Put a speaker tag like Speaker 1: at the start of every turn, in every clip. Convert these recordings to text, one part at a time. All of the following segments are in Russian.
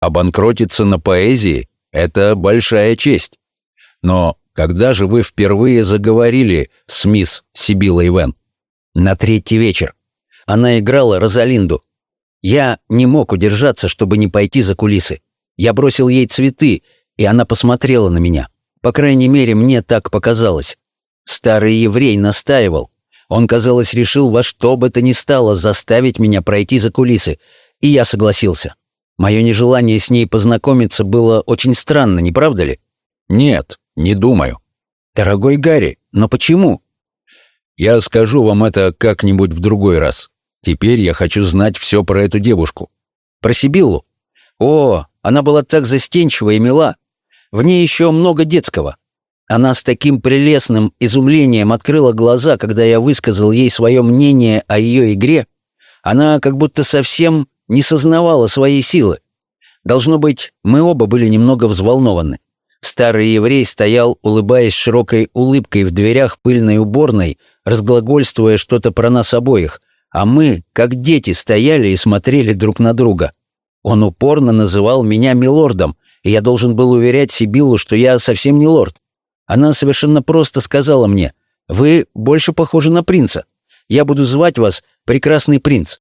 Speaker 1: Обанкротиться на поэзии — это большая честь. Но когда же вы впервые заговорили с мисс Сибилой Вен?
Speaker 2: На третий вечер. Она играла Розалинду. Я не мог удержаться, чтобы не пойти за кулисы. Я бросил ей цветы, и она посмотрела на меня. По крайней мере, мне так показалось. Старый еврей настаивал. Он, казалось, решил во что бы то ни стало заставить меня пройти за кулисы, и я согласился. Мое нежелание с ней познакомиться было очень странно, не правда ли?
Speaker 1: Нет, не думаю.
Speaker 2: Дорогой Гарри, но почему?
Speaker 1: Я скажу вам это как-нибудь в другой раз. Теперь я хочу знать все про эту девушку.
Speaker 2: Про Сибиллу? О, она была так застенчива и мила. В ней еще много детского. Она с таким прелестным изумлением открыла глаза, когда я высказал ей свое мнение о ее игре. Она как будто совсем не сознавала своей силы. Должно быть, мы оба были немного взволнованы. Старый еврей стоял, улыбаясь широкой улыбкой в дверях пыльной уборной, разглагольствуя что-то про нас обоих, а мы, как дети, стояли и смотрели друг на друга. Он упорно называл меня милордом, и я должен был уверять Сибиллу, что я совсем не лорд. Она совершенно просто сказала мне, «Вы больше похожи на принца. Я буду звать вас Прекрасный принц».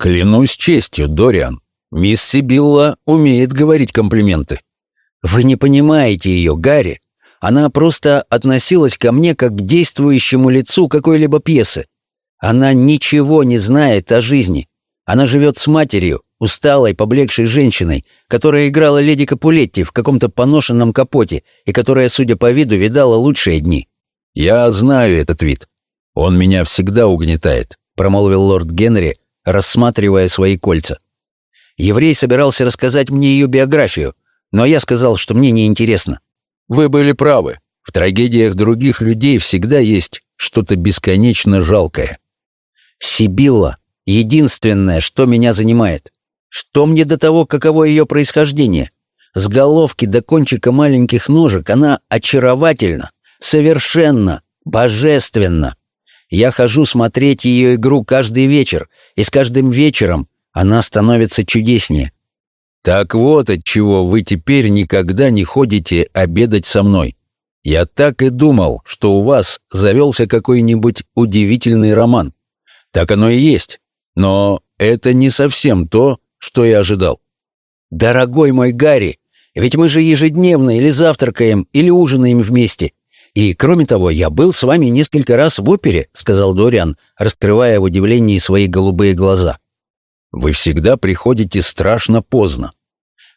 Speaker 1: «Клянусь честью, Дориан, мисс Сибилла умеет говорить комплименты».
Speaker 2: «Вы не понимаете ее, Гарри. Она просто относилась ко мне как к действующему лицу какой-либо пьесы. Она ничего не знает о жизни. Она живет с матерью, усталой, поблекшей женщиной, которая играла леди Капулетти в каком-то поношенном капоте и которая, судя по виду, видала лучшие дни.
Speaker 1: «Я знаю этот вид. Он меня всегда угнетает», — промолвил лорд Генри, рассматривая свои кольца.
Speaker 2: Еврей собирался рассказать мне ее биографию, но я сказал, что мне не интересно.
Speaker 1: «Вы были правы. В трагедиях других людей всегда есть что-то бесконечно жалкое».
Speaker 2: Сибилла — единственное, что меня занимает. Что мне до того, каково ее происхождение? С головки до кончика маленьких ножек она очаровательна, совершенно, божественно. Я хожу смотреть ее игру каждый вечер, и с каждым вечером она становится чудеснее.
Speaker 1: Так вот от чего вы теперь никогда не ходите обедать со мной. Я так и думал, что у вас завелся какой-нибудь удивительный роман. Так оно и есть. Но это не совсем то, что я ожидал.
Speaker 2: «Дорогой мой Гарри, ведь мы же ежедневно или завтракаем, или ужинаем вместе. И, кроме того, я был с вами несколько раз в опере», — сказал Дориан, раскрывая в удивлении свои голубые глаза.
Speaker 1: «Вы всегда приходите страшно поздно».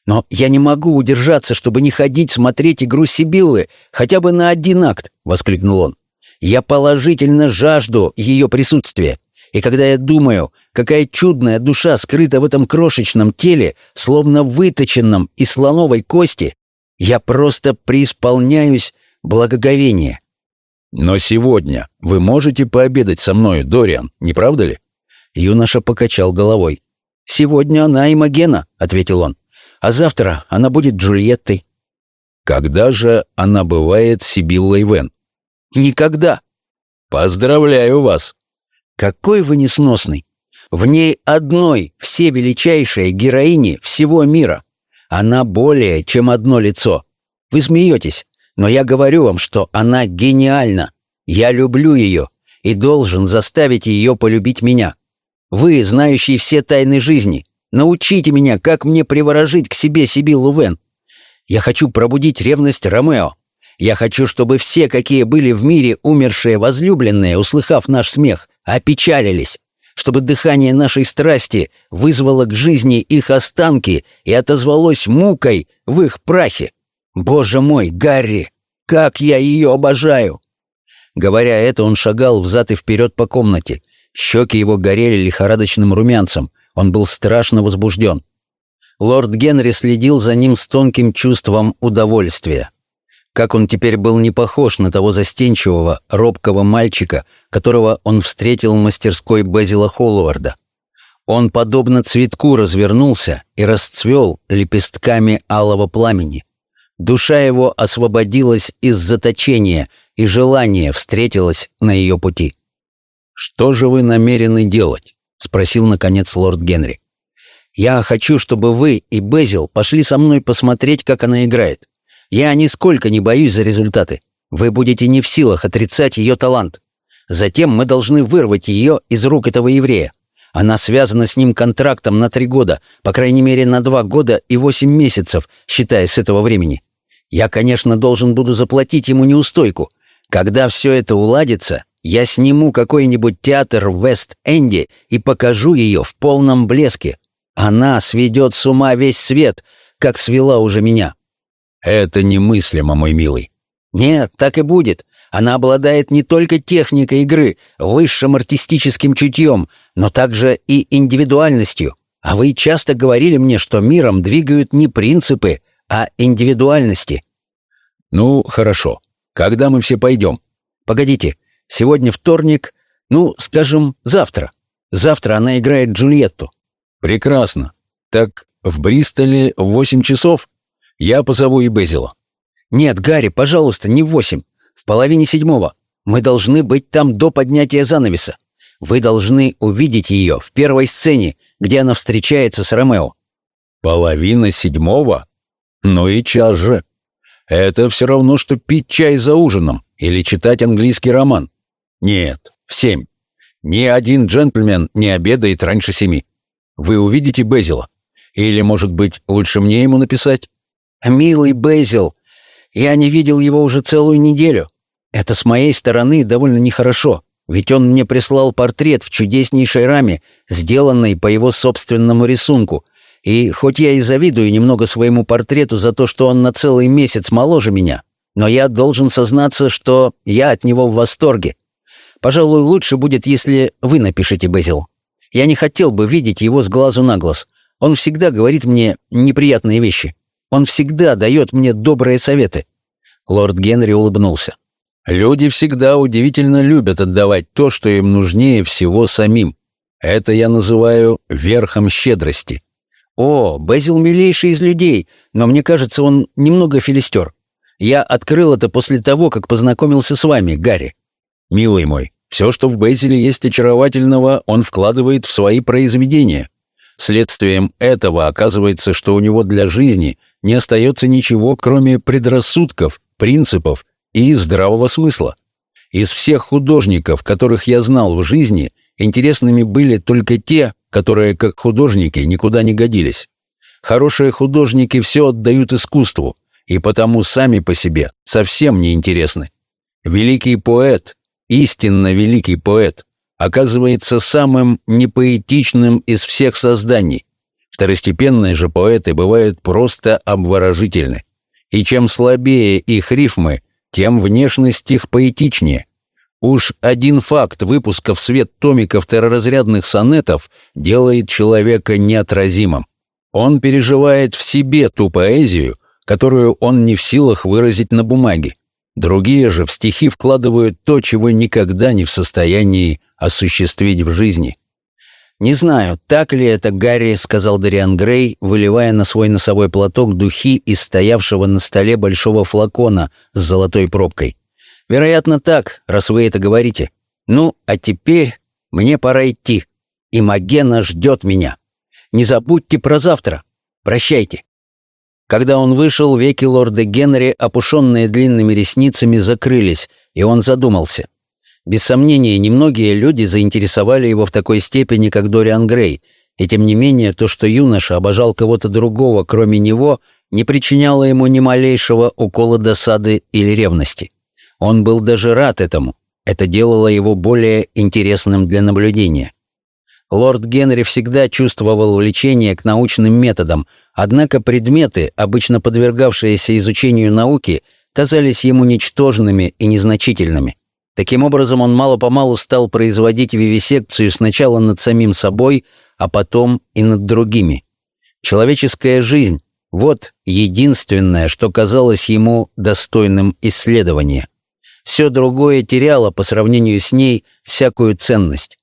Speaker 2: «Но я не могу удержаться, чтобы не ходить смотреть игру Сибиллы хотя бы на один акт», — воскликнул он. «Я положительно жажду ее присутствия. И когда я думаю, какая чудная душа скрыта в этом крошечном теле, словно выточенном из слоновой кости, я просто преисполняюсь благоговения.
Speaker 1: «Но сегодня вы можете пообедать со мною, Дориан, не правда ли?»
Speaker 2: Юноша покачал головой. «Сегодня она Имогена», — ответил он. «А завтра она будет Джульеттой».
Speaker 1: «Когда же она бывает Сибиллой Вен?»
Speaker 2: «Никогда».
Speaker 1: «Поздравляю вас»,
Speaker 2: какой вы несносный! В ней одной все величайшие героини всего мира. Она более, чем одно лицо. Вы смеетесь, но я говорю вам, что она гениальна. Я люблю ее и должен заставить ее полюбить меня. Вы, знающие все тайны жизни, научите меня, как мне приворожить к себе Сибиллу Вен. Я хочу пробудить ревность Ромео. Я хочу, чтобы все, какие были в мире умершие возлюбленные, услыхав наш смех, опечалились, чтобы дыхание нашей страсти вызвало к жизни их останки и отозвалось мукой в их прахе. Боже мой, Гарри, как я ее обожаю!» Говоря это, он шагал взад и вперед по комнате. Щеки его горели лихорадочным румянцем. Он был страшно возбужден. Лорд Генри следил за ним с тонким чувством удовольствия. Как он теперь был не похож на того застенчивого, робкого мальчика, которого он встретил в мастерской Безила Холлуарда. Он, подобно цветку, развернулся и расцвел лепестками алого пламени. Душа его освободилась из заточения, и желание встретилось на ее пути.
Speaker 1: «Что же вы намерены делать?» — спросил, наконец, лорд Генри.
Speaker 2: Я хочу, чтобы вы и Безил пошли со мной посмотреть, как она играет. Я нисколько не боюсь за результаты. Вы будете не в силах отрицать ее талант. Затем мы должны вырвать ее из рук этого еврея. Она связана с ним контрактом на три года, по крайней мере на два года и восемь месяцев, считая с этого времени. Я, конечно, должен буду заплатить ему неустойку. Когда все это уладится, я сниму какой-нибудь театр в Вест-Энде и покажу ее в полном блеске. Она сведет с ума весь свет, как свела уже меня.
Speaker 1: Это немыслимо, мой милый.
Speaker 2: Нет, так и будет. Она обладает не только техникой игры, высшим артистическим чутьем, но также и индивидуальностью. А вы часто говорили мне, что миром двигают не принципы, а индивидуальности.
Speaker 1: Ну, хорошо. Когда мы все пойдем?
Speaker 2: Погодите, сегодня вторник, ну, скажем, завтра. Завтра она играет Джульетту.
Speaker 1: Прекрасно. Так в Бристоле в восемь часов? Я позову и Безила.
Speaker 2: Нет, Гарри, пожалуйста, не в восемь. В половине седьмого. Мы должны быть там до поднятия занавеса. Вы должны увидеть ее в первой сцене, где она встречается с Ромео».
Speaker 1: «Половина седьмого? Ну и час же. Это все равно, что пить чай за ужином или читать английский роман. Нет, в семь. Ни один джентльмен не обедает раньше семи. Вы увидите Безила? Или, может быть, лучше мне ему написать?»
Speaker 2: «Милый Безил, я не видел его уже целую неделю. Это с моей стороны довольно нехорошо. Ведь он мне прислал портрет в чудеснейшей раме, сделанной по его собственному рисунку. И хоть я и завидую немного своему портрету за то, что он на целый месяц моложе меня, но я должен сознаться, что я от него в восторге. Пожалуй, лучше будет, если вы напишете, Безил. Я не хотел бы видеть его с глазу на глаз. Он всегда говорит мне неприятные вещи. Он всегда дает мне добрые советы». Лорд Генри улыбнулся.
Speaker 1: Люди всегда удивительно любят отдавать то, что им нужнее всего самим. Это я называю верхом щедрости.
Speaker 2: О, Безил милейший из людей, но мне кажется, он немного филистер. Я открыл это после того, как познакомился с вами, Гарри.
Speaker 1: Милый мой, все, что в Безиле есть очаровательного, он вкладывает в свои произведения. Следствием этого оказывается, что у него для жизни не остается ничего, кроме предрассудков, принципов и здравого смысла. Из всех художников, которых я знал в жизни, интересными были только те, которые, как художники, никуда не годились. Хорошие художники все отдают искусству, и потому сами по себе совсем не интересны. Великий поэт, истинно великий поэт, оказывается самым непоэтичным из всех созданий. Второстепенные же поэты бывают просто обворожительны. И чем слабее их рифмы, тем внешность их поэтичнее. Уж один факт выпуска в свет томиков второразрядных сонетов делает человека неотразимым. Он переживает в себе ту поэзию, которую он не в силах выразить на бумаге. Другие же в стихи вкладывают то, чего никогда не в состоянии осуществить в жизни.
Speaker 2: «Не знаю, так ли это, Гарри», — сказал Дариан Грей, выливая на свой носовой платок духи из стоявшего на столе большого флакона с золотой пробкой. «Вероятно, так, раз вы это говорите. Ну, а теперь мне пора идти, и Магена ждет меня. Не забудьте про завтра. Прощайте». Когда он вышел, веки лорда Генри, опушенные длинными ресницами, закрылись, и он задумался. Без сомнения, немногие люди заинтересовали его в такой степени, как Дориан Грей, и тем не менее то, что юноша обожал кого-то другого, кроме него, не причиняло ему ни малейшего укола досады или ревности. Он был даже рад этому. Это делало его более интересным для наблюдения. Лорд Генри всегда чувствовал влечение к научным методам, однако предметы, обычно подвергавшиеся изучению науки, казались ему ничтожными и незначительными. Таким образом, он мало-помалу стал производить вивисекцию сначала над самим собой, а потом и над другими. Человеческая жизнь — вот единственное, что казалось ему достойным исследования. Все другое теряло по сравнению с ней всякую ценность.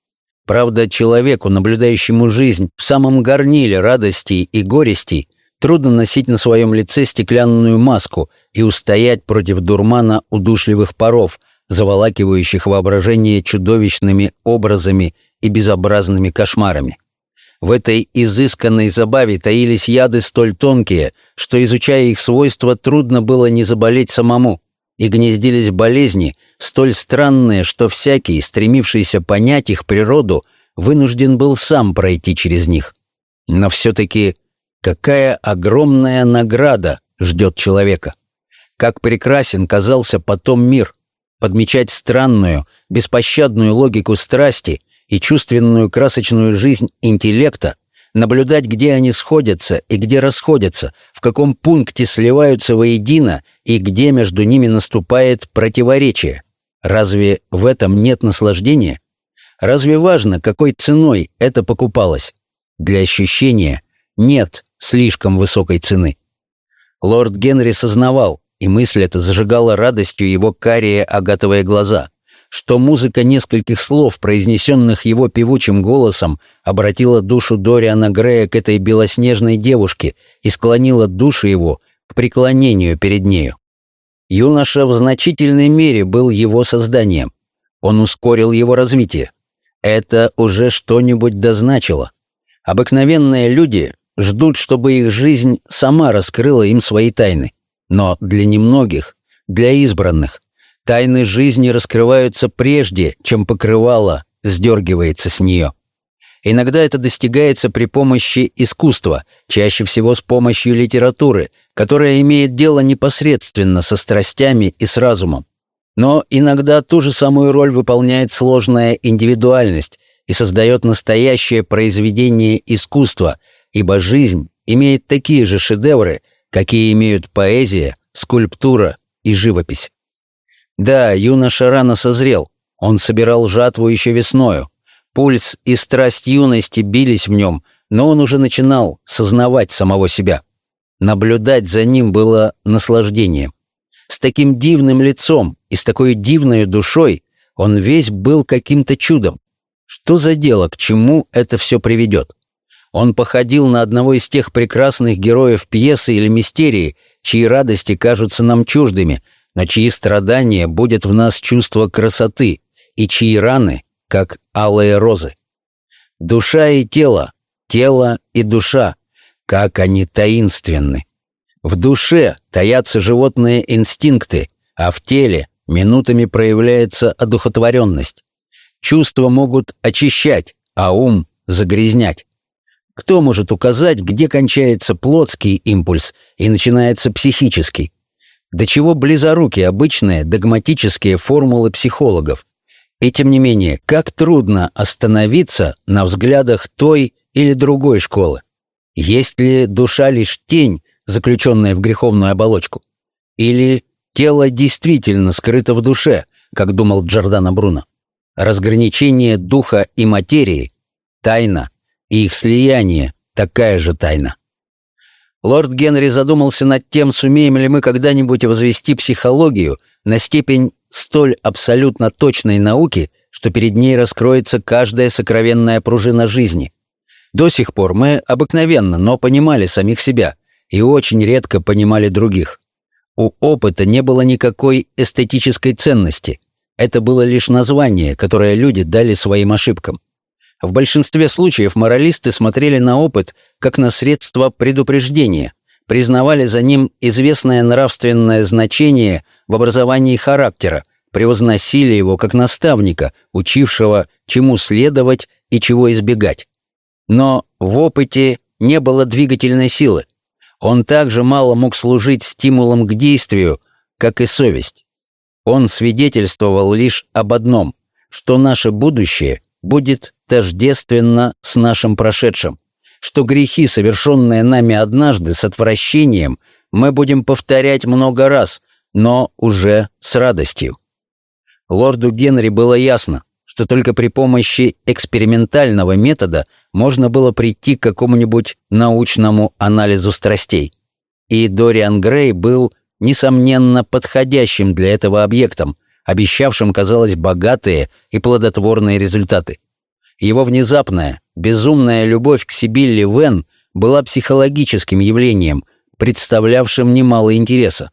Speaker 2: Правда, человеку, наблюдающему жизнь в самом горниле радостей и горестей, трудно носить на своем лице стеклянную маску и устоять против дурмана удушливых паров — заволакивающих воображение чудовищными образами и безобразными кошмарами. В этой изысканной забаве таились яды столь тонкие, что, изучая их свойства, трудно было не заболеть самому, и гнездились болезни, столь странные, что всякий, стремившийся понять их природу, вынужден был сам пройти через них. Но все-таки какая огромная награда ждет человека! Как прекрасен казался потом мир! Подмечать странную, беспощадную логику страсти и чувственную красочную жизнь интеллекта, наблюдать, где они сходятся и где расходятся, в каком пункте сливаются воедино и где между ними наступает противоречие. Разве в этом нет наслаждения? Разве важно, какой ценой это покупалось? Для ощущения нет слишком высокой цены. Лорд Генри сознавал, и мысль эта зажигала радостью его карие агатовые глаза, что музыка нескольких слов, произнесенных его певучим голосом, обратила душу Дориана Грея к этой белоснежной девушке и склонила душу его к преклонению перед нею. Юноша в значительной мере был его созданием. Он ускорил его развитие. Это уже что-нибудь дозначило. Обыкновенные люди ждут, чтобы их жизнь сама раскрыла им свои тайны. Но для немногих, для избранных, тайны жизни раскрываются прежде, чем покрывало сдергивается с нее. Иногда это достигается при помощи искусства, чаще всего с помощью литературы, которая имеет дело непосредственно со страстями и с разумом. Но иногда ту же самую роль выполняет сложная индивидуальность и создает настоящее произведение искусства, ибо жизнь имеет такие же шедевры, какие имеют поэзия, скульптура и живопись. Да, юноша рано созрел, он собирал жатву еще весною. Пульс и страсть юности бились в нем, но он уже начинал сознавать самого себя. Наблюдать за ним было наслаждением. С таким дивным лицом и с такой дивной душой он весь был каким-то чудом. Что за дело, к чему это все приведет? Он походил на одного из тех прекрасных героев пьесы или мистерии, чьи радости кажутся нам чуждыми, но чьи страдания будет в нас чувство красоты, и чьи раны, как алые розы. Душа и тело, тело и душа, как они таинственны. В душе таятся животные инстинкты, а в теле минутами проявляется одухотворенность. Чувства могут очищать, а ум загрязнять. Кто может указать, где кончается плотский импульс и начинается психический? До чего близоруки обычные догматические формулы психологов? И тем не менее, как трудно остановиться на взглядах той или другой школы? Есть ли душа лишь тень, заключенная в греховную оболочку? Или тело действительно скрыто в душе, как думал Джордано Бруно? Разграничение духа и материи – тайна, и их слияние – такая же тайна. Лорд Генри задумался над тем, сумеем ли мы когда-нибудь возвести психологию на степень столь абсолютно точной науки, что перед ней раскроется каждая сокровенная пружина жизни. До сих пор мы обыкновенно, но понимали самих себя и очень редко понимали других. У опыта не было никакой эстетической ценности. Это было лишь название, которое люди дали своим ошибкам. В большинстве случаев моралисты смотрели на опыт как на средство предупреждения, признавали за ним известное нравственное значение в образовании характера, превозносили его как наставника, учившего, чему следовать и чего избегать. Но в опыте не было двигательной силы. Он также мало мог служить стимулом к действию, как и совесть. Он свидетельствовал лишь об одном, что наше будущее будет тождественно с нашим прошедшим, что грехи, совершенные нами однажды с отвращением, мы будем повторять много раз, но уже с радостью. Лорду Генри было ясно, что только при помощи экспериментального метода можно было прийти к какому-нибудь научному анализу страстей. И Дориан Грей был, несомненно, подходящим для этого объектом, обещавшим, казалось, богатые и плодотворные результаты. Его внезапная, безумная любовь к Сибилле Вен была психологическим явлением, представлявшим немало интереса.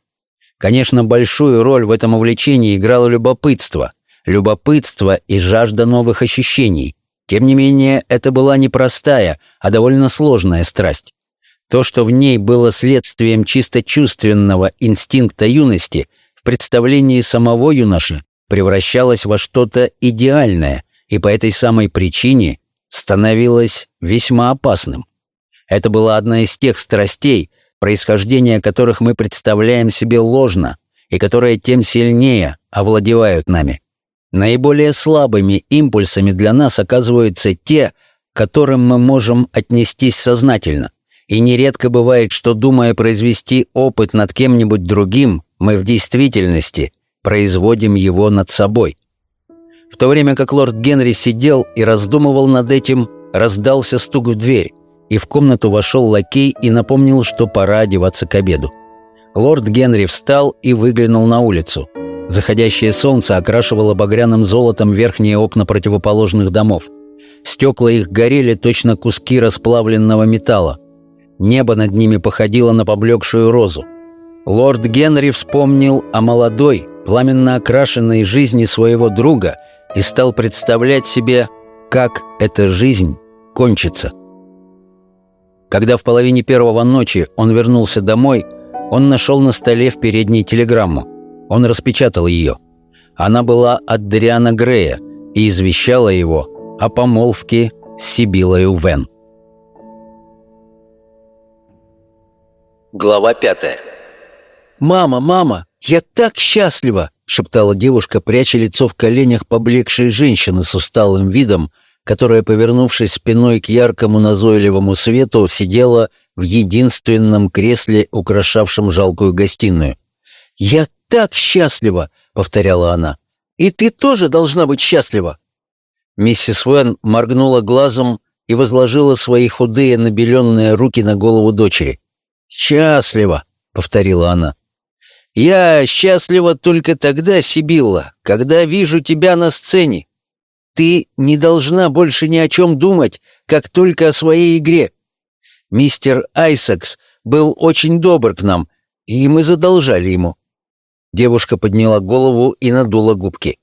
Speaker 2: Конечно, большую роль в этом увлечении играло любопытство. Любопытство и жажда новых ощущений. Тем не менее, это была не простая, а довольно сложная страсть. То, что в ней было следствием чисто чувственного инстинкта юности, в представлении самого юноши превращалось во что-то идеальное и по этой самой причине становилось весьма опасным. Это была одна из тех страстей, происхождение которых мы представляем себе ложно и которые тем сильнее овладевают нами. Наиболее слабыми импульсами для нас оказываются те, к которым мы можем отнестись сознательно. И нередко бывает, что, думая произвести опыт над кем-нибудь другим, мы в действительности производим его над собой. В то время как лорд Генри сидел и раздумывал над этим, раздался стук в дверь, и в комнату вошел лакей и напомнил, что пора одеваться к обеду. Лорд Генри встал и выглянул на улицу. Заходящее солнце окрашивало багряным золотом верхние окна противоположных домов. Стекла их горели точно куски расплавленного металла. Небо над ними походило на поблекшую розу. Лорд Генри вспомнил о молодой, пламенно окрашенной жизни своего друга и стал представлять себе, как эта жизнь кончится. Когда в половине первого ночи он вернулся домой, он нашел на столе в передней телеграмму. Он распечатал ее. Она была от Дриана Грея и извещала его о помолвке с Сибилой Вен.
Speaker 1: Глава пятая.
Speaker 2: «Мама, мама, я так счастлива!» — шептала девушка, пряча лицо в коленях поблекшей женщины с усталым видом, которая, повернувшись спиной к яркому назойливому свету, сидела в единственном кресле, украшавшем жалкую гостиную. «Я так счастлива!» — повторяла она. «И ты тоже должна быть счастлива!» Миссис Уэн моргнула глазом и возложила свои худые набеленные руки на голову дочери. «Счастлива!» — повторила она. «Я счастлива только тогда, Сибилла, когда вижу тебя на сцене. Ты не должна больше ни о чем думать, как только о своей игре. Мистер Айсакс был очень добр к нам, и мы задолжали ему. Девушка подняла голову и надула губки.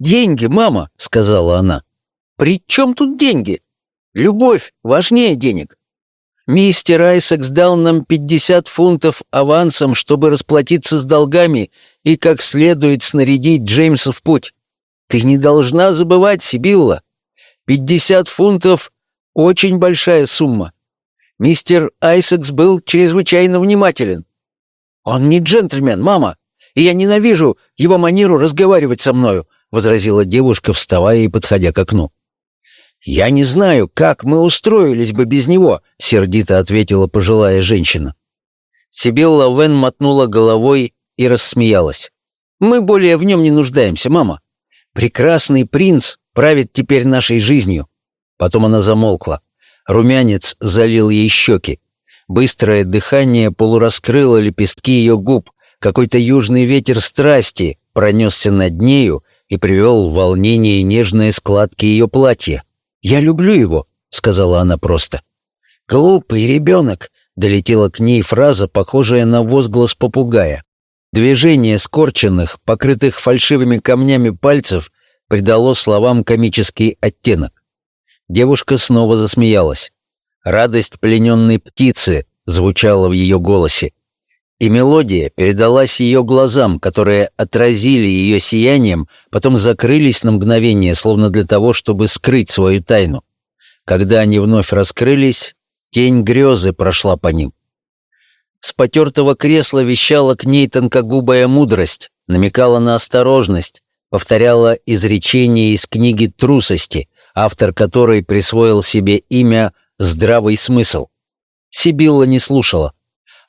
Speaker 2: «Деньги, мама!» — сказала она. «При чем тут деньги? Любовь важнее денег. Мистер Айсакс дал нам пятьдесят фунтов авансом, чтобы расплатиться с долгами и как следует снарядить Джеймса в путь. Ты не должна забывать, Сибилла. Пятьдесят фунтов — очень большая сумма. Мистер Айсакс был чрезвычайно внимателен. Он не джентльмен, мама и я ненавижу его манеру разговаривать со мною», — возразила девушка, вставая и подходя к окну. «Я не знаю, как мы устроились бы без него», — сердито ответила пожилая женщина. Сибилла Вен мотнула головой и рассмеялась. «Мы более в нем не нуждаемся, мама. Прекрасный принц правит теперь нашей жизнью». Потом она замолкла. Румянец залил ей щеки. Быстрое дыхание полураскрыло лепестки ее губ, какой-то южный ветер страсти пронесся над нею и привел в волнение нежные складки ее платья. «Я люблю его», — сказала она просто. «Глупый ребенок», — долетела к ней фраза, похожая на возглас попугая. Движение скорченных, покрытых фальшивыми камнями пальцев придало словам комический оттенок. Девушка снова засмеялась. Радость плененной птицы звучала в ее голосе и мелодия передалась ее глазам, которые отразили ее сиянием, потом закрылись на мгновение, словно для того, чтобы скрыть свою тайну. Когда они вновь раскрылись, тень грезы прошла по ним. С потертого кресла вещала к ней тонкогубая мудрость, намекала на осторожность, повторяла изречение из книги «Трусости», автор которой присвоил себе имя «Здравый смысл». Сибилла не слушала.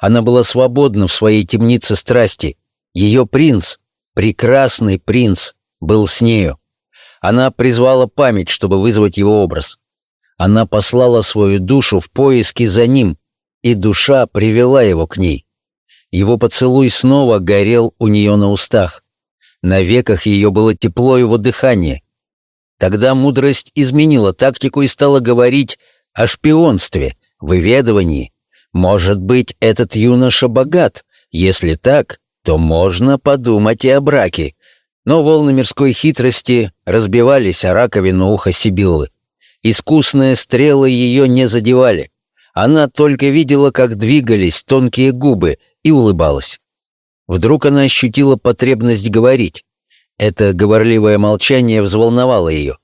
Speaker 2: Она была свободна в своей темнице страсти. Ее принц, прекрасный принц, был с нею. Она призвала память, чтобы вызвать его образ. Она послала свою душу в поиски за ним, и душа привела его к ней. Его поцелуй снова горел у нее на устах. На веках ее было тепло его дыхания. Тогда мудрость изменила тактику и стала говорить о шпионстве, выведывании, может быть, этот юноша богат? Если так, то можно подумать и о браке. Но волны мирской хитрости разбивались о раковину уха Сибиллы. Искусные стрелы ее не задевали. Она только видела, как двигались тонкие губы, и улыбалась. Вдруг она ощутила потребность говорить. Это говорливое молчание взволновало ее.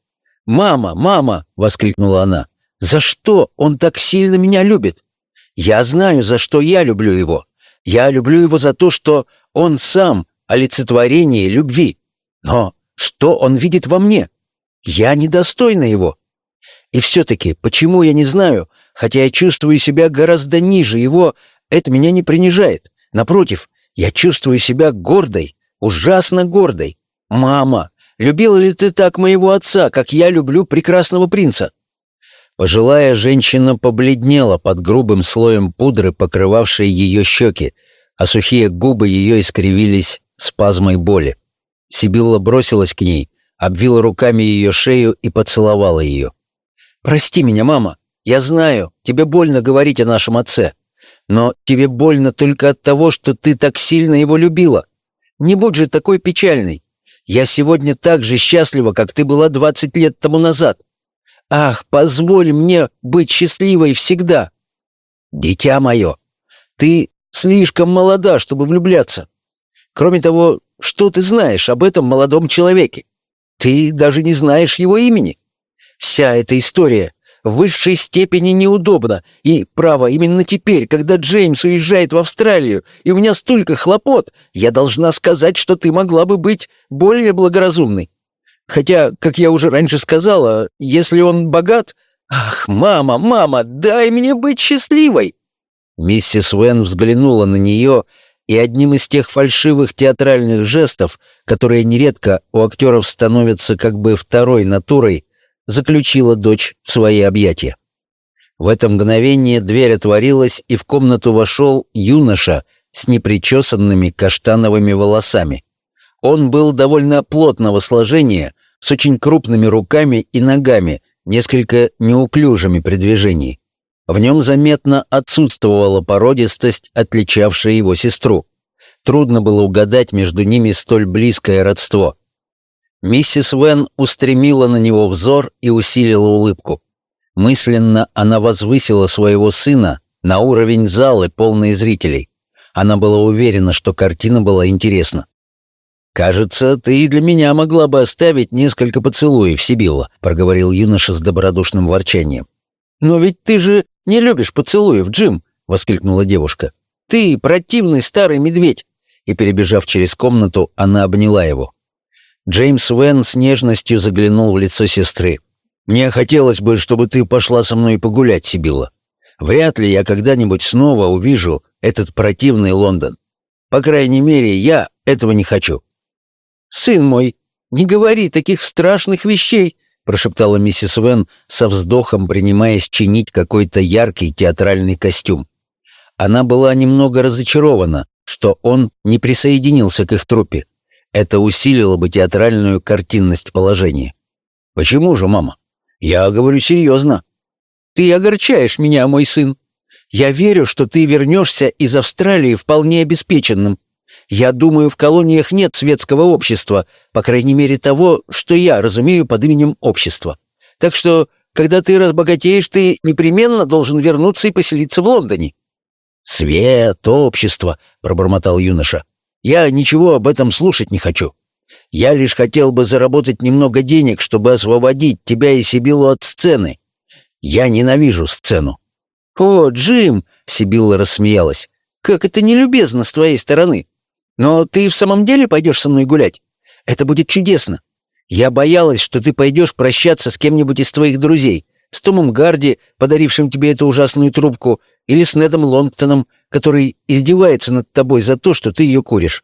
Speaker 2: «Мама, мама!» — воскликнула она. «За что он так сильно меня любит? Я знаю, за что я люблю его. Я люблю его за то, что он сам олицетворение любви. Но что он видит во мне? Я недостойна его. И все-таки, почему я не знаю, хотя я чувствую себя гораздо ниже его, это меня не принижает. Напротив, я чувствую себя гордой, ужасно гордой. Мама, любила ли ты так моего отца, как я люблю прекрасного принца?» Пожилая женщина побледнела под грубым слоем пудры, покрывавшей ее щеки, а сухие губы ее искривились спазмой боли. Сибилла бросилась к ней, обвила руками ее шею и поцеловала ее. «Прости меня, мама. Я знаю, тебе больно говорить о нашем отце. Но тебе больно только от того, что ты так сильно его любила. Не будь же такой печальной. Я сегодня так же счастлива, как ты была двадцать лет тому назад. Ах, позволь мне быть счастливой всегда. Дитя мое, ты слишком молода, чтобы влюбляться. Кроме того, что ты знаешь об этом молодом человеке? Ты даже не знаешь его имени. Вся эта история в высшей степени неудобна, и, право, именно теперь, когда Джеймс уезжает в Австралию, и у меня столько хлопот, я должна сказать, что ты могла бы быть более благоразумной. Хотя, как я уже раньше сказала, если он богат... Ах, мама, мама, дай мне быть счастливой!» Миссис Уэн взглянула на нее, и одним из тех фальшивых театральных жестов, которые нередко у актеров становятся как бы второй натурой, заключила дочь в свои объятия. В это мгновение дверь отворилась, и в комнату вошел юноша с непричесанными каштановыми волосами. Он был довольно плотного сложения, с очень крупными руками и ногами, несколько неуклюжими при движении. В нем заметно отсутствовала породистость, отличавшая его сестру. Трудно было угадать между ними столь близкое родство. Миссис Вен устремила на него взор и усилила улыбку. Мысленно она возвысила своего сына на уровень залы, полной зрителей. Она была уверена, что картина была интересна. «Кажется, ты и для меня могла бы оставить несколько поцелуев, Сибилла», — проговорил юноша с добродушным ворчанием. «Но ведь ты же не любишь поцелуев, Джим!» — воскликнула девушка. «Ты противный старый медведь!» И, перебежав через комнату, она обняла его. Джеймс Вен с нежностью заглянул в лицо сестры. «Мне хотелось бы, чтобы ты пошла со мной погулять, Сибилла. Вряд ли я когда-нибудь снова увижу этот противный Лондон. По крайней мере, я этого не хочу». «Сын мой, не говори таких страшных вещей», прошептала миссис Вен со вздохом, принимаясь чинить какой-то яркий театральный костюм. Она была немного разочарована, что он не присоединился к их труппе. Это усилило бы театральную картинность положения. «Почему же, мама? Я говорю серьезно». «Ты огорчаешь меня, мой сын. Я верю, что ты вернешься из Австралии вполне обеспеченным. Я думаю, в колониях нет светского общества, по крайней мере того, что я разумею под именем общества. Так что, когда ты разбогатеешь, ты непременно должен вернуться и поселиться в Лондоне». «Свет, общество», — пробормотал юноша. Я ничего об этом слушать не хочу. Я лишь хотел бы заработать немного денег, чтобы освободить тебя и Сибилу от сцены. Я ненавижу сцену». «О, Джим!» — Сибилла рассмеялась. «Как это нелюбезно с твоей стороны. Но ты в самом деле пойдешь со мной гулять? Это будет чудесно. Я боялась, что ты пойдешь прощаться с кем-нибудь из твоих друзей, с Томом Гарди, подарившим тебе эту ужасную трубку, или с Недом Лонгтоном, который издевается над тобой за то, что ты ее куришь.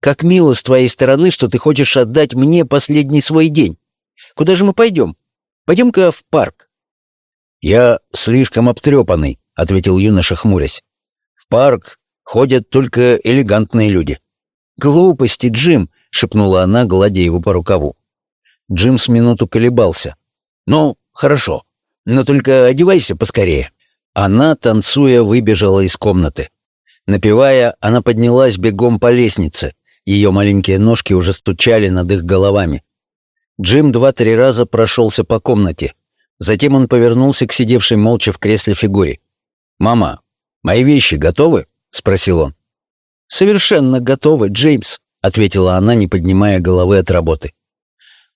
Speaker 2: Как мило с твоей стороны, что ты хочешь отдать мне последний свой день. Куда же мы пойдем? Пойдем-ка в парк». «Я слишком обтрепанный», — ответил юноша, хмурясь. «В парк ходят только элегантные люди». «Глупости, Джим», — шепнула она, гладя его по рукаву. Джим с минуту колебался. «Ну, хорошо, но только одевайся поскорее». Она, танцуя, выбежала из комнаты. Напевая, она поднялась бегом по лестнице. Ее маленькие ножки уже стучали над их головами. Джим два-три раза прошелся по комнате. Затем он повернулся к сидевшей молча в кресле фигуре. «Мама, мои вещи готовы?» — спросил он. «Совершенно готовы, Джеймс», — ответила она, не поднимая головы от работы.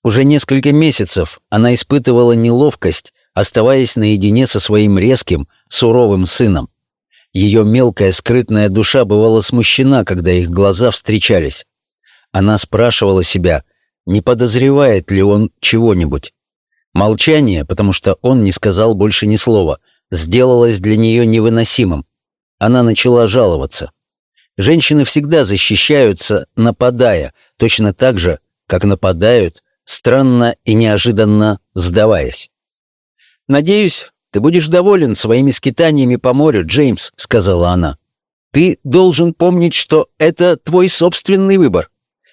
Speaker 2: Уже несколько месяцев она испытывала неловкость, оставаясь наедине со своим резким, суровым сыном. Ее мелкая скрытная душа бывала смущена, когда их глаза встречались. Она спрашивала себя, не подозревает ли он чего-нибудь. Молчание, потому что он не сказал больше ни слова, сделалось для нее невыносимым. Она начала жаловаться. Женщины всегда защищаются, нападая, точно так же, как нападают, странно и неожиданно сдаваясь. «Надеюсь, ты будешь доволен своими скитаниями по морю, Джеймс», — сказала она. «Ты должен помнить, что это твой собственный выбор.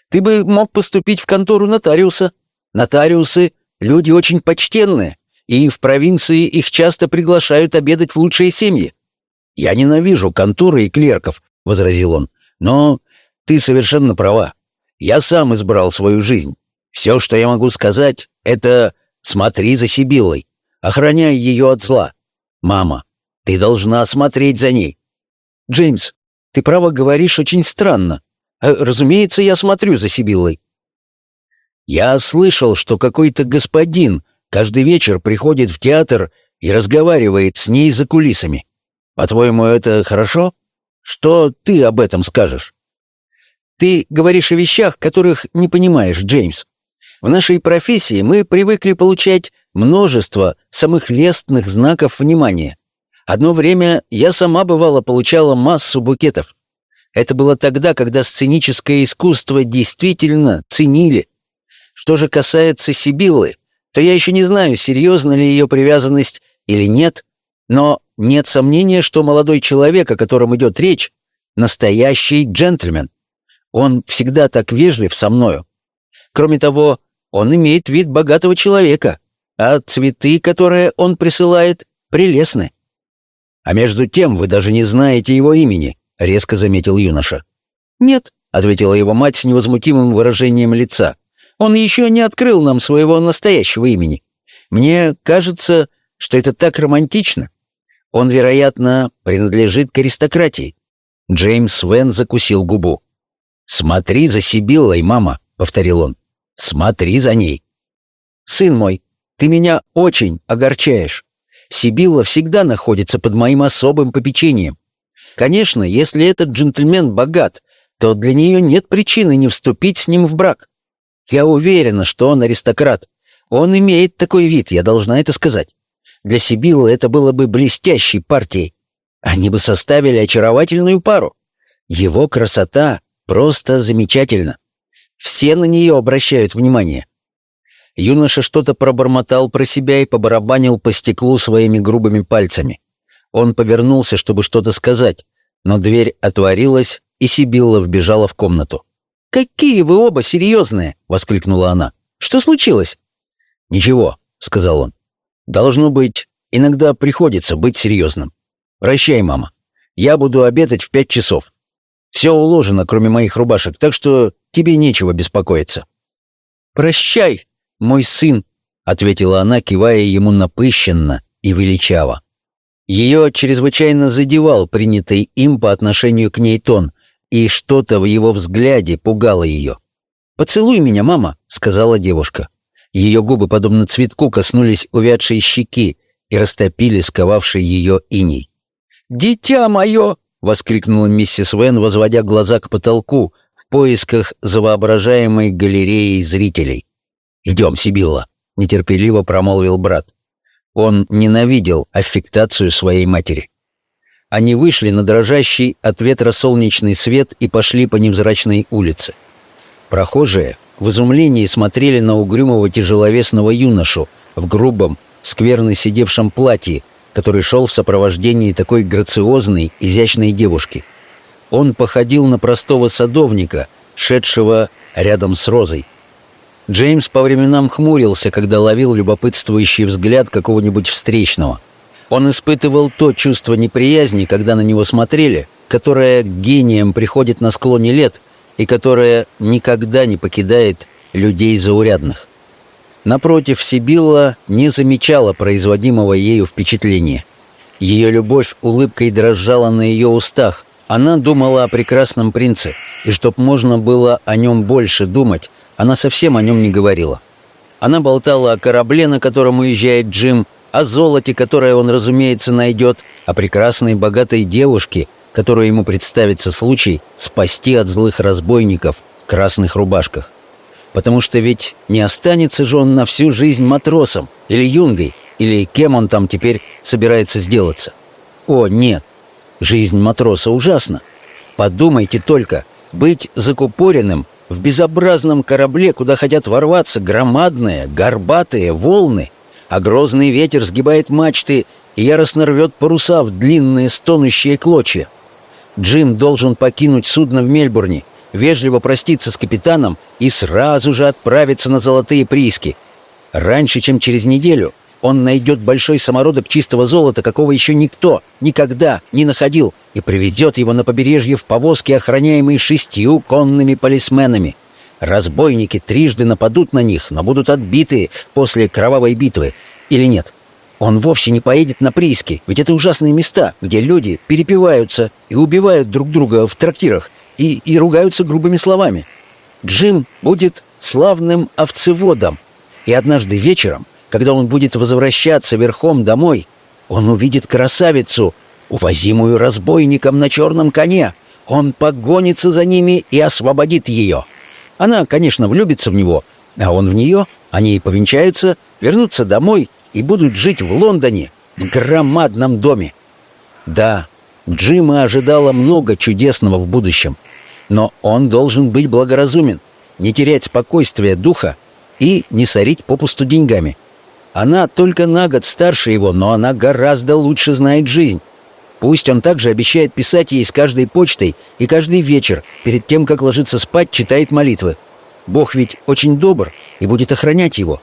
Speaker 2: Ты бы мог поступить в контору нотариуса. Нотариусы — люди очень почтенные, и в провинции их часто приглашают обедать в лучшие семьи. «Я ненавижу конторы и клерков», — возразил он. «Но ты совершенно права. Я сам избрал свою жизнь. Все, что я могу сказать, это смотри за Сибиллой. Охраняй ее от зла. Мама, ты должна смотреть за ней. Джеймс, ты право говоришь очень странно. А, разумеется, я смотрю за Сибиллой. Я слышал, что какой-то господин каждый вечер приходит в театр и разговаривает с ней за кулисами. По-твоему, это хорошо? Что ты об этом скажешь? Ты говоришь о вещах, которых не понимаешь, Джеймс. В нашей профессии мы привыкли получать множество самых лестных знаков внимания. Одно время я сама бывало получала массу букетов. Это было тогда, когда сценическое искусство действительно ценили. Что же касается Сибиллы, то я еще не знаю, серьезна ли ее привязанность или нет, но нет сомнения, что молодой человек, о котором идет речь, настоящий джентльмен. Он всегда так вежлив со мною. Кроме того, он имеет вид богатого человека, а цветы, которые он присылает, прелестны. А между тем вы даже не знаете его имени, резко заметил юноша. Нет, ответила его мать с невозмутимым выражением лица. Он еще не открыл нам своего настоящего имени. Мне кажется, что это так романтично. Он, вероятно, принадлежит к аристократии. Джеймс Вен закусил губу. «Смотри за Сибиллой, мама», — повторил он. «Смотри за ней». «Сын мой, ты меня очень огорчаешь. Сибилла всегда находится под моим особым попечением. Конечно, если этот джентльмен богат, то для нее нет причины не вступить с ним в брак. Я уверена, что он аристократ. Он имеет такой вид, я должна это сказать. Для Сибиллы это было бы блестящей партией. Они бы составили очаровательную пару. Его красота просто замечательна. Все на нее обращают внимание. Юноша что-то пробормотал про себя и побарабанил по стеклу своими грубыми пальцами. Он повернулся, чтобы что-то сказать, но дверь отворилась, и Сибилла вбежала в комнату. «Какие вы оба серьезные!» — воскликнула она. «Что случилось?» «Ничего», — сказал он. Должно быть, иногда приходится быть серьезным. Прощай, мама. Я буду обедать в пять часов. Все уложено, кроме моих рубашек, так что тебе нечего беспокоиться. Прощай, мой сын, ответила она, кивая ему напыщенно и величаво. Ее чрезвычайно задевал принятый им по отношению к ней тон, и что-то в его взгляде пугало ее. «Поцелуй меня, мама», — сказала девушка. Ее губы, подобно цветку, коснулись увядшей щеки и растопили сковавший ее иней. «Дитя мое!» — воскликнула миссис Вен, возводя глаза к потолку в поисках за воображаемой галереей зрителей. «Идем, Сибилла!» — нетерпеливо промолвил брат. Он ненавидел аффектацию своей матери. Они вышли на дрожащий от ветра солнечный свет и пошли по невзрачной улице. Прохожие в изумлении смотрели на угрюмого тяжеловесного юношу в грубом, скверно сидевшем платье, который шел в сопровождении такой грациозной, изящной девушки. Он походил на простого садовника, шедшего рядом с розой. Джеймс по временам хмурился, когда ловил любопытствующий взгляд какого-нибудь встречного. Он испытывал то чувство неприязни, когда на него смотрели, которое гением приходит на склоне лет – и которая никогда не покидает людей заурядных. Напротив, Сибилла не замечала производимого ею впечатления. Ее любовь улыбкой дрожала на ее устах. Она думала о прекрасном принце, и чтоб можно было о нем больше думать, она совсем о нем не говорила. Она болтала о корабле, на котором уезжает Джим, о золоте, которое он, разумеется, найдет, о прекрасной богатой девушке, которую ему представится случай спасти от злых разбойников в красных рубашках. Потому что ведь не останется же он на всю жизнь матросом или юнгой, или кем он там теперь собирается сделаться. О, нет, жизнь матроса ужасна. Подумайте только, быть закупоренным в безобразном корабле, куда хотят ворваться громадные, горбатые волны, а грозный ветер сгибает мачты и яростно рвет паруса в длинные стонущие клочья. Джим должен покинуть судно в Мельбурне, вежливо проститься с капитаном и сразу же отправиться на золотые прииски. Раньше, чем через неделю, он найдет большой самородок чистого золота, какого еще никто никогда не находил, и приведет его на побережье в повозке, охраняемой шестью конными полисменами. Разбойники трижды нападут на них, но будут отбиты после кровавой битвы. Или нет? Он вовсе не поедет на прииски, ведь это ужасные места, где люди перепиваются и убивают друг друга в трактирах и, и ругаются грубыми словами. Джим будет славным овцеводом, и однажды вечером, когда он будет возвращаться верхом домой, он увидит красавицу, увозимую разбойником на черном коне. Он погонится за ними и освободит ее. Она, конечно, влюбится в него, а он в нее, они повенчаются, вернутся домой и будут жить в Лондоне, в громадном доме. Да, Джима ожидало много чудесного в будущем, но он должен быть благоразумен, не терять спокойствия духа и не сорить попусту деньгами. Она только на год старше его, но она гораздо лучше знает жизнь. Пусть он также обещает писать ей с каждой почтой и каждый вечер, перед тем, как ложиться спать, читает молитвы. Бог ведь очень добр и будет охранять его.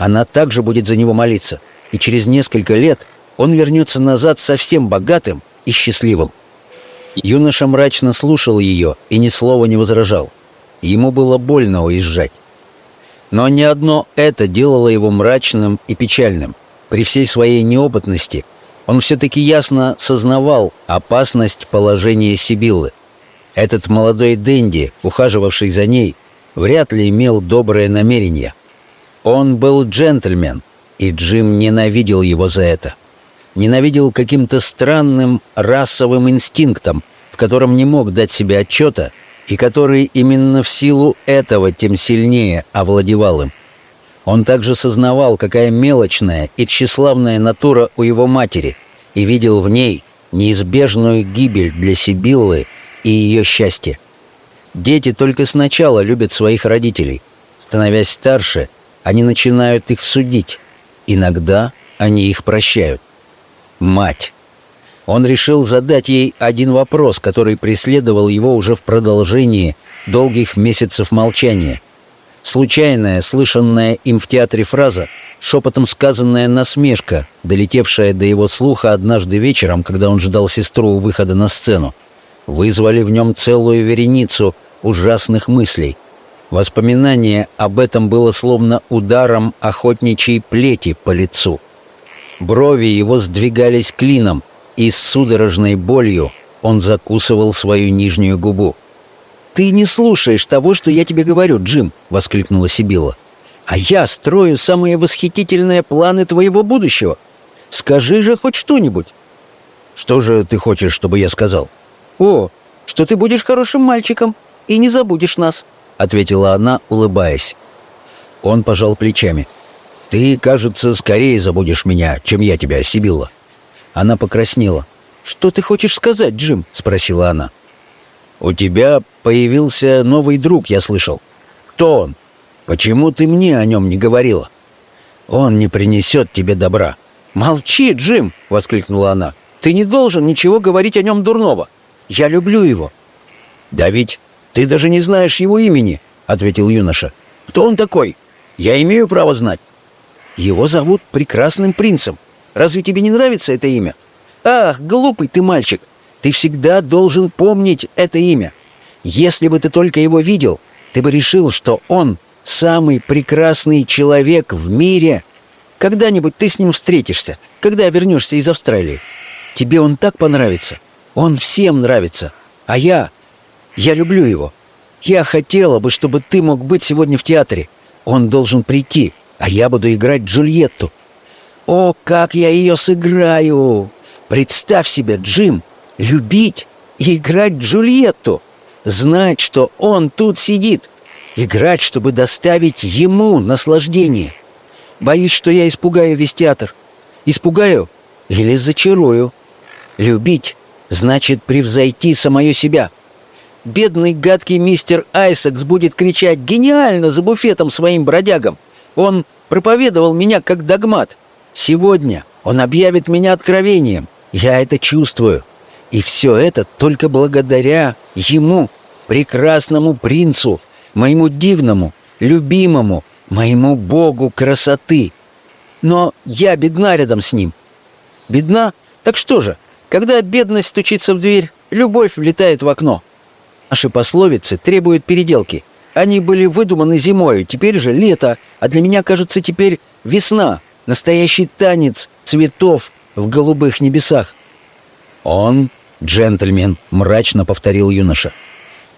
Speaker 2: Она также будет за него молиться, и через несколько лет он вернется назад совсем богатым и счастливым. Юноша мрачно слушал ее и ни слова не возражал. Ему было больно уезжать. Но не одно это делало его мрачным и печальным. При всей своей неопытности он все-таки ясно сознавал опасность положения Сибиллы. Этот молодой Дэнди, ухаживавший за ней, вряд ли имел доброе намерение. Он был джентльмен, и Джим ненавидел его за это. Ненавидел каким-то странным расовым инстинктом, в котором не мог дать себе отчета и который именно в силу этого тем сильнее овладевал им. Он также сознавал, какая мелочная и тщеславная натура у его матери, и видел в ней неизбежную гибель для Сибиллы и ее счастье. Дети только сначала любят своих родителей. Становясь старше, они начинают их судить. Иногда они их прощают. Мать. Он решил задать ей один вопрос, который преследовал его уже в продолжении долгих месяцев молчания. Случайная, слышанная им в театре фраза, шепотом сказанная насмешка, долетевшая до его слуха однажды вечером, когда он ждал сестру у выхода на сцену, вызвали в нем целую вереницу ужасных мыслей. Воспоминание об этом было словно ударом охотничьей плети по лицу. Брови его сдвигались клином, и с судорожной болью он закусывал свою нижнюю губу. «Ты не слушаешь того, что я тебе говорю, Джим!» — воскликнула Сибила. «А я строю самые восхитительные планы твоего будущего. Скажи же хоть что-нибудь!» «Что же ты хочешь, чтобы я сказал?» «О, что ты будешь хорошим мальчиком и не забудешь нас», — ответила она, улыбаясь. Он пожал плечами. «Ты, кажется, скорее забудешь меня, чем я тебя, Сибилла». Она покраснела. «Что ты хочешь сказать, Джим?» — спросила она. «У тебя появился новый друг, я слышал. Кто он? Почему ты мне о нем не говорила? Он не принесет тебе добра». «Молчи, Джим!» — воскликнула она. «Ты не должен ничего говорить о нем дурного. Я люблю его». «Да ведь ты даже не знаешь его имени», — ответил юноша. «Кто он такой? Я имею право знать». «Его зовут Прекрасным Принцем. Разве тебе не нравится это имя? Ах, глупый ты мальчик! Ты всегда должен помнить это имя. Если бы ты только его видел, ты бы решил, что он самый прекрасный человек в мире. Когда-нибудь ты с ним встретишься, когда вернешься из Австралии. Тебе он так понравится. Он всем нравится. А я... Я люблю его. Я хотела бы, чтобы ты мог быть сегодня в театре. Он должен прийти, а я буду играть Джульетту. О, как я ее сыграю! Представь себе, Джим, любить и играть Джульетту. Знать, что он тут сидит. Играть, чтобы доставить ему наслаждение. Боюсь, что я испугаю весь театр. Испугаю или зачарую. Любить значит превзойти самое себя. Бедный гадкий мистер Айсекс будет кричать «Гениально!» за буфетом своим бродягам. Он проповедовал меня как догмат. Сегодня он объявит меня откровением. Я это чувствую. И все это только благодаря ему, прекрасному принцу, моему дивному, любимому, моему богу красоты. Но я бедна рядом с ним. Бедна? Так что же, когда бедность стучится в дверь, любовь влетает в окно. Наши пословицы требуют переделки. Они были выдуманы зимою, теперь же лето, а для меня, кажется, теперь весна, настоящий танец цветов в голубых небесах. «Он джентльмен», — мрачно повторил юноша.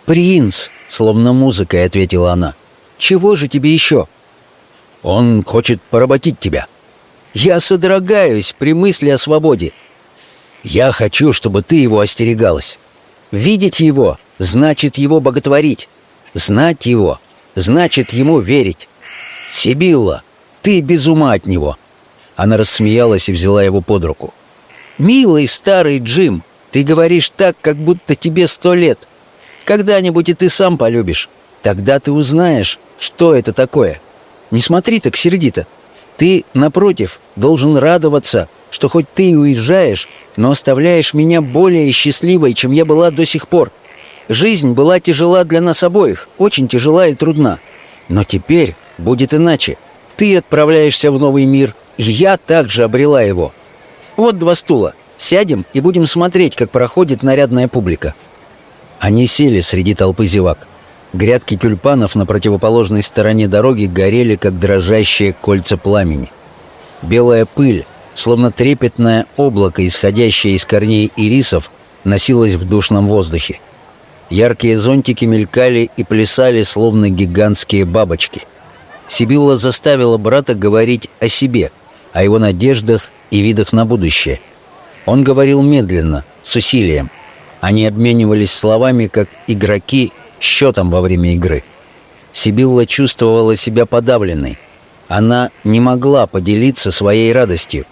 Speaker 2: «Принц», — словно музыкой ответила она. «Чего же тебе еще?» «Он хочет поработить тебя». «Я содрогаюсь при мысли о свободе. Я хочу, чтобы ты его остерегалась. Видеть его значит его боготворить. Знать его значит ему верить. Сибилла, ты без ума от него». Она рассмеялась и взяла его под руку. «Милый старый Джим, ты говоришь так, как будто тебе сто лет. Когда-нибудь и ты сам полюбишь. Тогда ты узнаешь, что это такое. Не смотри так сердито. Ты, напротив, должен радоваться, что хоть ты и уезжаешь, но оставляешь меня более счастливой, чем я была до сих пор. Жизнь была тяжела для нас обоих, очень тяжела и трудна. Но теперь будет иначе. Ты отправляешься в новый мир, и я также обрела его. Вот два стула. Сядем и будем смотреть, как проходит нарядная публика». Они сели среди толпы зевак. Грядки тюльпанов на противоположной стороне дороги горели, как дрожащие кольца пламени. Белая пыль, словно трепетное облако, исходящее из корней ирисов, носилась в душном воздухе. Яркие зонтики мелькали и плясали, словно гигантские бабочки. Сибилла заставила брата говорить о себе, о его надеждах и видах на будущее. Он говорил медленно, с усилием – они обменивались словами, как игроки, счетом во время игры. Сибилла чувствовала себя подавленной. Она не могла поделиться своей радостью.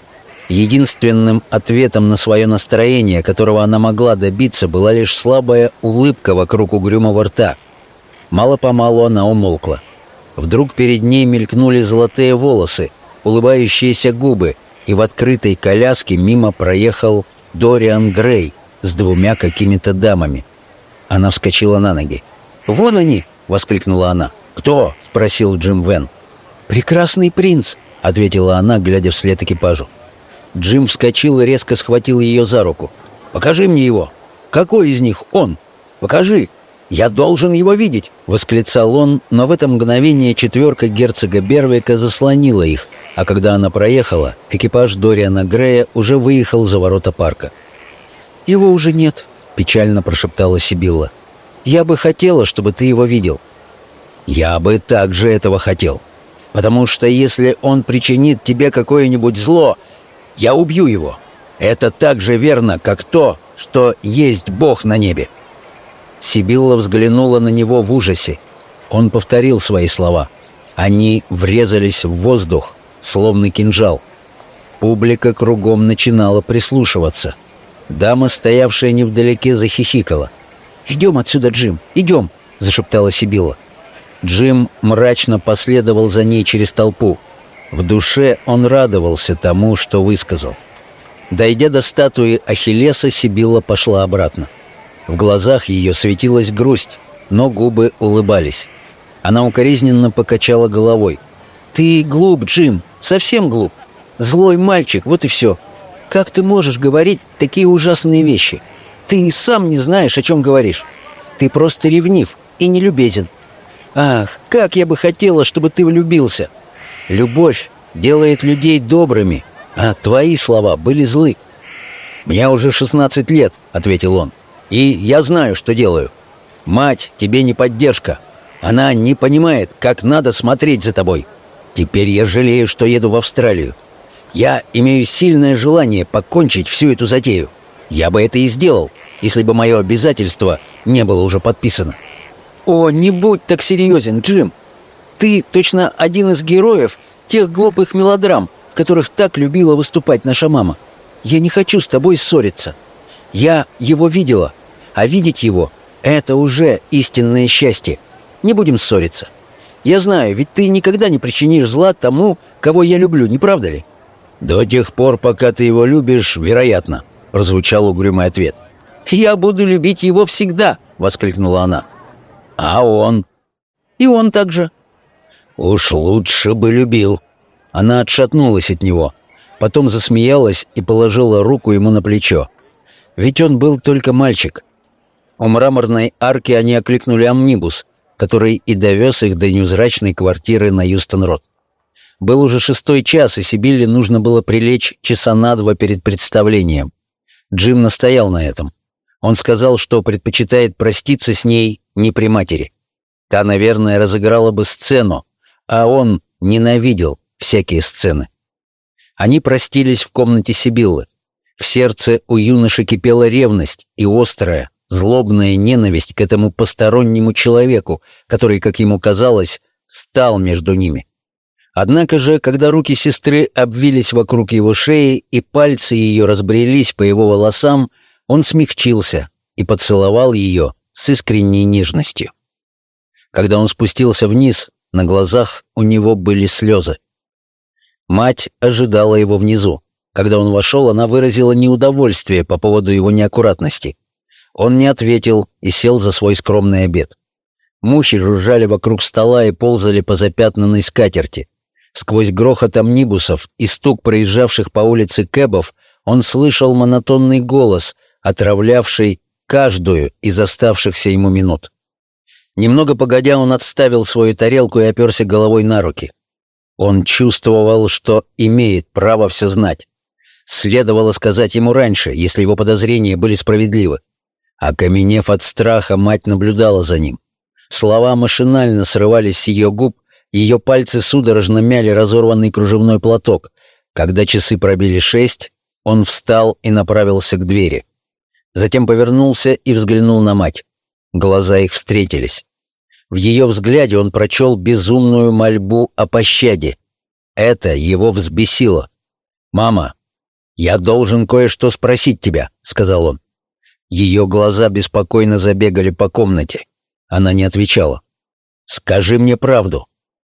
Speaker 2: Единственным ответом на свое настроение, которого она могла добиться, была лишь слабая улыбка вокруг угрюмого рта. Мало-помалу она умолкла. Вдруг перед ней мелькнули золотые волосы, улыбающиеся губы, и в открытой коляске мимо проехал Дориан Грей, с двумя какими-то дамами. Она вскочила на ноги. «Вон они!» — воскликнула она. «Кто?» — спросил Джим Вен. «Прекрасный принц!» — ответила она, глядя вслед экипажу. Джим вскочил и резко схватил ее за руку. «Покажи мне его! Какой из них он? Покажи! Я должен его видеть!» — восклицал он, но в это мгновение четверка герцога Бервика заслонила их, а когда она проехала, экипаж Дориана Грея уже выехал за ворота парка. «Его уже нет», — печально прошептала Сибилла. «Я бы хотела, чтобы ты его видел». «Я бы также этого хотел. Потому что если он причинит тебе какое-нибудь зло, я убью его. Это так же верно, как то, что есть Бог на небе». Сибилла взглянула на него в ужасе. Он повторил свои слова. Они врезались в воздух, словно кинжал. Публика кругом начинала прислушиваться — Дама, стоявшая невдалеке, захихикала. «Идем отсюда, Джим, идем!» — зашептала Сибила. Джим мрачно последовал за ней через толпу. В душе он радовался тому, что высказал. Дойдя до статуи Ахиллеса, Сибила пошла обратно. В глазах ее светилась грусть, но губы улыбались. Она укоризненно покачала головой. «Ты глуп, Джим, совсем глуп. Злой мальчик, вот и все. Как ты можешь говорить такие ужасные вещи? Ты и сам не знаешь, о чем говоришь. Ты просто ревнив и не любезен.
Speaker 3: Ах, как я бы хотела, чтобы ты влюбился! Любовь делает людей добрыми, а твои слова были злы. «Мне уже 16 лет», — ответил он, — «и я знаю, что делаю. Мать тебе не поддержка. Она не понимает, как надо смотреть за тобой. Теперь я жалею, что еду в Австралию. Я имею сильное желание покончить всю эту затею. Я бы это и сделал, если бы мое обязательство не было уже подписано. О, не будь так серьезен, Джим. Ты точно один из героев тех глупых мелодрам, в которых так любила выступать наша мама. Я не хочу с тобой ссориться. Я его видела, а видеть его — это уже истинное счастье. Не будем ссориться. Я знаю, ведь ты никогда не причинишь зла тому, кого я люблю, не правда ли?» «До тех пор, пока ты его любишь, вероятно», — прозвучал угрюмый ответ. «Я буду любить его всегда!» — воскликнула она. «А он?» «И он также».
Speaker 2: «Уж лучше бы любил». Она отшатнулась от него, потом засмеялась и положила руку ему на плечо. Ведь он был только мальчик. У мраморной арки они окликнули амнибус, который и довез их до невзрачной квартиры на Юстон-Рот. Был уже шестой час, и Сибилле нужно было прилечь часа на два перед представлением. Джим настоял на этом. Он сказал, что предпочитает проститься с ней не при матери. Та, наверное, разыграла бы сцену, а он ненавидел всякие сцены. Они простились в комнате Сибиллы. В сердце у юноши кипела ревность и острая, злобная ненависть к этому постороннему человеку, который, как ему казалось, стал между ними. Однако же, когда руки сестры обвились вокруг его шеи и пальцы ее разбрелись по его волосам, он смягчился и поцеловал ее с искренней нежностью. Когда он спустился вниз, на глазах у него были слезы. Мать ожидала его внизу. Когда он вошел, она выразила неудовольствие по поводу его неаккуратности. Он не ответил и сел за свой скромный обед. Мухи жужжали вокруг стола и ползали по запятнанной скатерти. Сквозь грохот амнибусов и стук проезжавших по улице кэбов он слышал монотонный голос, отравлявший каждую из оставшихся ему минут. Немного погодя, он отставил свою тарелку и оперся головой на руки. Он чувствовал, что имеет право все знать. Следовало сказать ему раньше, если его подозрения были справедливы. Окаменев от страха, мать наблюдала за ним. Слова машинально срывались с ее губ, ее пальцы судорожно мяли разорванный кружевной платок. Когда часы пробили шесть, он встал и направился к двери. Затем повернулся и взглянул на мать. Глаза их встретились. В ее взгляде он прочел безумную мольбу о пощаде. Это его взбесило. «Мама, я должен кое-что спросить тебя», — сказал он. Ее глаза беспокойно забегали по комнате. Она не отвечала. «Скажи мне правду.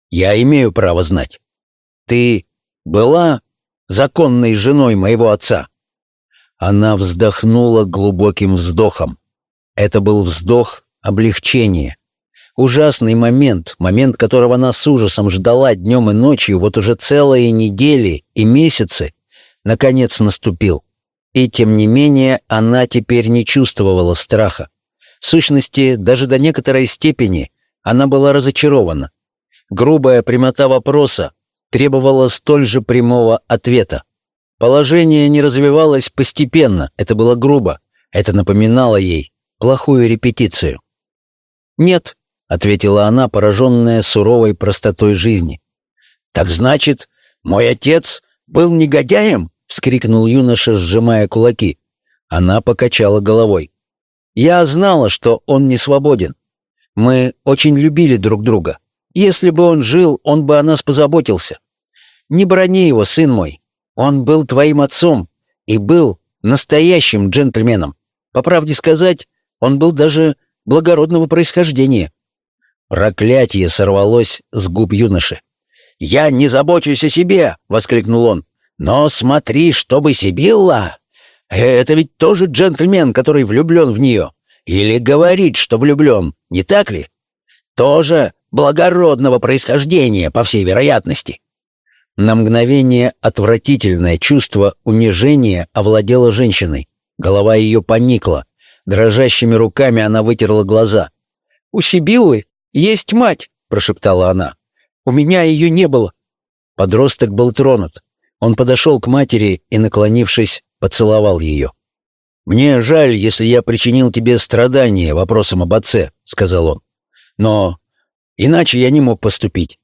Speaker 2: Я имею право знать. Ты была законной женой моего отца?» Она вздохнула глубоким вздохом. Это был вздох облегчения. Ужасный момент, момент которого она с ужасом ждала днем и ночью, вот уже целые недели и месяцы, наконец наступил. И тем не менее она теперь не чувствовала страха. В сущности, даже до некоторой степени она была разочарована. Грубая прямота вопроса требовала столь же прямого ответа. Положение не развивалось постепенно, это было грубо, это напоминало ей плохую репетицию. «Нет», — ответила она, пораженная суровой простотой жизни. «Так значит, мой отец был негодяем?» — вскрикнул юноша, сжимая кулаки. Она покачала головой. «Я знала, что он не свободен. Мы очень любили друг друга. Если бы он жил, он бы о нас позаботился. Не брони его, сын мой. Он был твоим отцом и был настоящим джентльменом. По правде сказать, он был даже благородного происхождения». Проклятие сорвалось с губ юноши. «Я не забочусь о себе!» — воскликнул он. Но смотри, чтобы Сибилла... Это ведь тоже джентльмен, который влюблен в нее. Или говорит, что влюблен, не так ли? Тоже благородного происхождения, по всей вероятности. На мгновение отвратительное чувство унижения овладело женщиной. Голова ее поникла. Дрожащими руками она вытерла глаза. «У Сибиллы «Есть мать!» — прошептала она. «У меня ее не было!» Подросток был тронут. Он подошел к матери и, наклонившись, поцеловал ее. «Мне жаль, если я причинил тебе страдания вопросом об отце», — сказал он. «Но иначе я не мог поступить.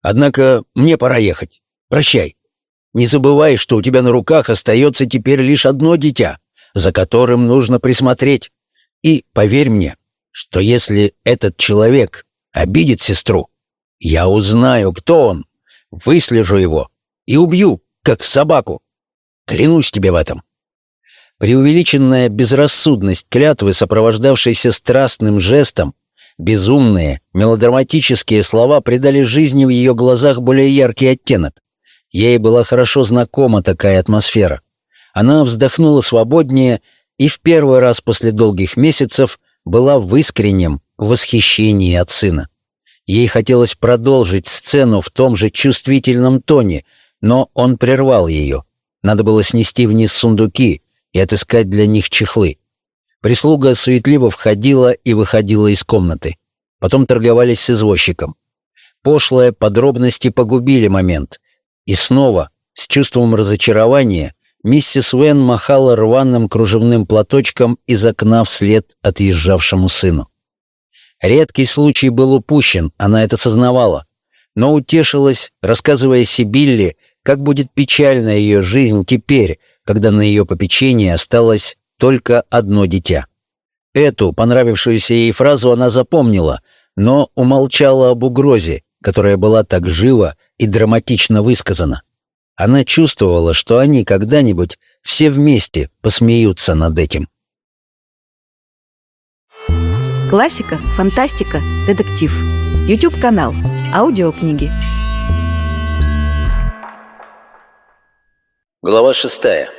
Speaker 2: Однако мне пора ехать. Прощай. Не забывай, что у тебя на руках остается теперь лишь одно дитя, за которым нужно присмотреть. И поверь мне, что если этот человек обидит сестру, я узнаю, кто он, выслежу его и убью, как собаку. Клянусь тебе в этом. Преувеличенная безрассудность клятвы, сопровождавшейся страстным жестом, безумные, мелодраматические слова придали жизни в ее глазах более яркий оттенок. Ей была хорошо знакома такая атмосфера. Она вздохнула свободнее и в первый раз после долгих месяцев была в искреннем восхищении от сына. Ей хотелось продолжить сцену в том же чувствительном тоне, но он прервал ее. Надо было снести вниз сундуки, и отыскать для них чехлы. Прислуга суетливо входила и выходила из комнаты. Потом торговались с извозчиком. Пошлые подробности погубили момент. И снова, с чувством разочарования, миссис Уэн махала рваным кружевным платочком из окна вслед отъезжавшему сыну. Редкий случай был упущен, она это сознавала, но утешилась, рассказывая Сибилле, как будет печальна ее жизнь теперь, когда на ее попечении осталось только одно дитя. Эту понравившуюся ей фразу она запомнила, но умолчала об угрозе, которая была так живо и драматично высказана. Она чувствовала, что они когда-нибудь все вместе посмеются над этим.
Speaker 4: Классика, фантастика, детектив. YouTube канал. Аудиокниги.
Speaker 2: Глава шестая.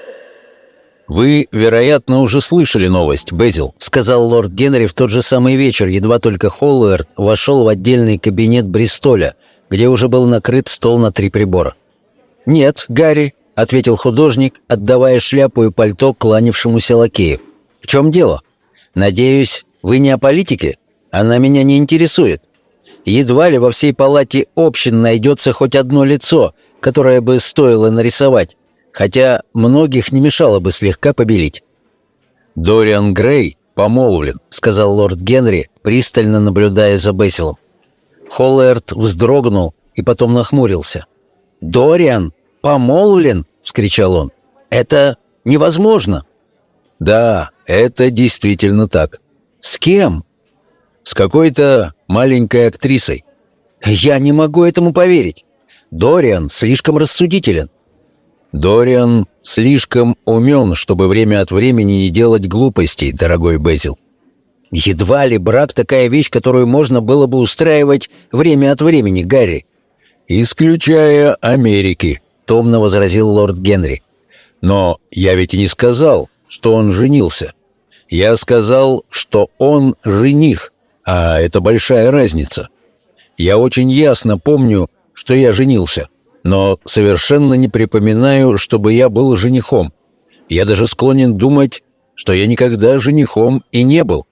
Speaker 2: «Вы, вероятно, уже слышали новость, Безил», — сказал лорд Генри в тот же самый вечер, едва только Холлуэрт вошел в отдельный кабинет Бристоля, где уже был накрыт стол на три прибора. «Нет, Гарри», — ответил художник, отдавая шляпу и пальто кланявшемуся лакею. «В чем дело? Надеюсь, вы не о политике? Она меня не интересует. Едва ли во всей палате общин найдется хоть одно лицо, которое бы стоило нарисовать, хотя многих не мешало бы слегка побелить. «Дориан Грей помолвлен», — сказал лорд Генри, пристально наблюдая за Бесилом. Холлерт вздрогнул и потом нахмурился. «Дориан помолвлен?» — вскричал он. «Это невозможно!» «Да, это действительно так. С кем?» «С какой-то маленькой актрисой». «Я не могу этому поверить. Дориан слишком рассудителен. Дориан слишком умен, чтобы время от времени не делать глупостей, дорогой Безил. Едва ли брак такая вещь, которую можно было бы устраивать время от времени, Гарри. Исключая Америки, томно возразил лорд Генри. Но я ведь и не сказал, что он женился. Я сказал, что он жених, а это большая разница. Я очень ясно помню, что я женился но совершенно не припоминаю, чтобы я был женихом. Я даже склонен думать, что я никогда женихом и не был.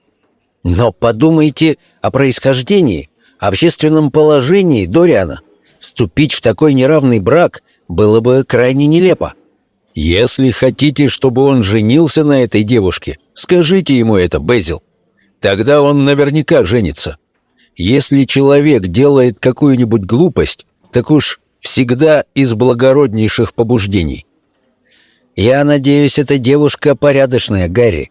Speaker 2: Но подумайте о происхождении, общественном положении Дориана. Вступить в такой неравный брак было бы крайне нелепо. Если хотите, чтобы он женился на этой девушке, скажите ему это, Безил. Тогда он наверняка женится. Если человек делает какую-нибудь глупость, так уж всегда из благороднейших побуждений. «Я надеюсь, эта девушка порядочная, Гарри.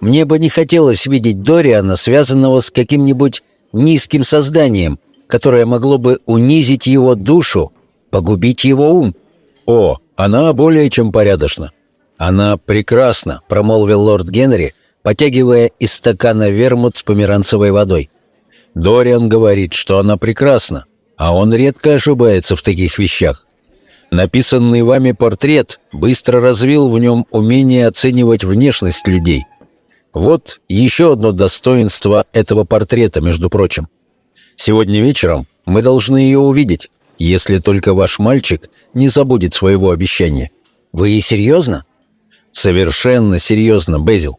Speaker 2: Мне бы не хотелось видеть Дориана, связанного с каким-нибудь низким созданием, которое могло бы унизить его душу, погубить его ум». «О, она более чем порядочна. Она прекрасна», — промолвил лорд Генри, потягивая из стакана вермут с померанцевой водой. «Дориан говорит, что она прекрасна, а он редко ошибается в таких вещах. Написанный вами портрет быстро развил в нем умение оценивать внешность людей. Вот еще одно достоинство этого портрета, между прочим. Сегодня вечером мы должны ее увидеть, если только ваш мальчик не забудет своего обещания. Вы серьезно? Совершенно серьезно, Безил.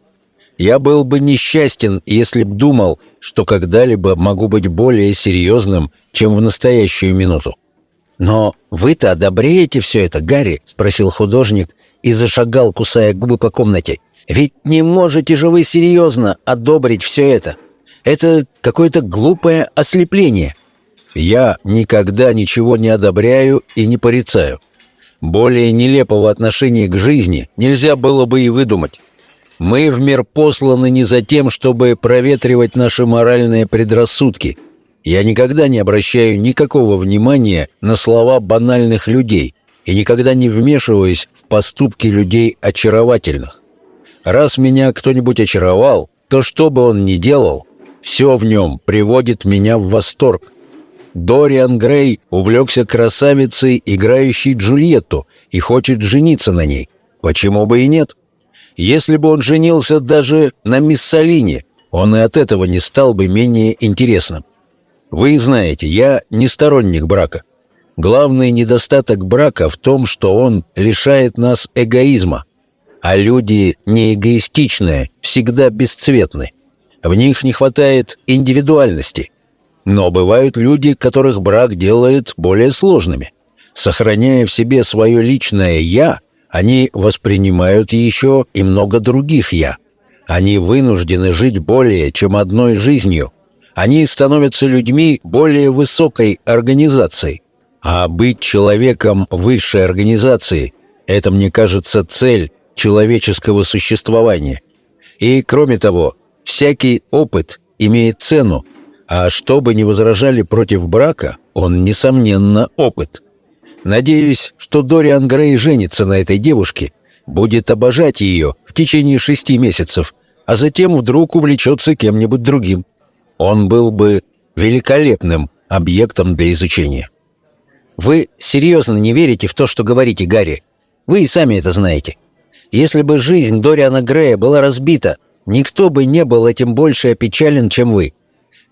Speaker 2: Я был бы несчастен, если б думал,
Speaker 1: что когда-либо могу быть более серьезным, чем в настоящую минуту.
Speaker 2: «Но вы-то одобряете все это, Гарри?» — спросил художник и зашагал, кусая губы по комнате. «Ведь не можете же вы серьезно одобрить все это. Это какое-то глупое ослепление».
Speaker 1: «Я никогда ничего не одобряю и не порицаю. Более нелепого отношения к жизни нельзя было бы и выдумать. Мы в мир посланы не за тем, чтобы проветривать наши моральные предрассудки. Я никогда не обращаю никакого внимания на слова банальных людей и никогда не вмешиваюсь в поступки людей очаровательных. Раз меня кто-нибудь очаровал, то что бы он ни делал, все в нем приводит меня в восторг. Дориан Грей увлекся красавицей, играющей Джульетту, и хочет жениться на ней. Почему бы и нет? Если бы он женился даже на Миссалине, он и от этого не стал бы менее интересным. Вы знаете, я не сторонник брака. Главный недостаток брака в том, что он лишает нас эгоизма. А люди не эгоистичные, всегда бесцветны. В них не хватает индивидуальности. Но бывают люди, которых брак делает более сложными. Сохраняя в себе свое личное «я», они воспринимают еще и много других «я». Они вынуждены жить более, чем одной жизнью. Они становятся людьми более высокой организацией. А быть человеком высшей организации – это, мне кажется, цель человеческого существования. И, кроме того, всякий опыт имеет цену, а что бы ни возражали против брака, он, несомненно, опыт. Надеюсь, что Дориан Грей женится на этой девушке, будет обожать ее в течение шести месяцев, а затем вдруг увлечется кем-нибудь другим. Он был бы великолепным объектом для изучения.
Speaker 2: Вы серьезно не верите в то, что говорите, Гарри? Вы и сами это знаете. Если бы жизнь Дориана Грея была разбита, никто бы не был этим больше опечален, чем вы.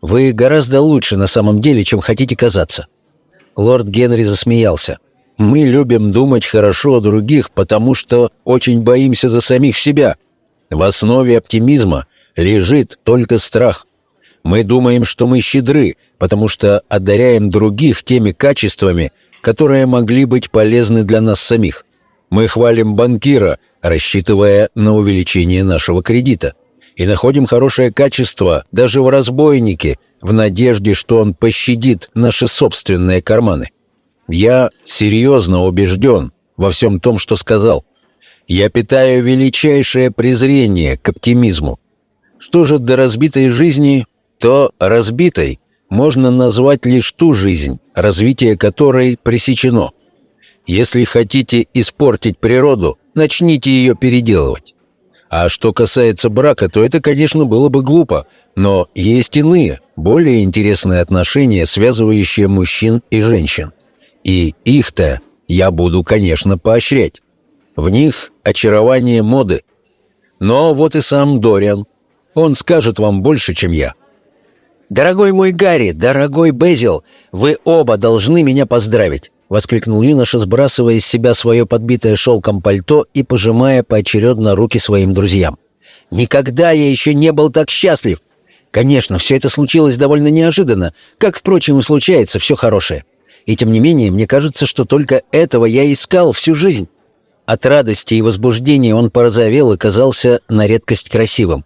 Speaker 2: Вы гораздо лучше на самом деле, чем хотите казаться». Лорд Генри засмеялся. «Мы любим думать хорошо о других, потому что очень боимся за самих себя. В основе оптимизма лежит только страх. Мы думаем, что мы щедры, потому что одаряем других теми качествами, которые могли быть полезны для нас самих. Мы хвалим банкира, рассчитывая на увеличение нашего кредита и находим хорошее качество даже в разбойнике, в надежде, что он пощадит наши собственные карманы. Я серьезно убежден во всем том, что сказал. Я питаю величайшее презрение к оптимизму. Что же до разбитой жизни, то разбитой можно назвать лишь ту жизнь, развитие которой пресечено. Если хотите испортить природу, начните ее переделывать. А что касается брака, то это, конечно, было бы глупо, но есть иные, более интересные отношения, связывающие мужчин и женщин. И их-то я буду, конечно, поощрять. В них очарование моды. Но вот и сам Дориан. Он скажет вам больше, чем я. «Дорогой мой Гарри, дорогой Безил, вы оба должны меня поздравить. — воскликнул юноша, сбрасывая из себя свое подбитое шелком пальто и пожимая поочередно руки своим друзьям. «Никогда я еще не был так счастлив! Конечно, все это случилось довольно неожиданно, как, впрочем, и случается все хорошее. И тем не менее, мне кажется, что только этого я искал всю жизнь». От радости и возбуждения он порозовел и казался на редкость красивым.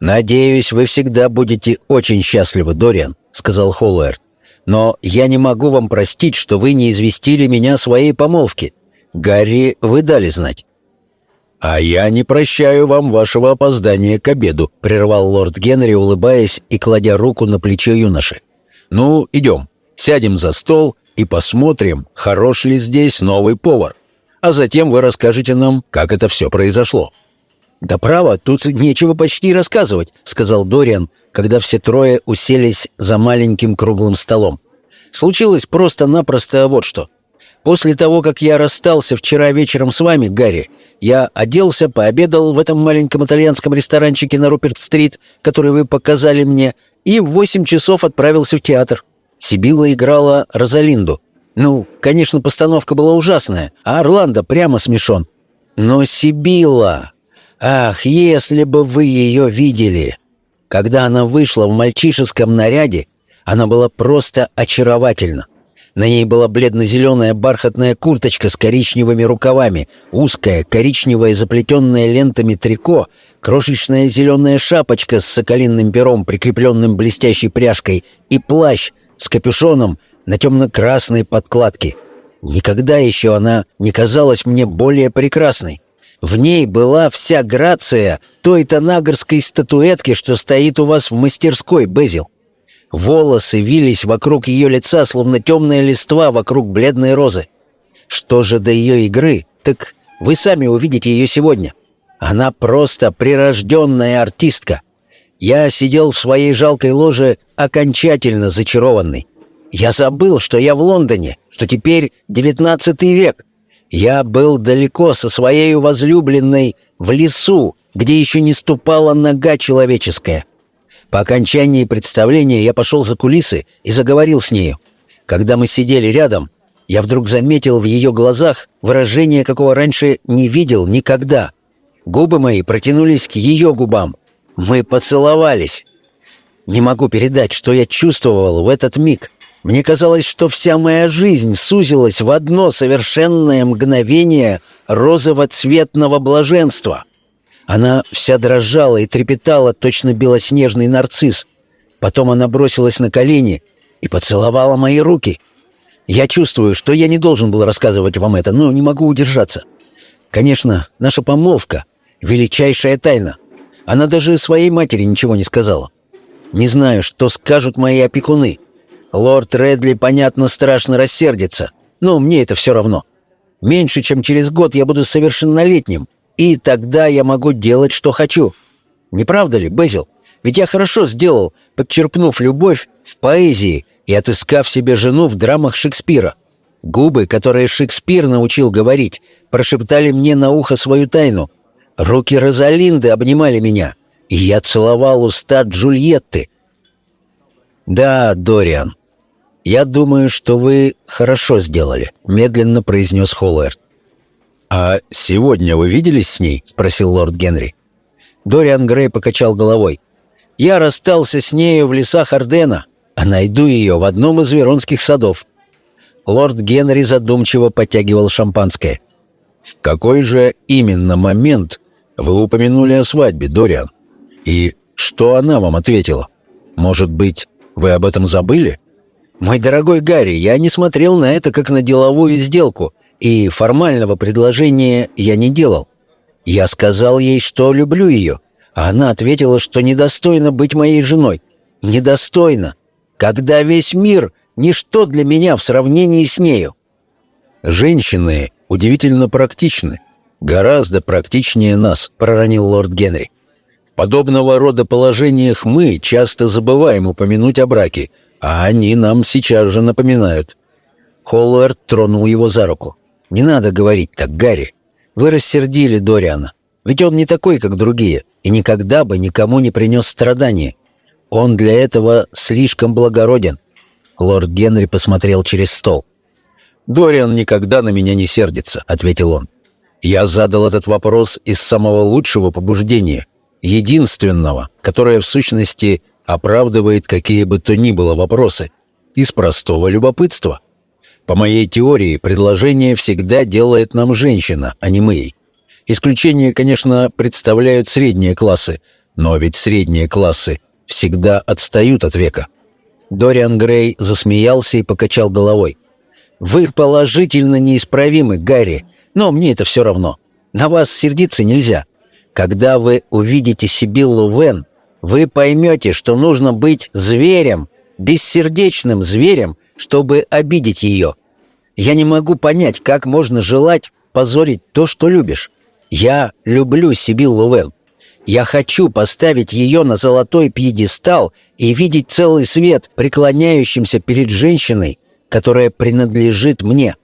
Speaker 2: «Надеюсь, вы всегда будете очень счастливы, Дориан», — сказал Холлуэрт. Но я не могу вам простить, что вы не известили меня своей помолвке. Гарри, вы дали знать». «А я не прощаю вам вашего опоздания к обеду», — прервал лорд Генри, улыбаясь и кладя руку на плечо юноши. «Ну, идем, сядем за стол и посмотрим, хорош ли здесь новый повар. А затем вы расскажете нам, как это все произошло». «Да право, тут нечего почти рассказывать», — сказал Дориан, когда все трое уселись за маленьким круглым столом. Случилось просто-напросто вот что. После того, как я расстался вчера вечером с вами, Гарри, я оделся, пообедал в этом маленьком итальянском ресторанчике на Руперт-стрит, который вы показали мне, и в восемь часов отправился в театр. Сибилла играла Розалинду. Ну, конечно, постановка была ужасная, а Орландо прямо смешон. Но Сибилла... Ах, если бы вы ее видели! Когда она вышла в мальчишеском наряде, она была просто очаровательна. На ней была бледно-зеленая бархатная курточка с коричневыми рукавами, узкая коричневая заплетенная лентами трико, крошечная зеленая шапочка с соколинным пером, прикрепленным блестящей пряжкой, и плащ с капюшоном на темно-красной подкладке. Никогда еще она не казалась мне более прекрасной. В ней была вся грация той танагорской статуэтки, что стоит у вас в мастерской, Безил. Волосы вились вокруг ее лица, словно темная листва вокруг бледной розы. Что же до ее игры, так вы сами увидите ее сегодня. Она просто прирожденная артистка. Я сидел в своей жалкой ложе окончательно зачарованный. Я забыл, что я в Лондоне, что теперь девятнадцатый век. Я был далеко со своей возлюбленной в лесу, где еще не ступала нога человеческая. По окончании представления я пошел за кулисы и заговорил с нею. Когда мы сидели рядом, я вдруг заметил в ее глазах выражение, какого раньше не видел никогда. Губы мои протянулись к ее губам. Мы поцеловались. Не могу передать, что я чувствовал в этот миг. Мне казалось, что вся моя жизнь сузилась в одно совершенное мгновение розово-цветного блаженства. Она вся дрожала и трепетала, точно белоснежный нарцисс. Потом она бросилась на колени и поцеловала мои руки. Я чувствую, что я не должен был рассказывать вам это, но не могу удержаться. Конечно, наша помолвка — величайшая тайна. Она даже своей матери ничего не сказала. Не знаю, что скажут мои опекуны — Лорд Редли, понятно, страшно рассердится, но мне это все равно. Меньше чем через год я буду совершеннолетним, и тогда я могу делать, что хочу. Не правда ли, Безил? Ведь я хорошо сделал, подчерпнув любовь в поэзии и отыскав себе жену в драмах Шекспира. Губы, которые Шекспир научил говорить, прошептали мне на ухо свою тайну. Руки Розалинды обнимали меня, и я целовал уста Джульетты. Да, Дориан, «Я думаю, что вы хорошо сделали», — медленно произнес Холлер.
Speaker 1: «А сегодня вы виделись с ней?» — спросил лорд Генри.
Speaker 2: Дориан Грей покачал головой. «Я расстался с нею в лесах Ордена, а найду ее в одном из веронских садов». Лорд Генри задумчиво подтягивал шампанское.
Speaker 1: «В какой же именно момент вы упомянули о свадьбе, Дориан? И что она вам ответила? Может быть, вы об этом забыли?»
Speaker 2: «Мой дорогой Гарри, я не смотрел на это как на деловую сделку, и формального предложения я не делал. Я сказал ей, что люблю ее, а она ответила, что недостойна быть моей женой. Недостойна, когда весь мир — ничто для меня в сравнении с нею».
Speaker 1: «Женщины удивительно практичны, гораздо практичнее нас», — проронил лорд Генри. «В подобного рода положениях мы часто забываем упомянуть о браке, а они нам сейчас же напоминают».
Speaker 2: Холлуэрт тронул его за руку. «Не надо говорить так, Гарри. Вы рассердили Дориана. Ведь он не такой, как другие, и никогда бы никому не принес страдания. Он для этого слишком благороден». Лорд Генри посмотрел через стол.
Speaker 1: «Дориан никогда на меня не сердится», — ответил он. «Я задал этот вопрос из самого лучшего побуждения, единственного, которое в сущности оправдывает какие бы то ни было вопросы, из простого любопытства. По моей теории, предложение всегда делает нам женщина, а не мы Исключения, конечно, представляют средние классы, но ведь средние классы всегда отстают от века.
Speaker 2: Дориан Грей засмеялся и покачал головой. «Вы положительно неисправимы, Гарри, но мне это все равно. На вас сердиться нельзя. Когда вы увидите Сибиллу Вен, вы поймете, что нужно быть зверем, бессердечным зверем, чтобы обидеть ее. Я не могу понять, как можно желать позорить то, что любишь. Я люблю Сибиллу Вен. Я хочу поставить ее на золотой пьедестал и видеть целый свет, преклоняющимся перед женщиной, которая принадлежит мне.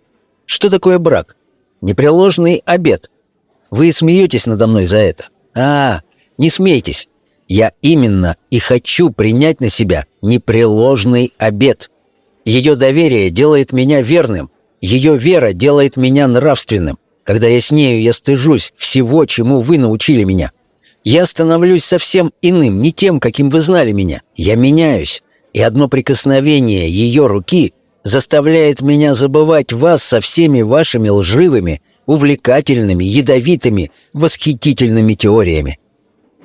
Speaker 2: Что такое брак? Непреложный обет. Вы смеетесь надо мной за это? А, не смейтесь. Я именно и хочу принять на себя непреложный обет. Ее доверие делает меня верным, ее вера делает меня нравственным. Когда я с нею, я стыжусь всего, чему вы научили меня.
Speaker 5: Я становлюсь совсем иным, не тем, каким вы знали меня. Я меняюсь, и одно прикосновение ее руки заставляет меня забывать вас со всеми вашими лживыми, увлекательными, ядовитыми, восхитительными теориями.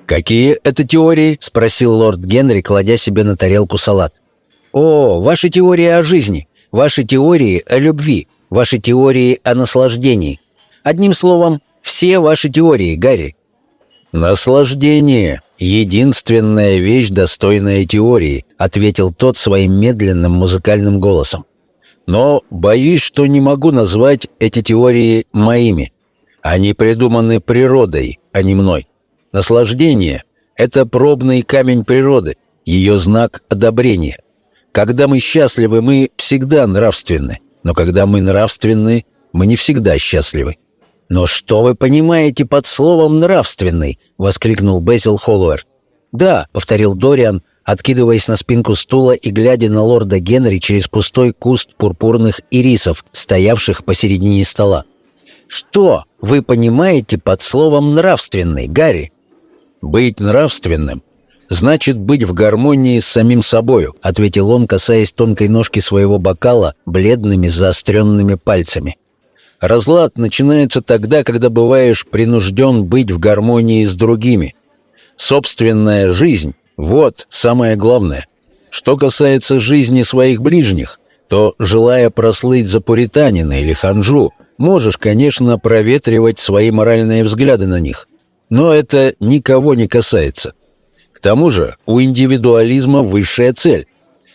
Speaker 2: «Какие это теории?» — спросил лорд Генри, кладя себе на тарелку салат.
Speaker 5: «О, ваши теории о жизни, ваши теории о любви, ваши теории о наслаждении. Одним словом, все ваши теории, Гарри».
Speaker 2: «Наслаждение — единственная вещь, достойная теории», — ответил тот своим медленным музыкальным голосом. «Но боюсь, что не могу назвать эти теории моими. Они придуманы природой, а не мной. Наслаждение — это пробный камень природы, ее знак одобрения. Когда мы счастливы, мы всегда нравственны, но когда мы нравственны, мы не всегда счастливы.
Speaker 5: «Но что вы понимаете под словом «нравственный»?» — воскликнул Безил Холлуэр. «Да», — повторил Дориан, откидываясь на спинку стула и глядя на лорда Генри через пустой куст пурпурных ирисов, стоявших посередине стола. «Что вы понимаете под словом «нравственный», Гарри?»
Speaker 2: «Быть нравственным значит быть в гармонии с самим собою», ответил он, касаясь тонкой ножки своего бокала бледными заостренными пальцами. «Разлад начинается тогда, когда бываешь принужден быть в гармонии с другими. Собственная жизнь — вот самое главное. Что касается жизни своих ближних, то, желая прослыть за пуританина или ханжу, можешь, конечно, проветривать свои моральные взгляды на них. Но это никого не касается. К тому же у индивидуализма высшая цель.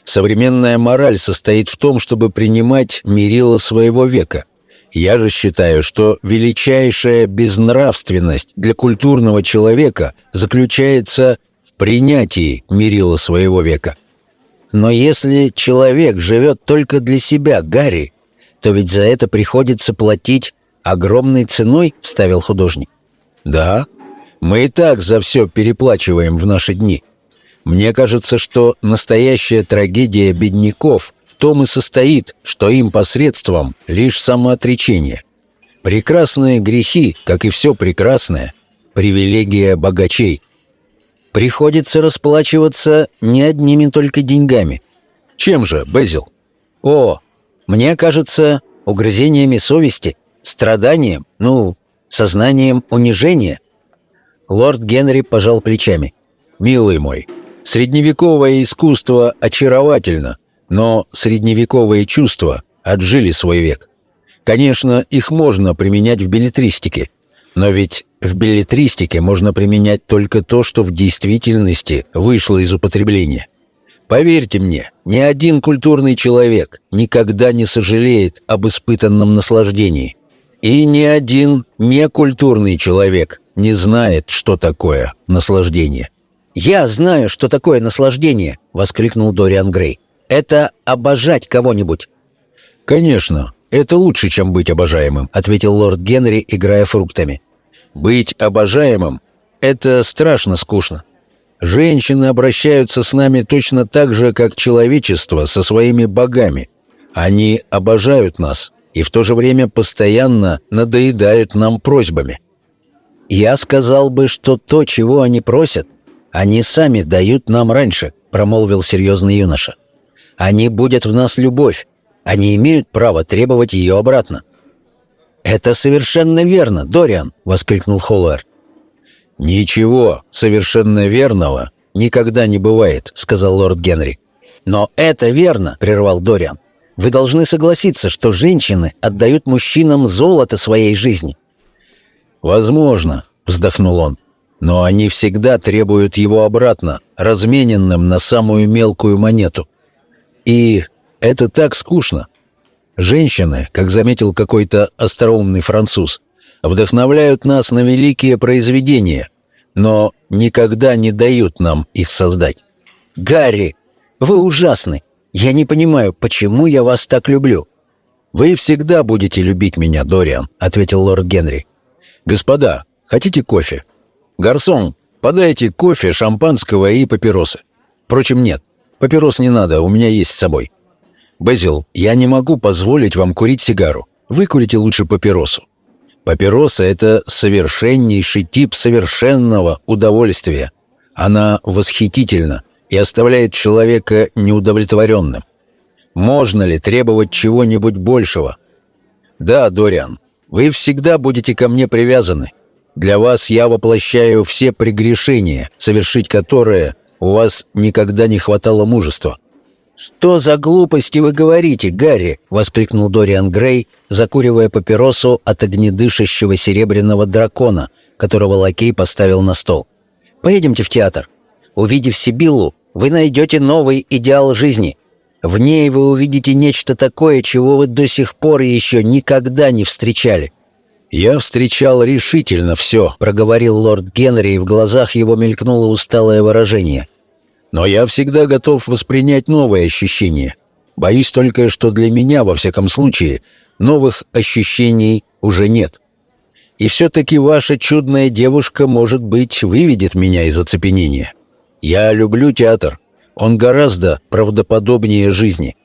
Speaker 2: Современная мораль состоит в том, чтобы принимать мерило своего века. Я же считаю, что величайшая безнравственность для культурного человека заключается в принятии мерила своего века.
Speaker 5: Но если человек живет только для себя, Гарри, то ведь за это приходится платить огромной ценой, вставил художник.
Speaker 2: Да, мы и так за все переплачиваем в наши дни. Мне кажется, что настоящая трагедия бедняков в том и состоит, что им посредством лишь самоотречение. Прекрасные грехи, как и все прекрасное, привилегия богачей.
Speaker 5: Приходится расплачиваться не одними только деньгами.
Speaker 2: Чем же, Безил?
Speaker 5: О, мне кажется, угрызениями совести, страданием, ну, сознанием унижения –
Speaker 2: Лорд Генри пожал плечами. «Милый мой, средневековое искусство очаровательно, но средневековые чувства отжили свой век. Конечно, их можно применять в билетристике, но ведь в билетристике можно применять только то, что в действительности вышло из употребления. Поверьте мне, ни один культурный человек никогда не сожалеет об испытанном наслаждении. И ни один некультурный человек не знает, что такое наслаждение.
Speaker 5: «Я знаю, что такое наслаждение!» — воскликнул Дориан Грей. «Это обожать кого-нибудь!»
Speaker 2: «Конечно, это лучше, чем быть обожаемым», — ответил лорд Генри, играя фруктами. «Быть обожаемым — это страшно скучно. Женщины обращаются с нами точно так же, как человечество со своими богами. Они обожают нас, и в то же время постоянно надоедают нам просьбами.
Speaker 5: «Я сказал бы, что то, чего они просят, они сами дают нам раньше», — промолвил серьезный юноша. «Они будут в нас любовь, они имеют право требовать ее обратно». «Это совершенно верно, Дориан!» — воскликнул Холлуэр.
Speaker 2: «Ничего совершенно верного никогда не бывает», — сказал лорд Генри.
Speaker 5: «Но это верно», — прервал Дориан. Вы должны согласиться, что женщины отдают мужчинам золото своей жизни.
Speaker 2: «Возможно», — вздохнул он, — «но они всегда требуют его обратно, размененным на самую мелкую монету. И это так скучно. Женщины, как заметил какой-то остроумный француз, вдохновляют нас на великие произведения, но никогда не дают нам их создать».
Speaker 5: «Гарри, вы ужасны!» Я не понимаю, почему я вас так люблю».
Speaker 2: «Вы всегда будете любить меня, Дориан», — ответил лорд Генри. «Господа, хотите кофе? Гарсон, подайте кофе, шампанского и папиросы. Впрочем, нет, папирос не надо, у меня есть с собой. Безил, я не могу позволить вам курить сигару. Выкурите лучше папиросу.
Speaker 1: Папироса — это совершеннейший тип совершенного удовольствия. Она восхитительна и оставляет человека неудовлетворенным. Можно ли требовать чего-нибудь большего? Да, Дориан, вы всегда будете ко мне привязаны. Для вас я воплощаю все прегрешения, совершить которые у вас никогда не хватало мужества.
Speaker 2: «Что за глупости вы говорите, Гарри?» — воскликнул Дориан Грей, закуривая папиросу от огнедышащего серебряного дракона, которого лакей поставил на стол. «Поедемте в театр. Увидев Сибиллу, вы найдете новый идеал жизни. В ней вы увидите нечто такое, чего вы до сих пор еще никогда не встречали».
Speaker 1: «Я встречал решительно все», —
Speaker 2: проговорил лорд Генри, и в глазах его мелькнуло усталое выражение.
Speaker 1: Но я всегда готов воспринять новые ощущения. Боюсь только, что для меня, во всяком случае, новых ощущений уже нет. И все-таки ваша чудная девушка, может быть, выведет меня из оцепенения. Я люблю театр. Он гораздо правдоподобнее жизни.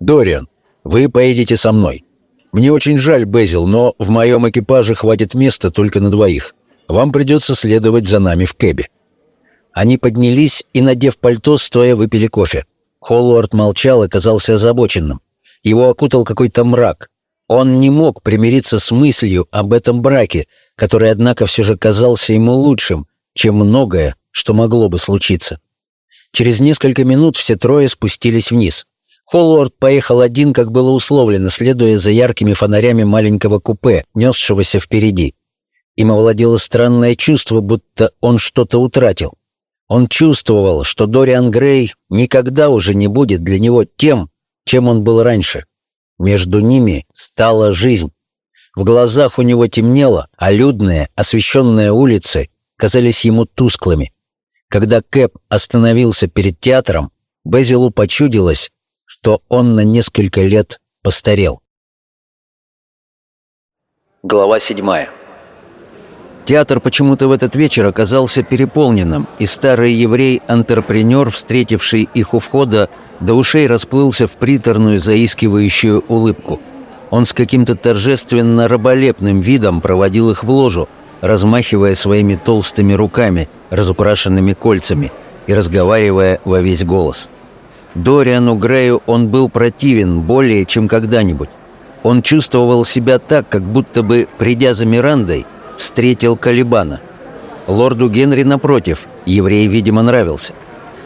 Speaker 1: Дориан, вы поедете со мной. Мне очень жаль, Безил, но в моем экипаже хватит места только на двоих. Вам придется следовать за нами в кэбе.
Speaker 2: Они поднялись и, надев пальто, стоя выпили кофе. Холлуард молчал и казался озабоченным. Его окутал какой-то мрак. Он не мог примириться с мыслью об этом браке, который, однако, все же казался ему лучшим, чем многое, что могло бы случиться. Через несколько минут все трое спустились вниз. Холлуорд поехал один, как было условлено, следуя за яркими фонарями маленького купе, несшегося впереди. Им овладело странное чувство, будто он что-то утратил. Он чувствовал, что Дориан Грей никогда уже не будет для него тем, чем он был раньше. Между ними стала жизнь. В глазах у него темнело, а людные, освещенные улицы казались ему тусклыми. Когда Кэп остановился перед театром, Безилу почудилось, что он на несколько лет постарел. Глава седьмая Театр почему-то в этот вечер оказался переполненным, и старый еврей-антрепренер, встретивший их у входа, до ушей расплылся в приторную заискивающую улыбку. Он с каким-то торжественно раболепным видом проводил их в ложу, размахивая своими толстыми руками, разукрашенными кольцами, и разговаривая во весь голос. Дориану Грею он был противен более, чем когда-нибудь. Он чувствовал себя так, как будто бы, придя за Мирандой, встретил Калибана. Лорду Генри, напротив, еврей, видимо, нравился.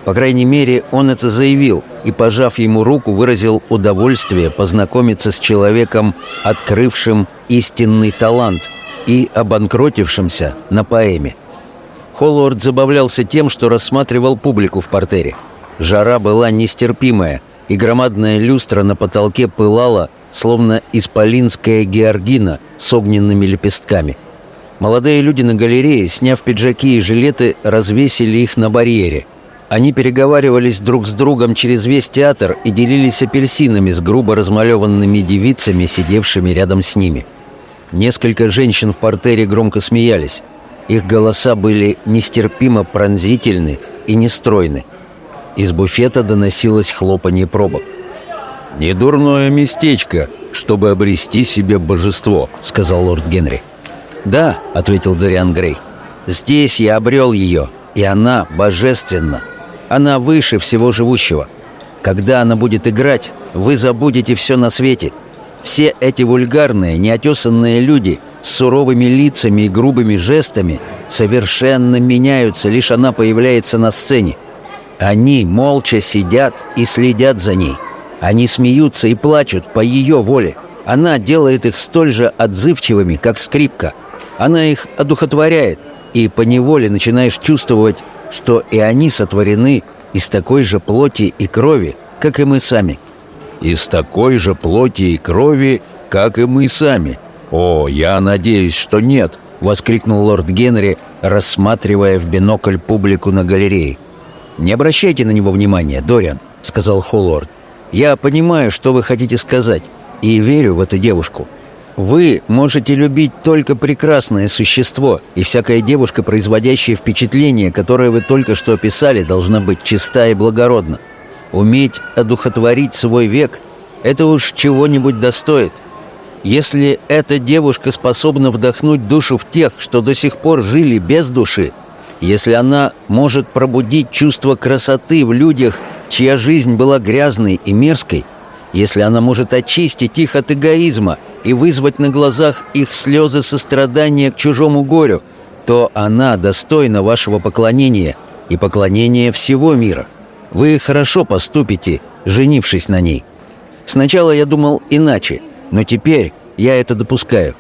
Speaker 2: По крайней мере, он это заявил и, пожав ему руку, выразил удовольствие познакомиться с человеком, открывшим истинный талант и обанкротившимся на поэме. Холлорд забавлялся тем, что рассматривал публику в портере. Жара была нестерпимая, и громадная люстра на потолке пылала, словно исполинская георгина с огненными лепестками – Молодые люди на галерее, сняв пиджаки и жилеты, развесили их на барьере. Они переговаривались друг с другом через весь театр и делились апельсинами с грубо размалеванными девицами, сидевшими рядом с ними. Несколько женщин в портере громко смеялись. Их голоса были нестерпимо пронзительны и нестройны. Из буфета доносилось хлопанье пробок.
Speaker 1: «Недурное местечко, чтобы обрести себе божество», — сказал лорд Генри.
Speaker 2: «Да», — ответил Дориан Грей, — «здесь я обрел ее, и она божественна. Она выше всего живущего. Когда она будет играть, вы забудете все на свете. Все эти вульгарные, неотесанные люди с суровыми лицами и грубыми жестами совершенно меняются, лишь она появляется на сцене. Они молча сидят и следят за ней. Они смеются и плачут по ее воле. Она делает их столь же отзывчивыми, как скрипка — она их одухотворяет, и поневоле начинаешь чувствовать, что и они сотворены из такой же плоти и крови, как и мы сами.
Speaker 1: Из такой же плоти и крови, как и мы сами. О, я надеюсь, что нет, воскликнул лорд Генри, рассматривая в бинокль публику на галерее.
Speaker 2: Не обращайте на него внимания, Дориан, сказал Холлорд. Я понимаю, что вы хотите сказать, и верю в эту девушку. Вы можете любить только прекрасное существо, и всякая девушка, производящая впечатление, которое вы только что описали, должна быть чиста и благородна. Уметь одухотворить свой век – это уж чего-нибудь достоит. Если эта девушка способна вдохнуть душу в тех, что до сих пор жили без души, если она может пробудить чувство красоты в людях, чья жизнь была грязной и мерзкой, если она может очистить их от эгоизма и вызвать на глазах их слезы сострадания к чужому горю, то она достойна вашего поклонения и поклонения всего мира. Вы хорошо поступите, женившись на ней. Сначала я думал иначе, но теперь я это допускаю.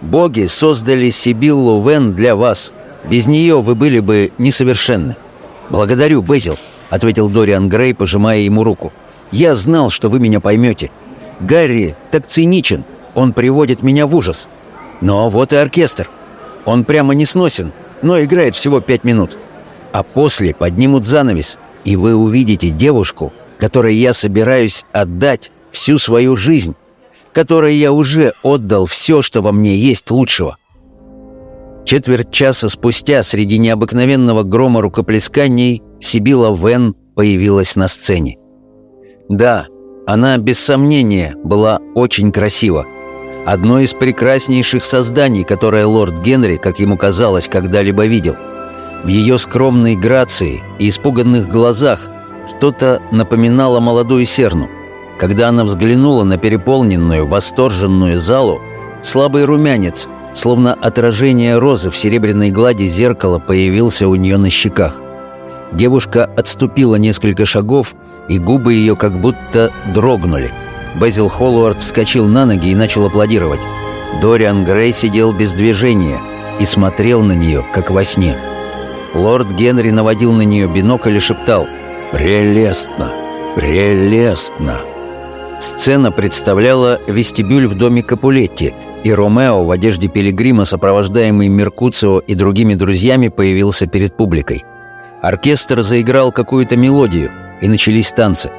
Speaker 2: Боги создали Сибиллу Вен для вас. Без нее вы были бы несовершенны. Благодарю, Безил, ответил Дориан Грей, пожимая ему руку. Я знал, что вы меня поймете. Гарри так циничен, он приводит меня в ужас. Но вот и оркестр. Он прямо не сносен, но играет всего пять минут. А после поднимут занавес, и вы увидите девушку, которой я собираюсь отдать всю свою жизнь, которой я уже отдал все, что во мне есть лучшего. Четверть часа спустя среди необыкновенного грома рукоплесканий Сибила Вен появилась на сцене. Да, она, без сомнения, была очень красива. Одно из прекраснейших созданий, которое лорд Генри, как ему казалось, когда-либо видел. В ее скромной грации и испуганных глазах что-то напоминало молодую серну – когда она взглянула на переполненную, восторженную залу, слабый румянец, словно отражение розы в серебряной глади зеркала, появился у нее на щеках. Девушка отступила несколько шагов, и губы ее как будто дрогнули. Безил Холлуард вскочил на ноги и начал аплодировать. Дориан Грей сидел без движения и смотрел на нее, как во сне. Лорд Генри наводил на нее бинокль и шептал «Прелестно! Прелестно!» Сцена представляла вестибюль в доме Капулетти, и Ромео в одежде пилигрима, сопровождаемый Меркуцио и другими друзьями, появился перед публикой. Оркестр заиграл какую-то мелодию, и начались танцы.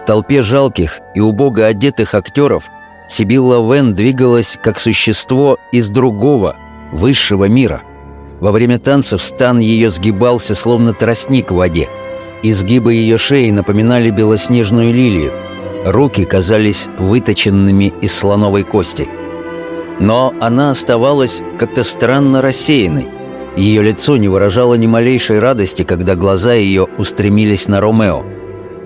Speaker 2: В толпе жалких и убого одетых актеров Сибилла Вен двигалась как существо из другого, высшего мира. Во время танцев стан ее сгибался, словно тростник в воде. Изгибы ее шеи напоминали белоснежную лилию – Руки казались выточенными из слоновой кости. Но она оставалась как-то странно рассеянной. Ее лицо не выражало ни малейшей радости, когда глаза ее устремились на Ромео.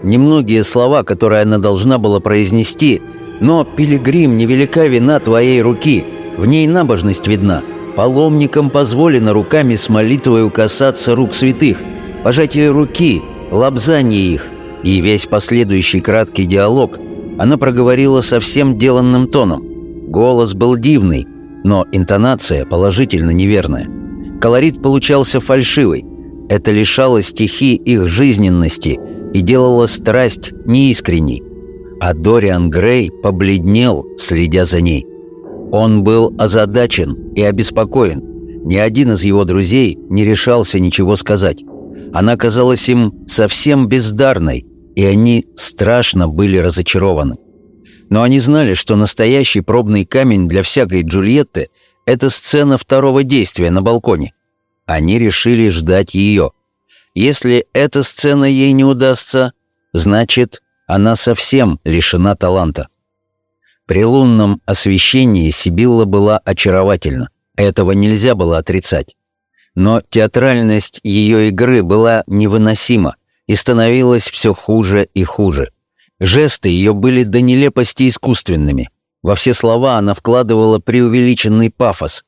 Speaker 2: Немногие слова, которые она должна была произнести, но, пилигрим, невелика вина твоей руки, в ней набожность видна. Паломникам позволено руками с молитвой касаться рук святых, пожатие руки, лобзание их – и весь последующий краткий диалог она проговорила совсем деланным тоном. Голос был дивный, но интонация положительно неверная. Колорит получался фальшивый. Это лишало стихи их жизненности и делало страсть неискренней. А Дориан Грей побледнел, следя за ней. Он был озадачен и обеспокоен. Ни один из его друзей не решался ничего сказать. Она казалась им совсем бездарной, и они страшно были разочарованы. Но они знали, что настоящий пробный камень для всякой Джульетты — это сцена второго действия на балконе. Они решили ждать ее. Если эта сцена ей не удастся, значит, она совсем лишена таланта. При лунном освещении Сибилла была очаровательна. Этого нельзя было отрицать. Но театральность ее игры была невыносима и становилось все хуже и хуже. Жесты ее были до нелепости искусственными. Во все слова она вкладывала преувеличенный пафос.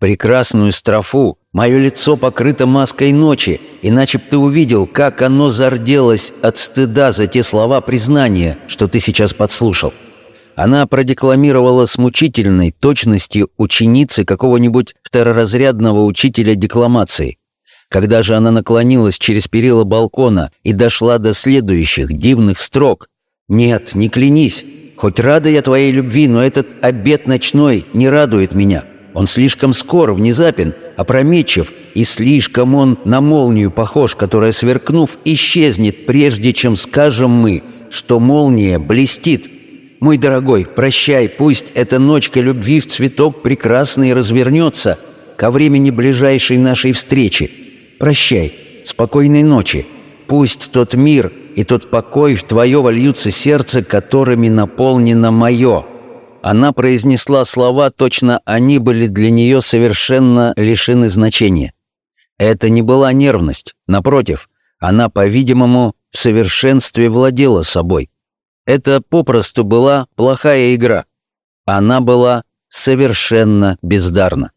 Speaker 2: Прекрасную строфу «Мое лицо покрыто маской ночи, иначе б ты увидел, как оно зарделось от стыда за те слова признания, что ты сейчас подслушал». Она продекламировала с мучительной точностью ученицы какого-нибудь второразрядного учителя декламации – когда же она наклонилась через перила балкона и дошла до следующих дивных строк «Нет, не клянись, хоть рада я твоей любви, но этот обед ночной не радует меня. Он слишком скор, внезапен, опрометчив, и слишком он на молнию похож, которая, сверкнув, исчезнет, прежде чем скажем мы, что молния блестит. Мой дорогой, прощай, пусть эта ночка любви в цветок прекрасный развернется ко времени ближайшей нашей встречи, Прощай, спокойной ночи. Пусть тот мир и тот покой в твое вольются сердце, которыми наполнено мое. Она произнесла слова, точно они были для нее совершенно лишены значения. Это не была нервность, напротив, она, по-видимому, в совершенстве владела собой. Это попросту была плохая игра. Она была совершенно бездарна.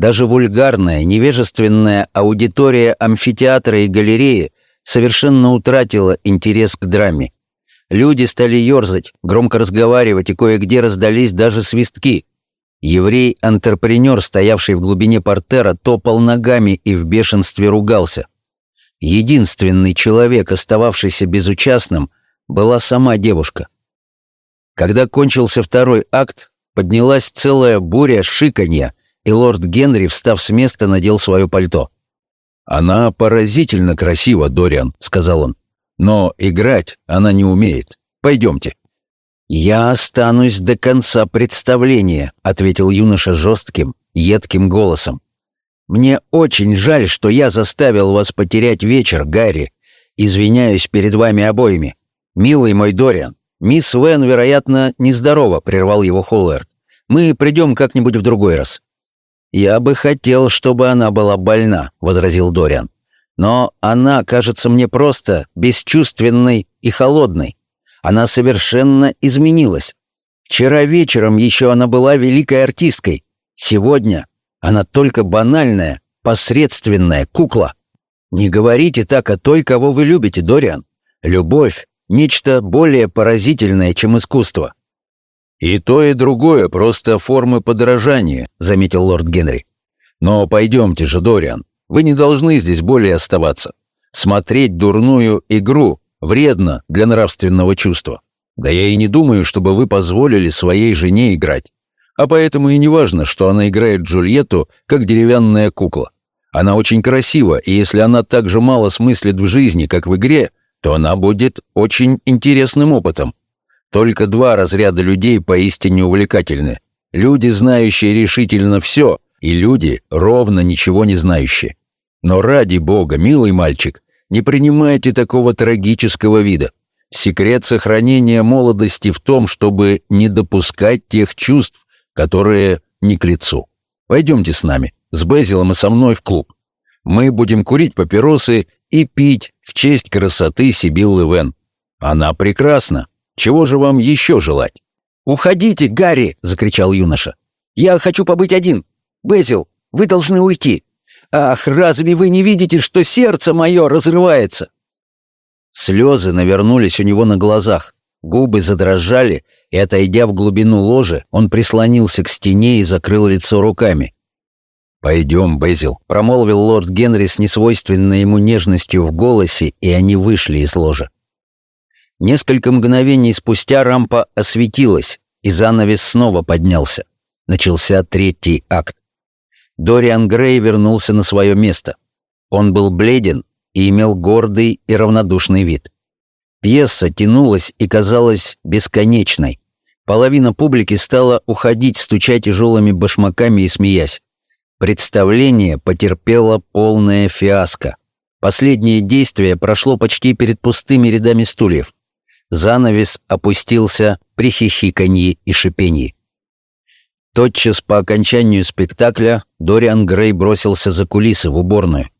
Speaker 2: Даже вульгарная, невежественная аудитория амфитеатра и галереи совершенно утратила интерес к драме. Люди стали ерзать, громко разговаривать, и кое-где раздались даже свистки. Еврей-антрепренер, стоявший в глубине портера, топал ногами и в бешенстве ругался. Единственный человек, остававшийся безучастным, была сама девушка. Когда кончился второй акт, поднялась целая буря шиканья, и лорд Генри, встав с места, надел свое пальто.
Speaker 1: «Она поразительно красива, Дориан», — сказал он. «Но играть она не умеет. Пойдемте».
Speaker 2: «Я останусь до конца представления», — ответил юноша жестким, едким голосом. «Мне очень жаль, что я заставил вас потерять вечер, Гарри. Извиняюсь перед вами обоими. Милый мой Дориан, мисс Вен, вероятно, нездорова», — прервал его Холлард. «Мы придем как-нибудь в другой раз». «Я бы хотел, чтобы она была больна», — возразил Дориан. «Но она кажется мне просто бесчувственной и холодной. Она совершенно изменилась. Вчера вечером еще она была великой артисткой. Сегодня она только банальная, посредственная кукла. Не говорите так о той, кого вы любите, Дориан. Любовь — нечто более поразительное, чем искусство.
Speaker 1: «И то, и другое просто формы подражания», — заметил лорд Генри. «Но пойдемте же, Дориан, вы не должны здесь более оставаться. Смотреть дурную игру вредно для нравственного чувства. Да я и не думаю, чтобы вы позволили своей жене играть. А поэтому и не важно, что она играет Джульетту, как деревянная кукла. Она очень красива, и если она так же мало смыслит в жизни, как в игре, то она будет очень интересным опытом. Только два разряда людей поистине увлекательны. Люди, знающие решительно все, и люди, ровно ничего не знающие. Но ради бога, милый мальчик, не принимайте такого трагического вида. Секрет сохранения молодости в том, чтобы не допускать тех чувств, которые не к лицу. Пойдемте с нами, с Безилом и со мной в клуб. Мы будем курить папиросы и пить в честь красоты Сибиллы Вен. Она прекрасна. Чего же вам еще желать?»
Speaker 2: «Уходите, Гарри!» — закричал юноша. «Я хочу побыть один. Безил, вы должны уйти. Ах, разве вы не видите, что сердце мое разрывается?» Слезы навернулись у него на глазах, губы задрожали, и, отойдя в глубину ложи, он прислонился к стене и закрыл лицо руками.
Speaker 1: «Пойдем, Безил», —
Speaker 2: промолвил лорд Генри с несвойственной ему нежностью в голосе, и они вышли из ложи. Несколько мгновений спустя рампа осветилась, и занавес снова поднялся. Начался третий акт. Дориан Грей вернулся на свое место. Он был бледен и имел гордый и равнодушный вид. Пьеса тянулась и казалась бесконечной. Половина публики стала уходить, стуча тяжелыми башмаками и смеясь. Представление потерпело полное фиаско. Последнее действие прошло почти перед пустыми рядами стульев. Занавес опустился при хихиканье и шипении. Тотчас по окончанию спектакля Дориан Грей бросился за кулисы в уборную.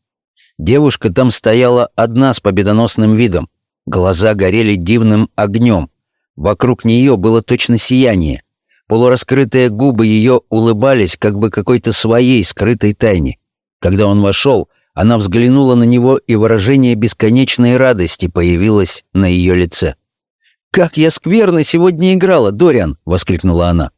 Speaker 2: Девушка там стояла одна с победоносным видом. Глаза горели дивным огнем. Вокруг нее было точно сияние. Полураскрытые губы ее улыбались как бы какой-то своей скрытой тайне. Когда он вошел, она взглянула на него, и выражение бесконечной радости появилось на ее лице. «Как я скверно сегодня играла, Дориан!» — воскликнула она.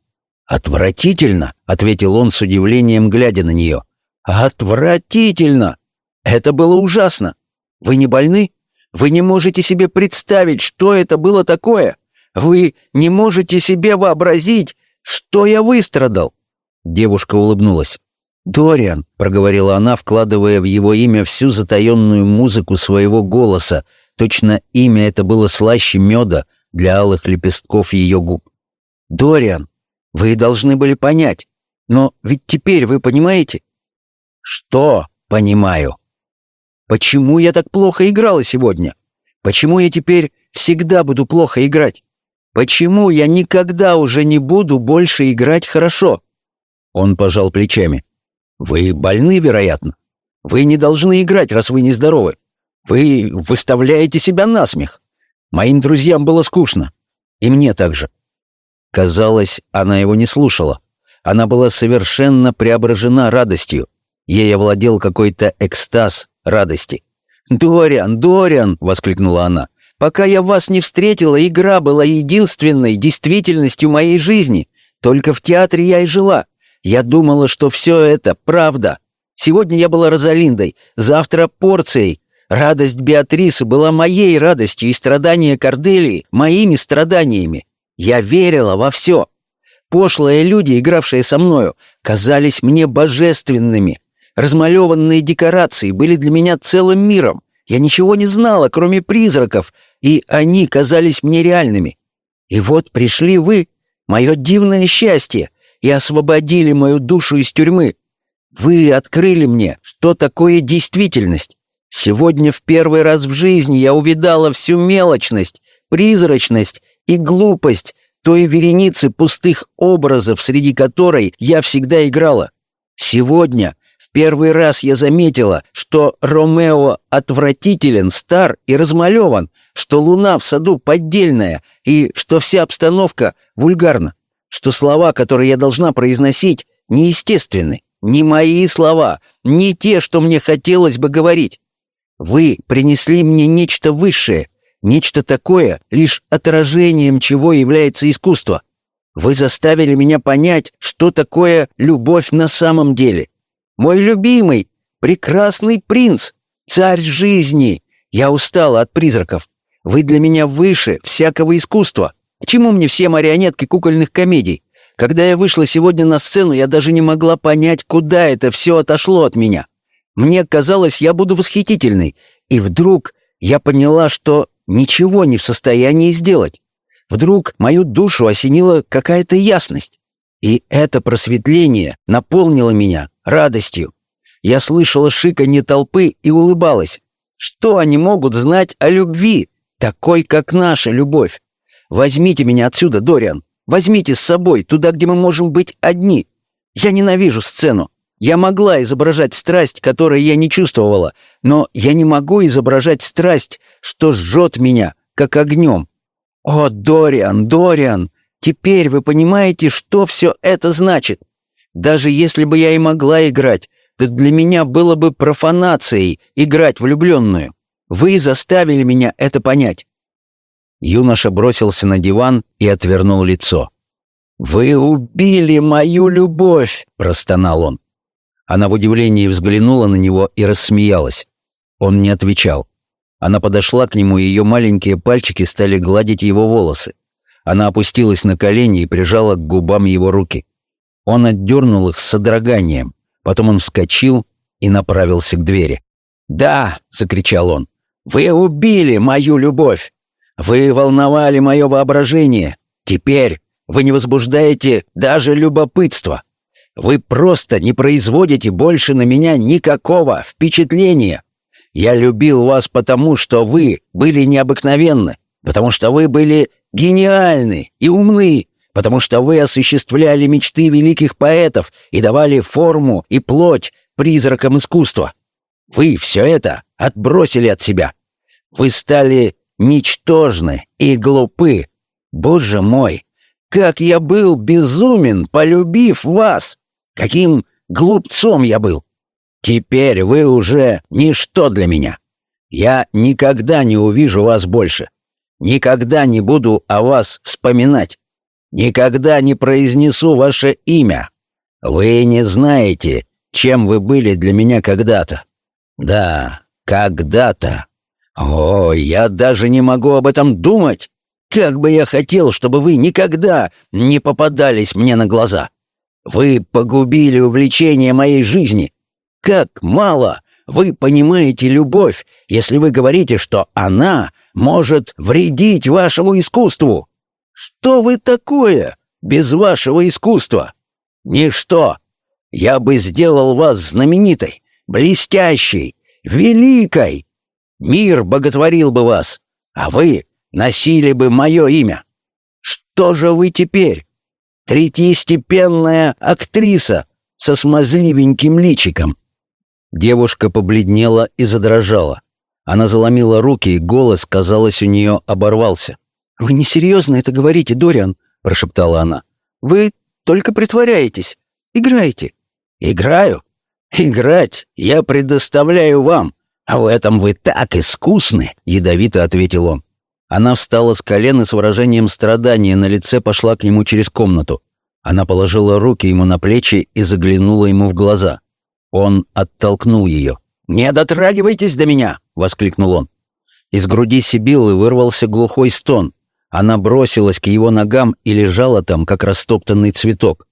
Speaker 2: «Отвратительно!» — ответил он с удивлением, глядя на нее. «Отвратительно! Это было ужасно! Вы не больны? Вы не можете себе представить, что это было такое? Вы не можете себе вообразить, что я выстрадал?» Девушка улыбнулась. «Дориан», — проговорила она, вкладывая в его имя всю затаенную музыку своего голоса, точно имя это было слаще меда, для алых лепестков ее губ. «Дориан, вы должны были понять. Но ведь теперь вы понимаете?» «Что понимаю?» «Почему я так плохо играла сегодня? Почему я теперь всегда буду плохо играть? Почему я никогда уже не буду больше играть хорошо?» Он пожал плечами. «Вы больны, вероятно. Вы не должны играть, раз вы нездоровы. Вы выставляете себя на смех. Моим друзьям было скучно. И мне также». Казалось, она его не слушала. Она была совершенно преображена радостью. Ей овладел какой-то экстаз радости. «Дориан, Дориан!» — воскликнула она. «Пока я вас не встретила, игра была единственной действительностью моей жизни. Только в театре я и жила. Я думала, что все это правда. Сегодня я была Розалиндой, завтра порцией. Радость Беатрисы была моей радостью и страдания Корделии — моими страданиями. Я верила во все. Пошлые люди, игравшие со мною, казались мне божественными. Размалеванные декорации были для меня целым миром. Я ничего не знала, кроме призраков, и они казались мне реальными. И вот пришли вы, мое дивное счастье, и освободили мою душу из тюрьмы. Вы открыли мне, что такое действительность. Сегодня в первый раз в жизни я увидала всю мелочность, призрачность и глупость той вереницы пустых образов, среди которой я всегда играла. Сегодня в первый раз я заметила, что Ромео отвратителен, стар и размалеван, что луна в саду поддельная и что вся обстановка вульгарна что слова, которые я должна произносить, неестественны. Не мои слова, не те, что мне хотелось бы говорить. Вы принесли мне нечто высшее, нечто такое, лишь отражением чего является искусство. Вы заставили меня понять, что такое любовь на самом деле. Мой любимый, прекрасный принц, царь жизни. Я устала от призраков. Вы для меня выше всякого искусства. К чему мне все марионетки кукольных комедий? Когда я вышла сегодня на сцену, я даже не могла понять, куда это все отошло от меня. Мне казалось, я буду восхитительной. И вдруг я поняла, что ничего не в состоянии сделать. Вдруг мою душу осенила какая-то ясность. И это просветление наполнило меня радостью. Я слышала шиканье толпы и улыбалась. Что они могут знать о любви, такой, как наша любовь? Возьмите меня отсюда, Дориан. Возьмите с собой, туда, где мы можем быть одни. Я ненавижу сцену. Я могла изображать страсть, которую я не чувствовала, но я не могу изображать страсть, что жжет меня, как огнем. О, Дориан, Дориан, теперь вы понимаете, что все это значит? Даже если бы я и могла играть, то для меня было бы профанацией играть влюбленную. Вы заставили меня это понять. Юноша бросился на диван и отвернул лицо. «Вы убили мою любовь!» — простонал он. Она в удивлении взглянула на него и рассмеялась. Он не отвечал. Она подошла к нему, и ее маленькие пальчики стали гладить его волосы. Она опустилась на колени и прижала к губам его руки. Он отдернул их с содроганием. Потом он вскочил и направился к двери. «Да!» — закричал он. «Вы убили мою любовь! Вы волновали мое воображение. Теперь вы не возбуждаете даже любопытство. Вы просто не производите больше на меня никакого впечатления. Я любил вас потому, что вы были необыкновенны, потому что вы были гениальны и умны, потому что вы осуществляли мечты великих поэтов и давали форму и плоть призракам искусства. Вы все это отбросили от себя. Вы стали ничтожны и глупы. Боже мой, как я был безумен, полюбив вас! Каким глупцом я был! Теперь вы уже ничто для меня. Я никогда не увижу вас больше. Никогда не буду о вас вспоминать. Никогда не произнесу ваше имя. Вы не знаете, чем вы были для меня когда-то. Да, когда-то. «О, я даже не могу об этом думать! Как бы я хотел, чтобы вы никогда не попадались мне на глаза! Вы погубили увлечение моей жизни! Как мало вы понимаете любовь, если вы говорите, что она может вредить вашему искусству! Что вы такое без вашего искусства? Ничто! Я бы сделал вас знаменитой, блестящей, великой!» Мир боготворил бы вас, а вы носили бы мое имя.
Speaker 6: Кто же вы теперь? Третьестепенная актриса со смазливеньким личиком». Девушка побледнела и задрожала. Она заломила руки, и голос, казалось, у нее оборвался. «Вы несерьезно это говорите, Дориан?» – прошептала она. «Вы только притворяетесь. Играете». «Играю? Играть я предоставляю вам, а в этом вы так искусны!» – ядовито ответил он. Она встала с колен и с выражением страдания на лице пошла к нему через комнату. Она положила руки ему на плечи и заглянула ему в глаза. Он оттолкнул ее. «Не дотрагивайтесь до меня!» — воскликнул он. Из груди Сибиллы вырвался глухой стон. Она бросилась к его ногам и лежала там, как растоптанный цветок.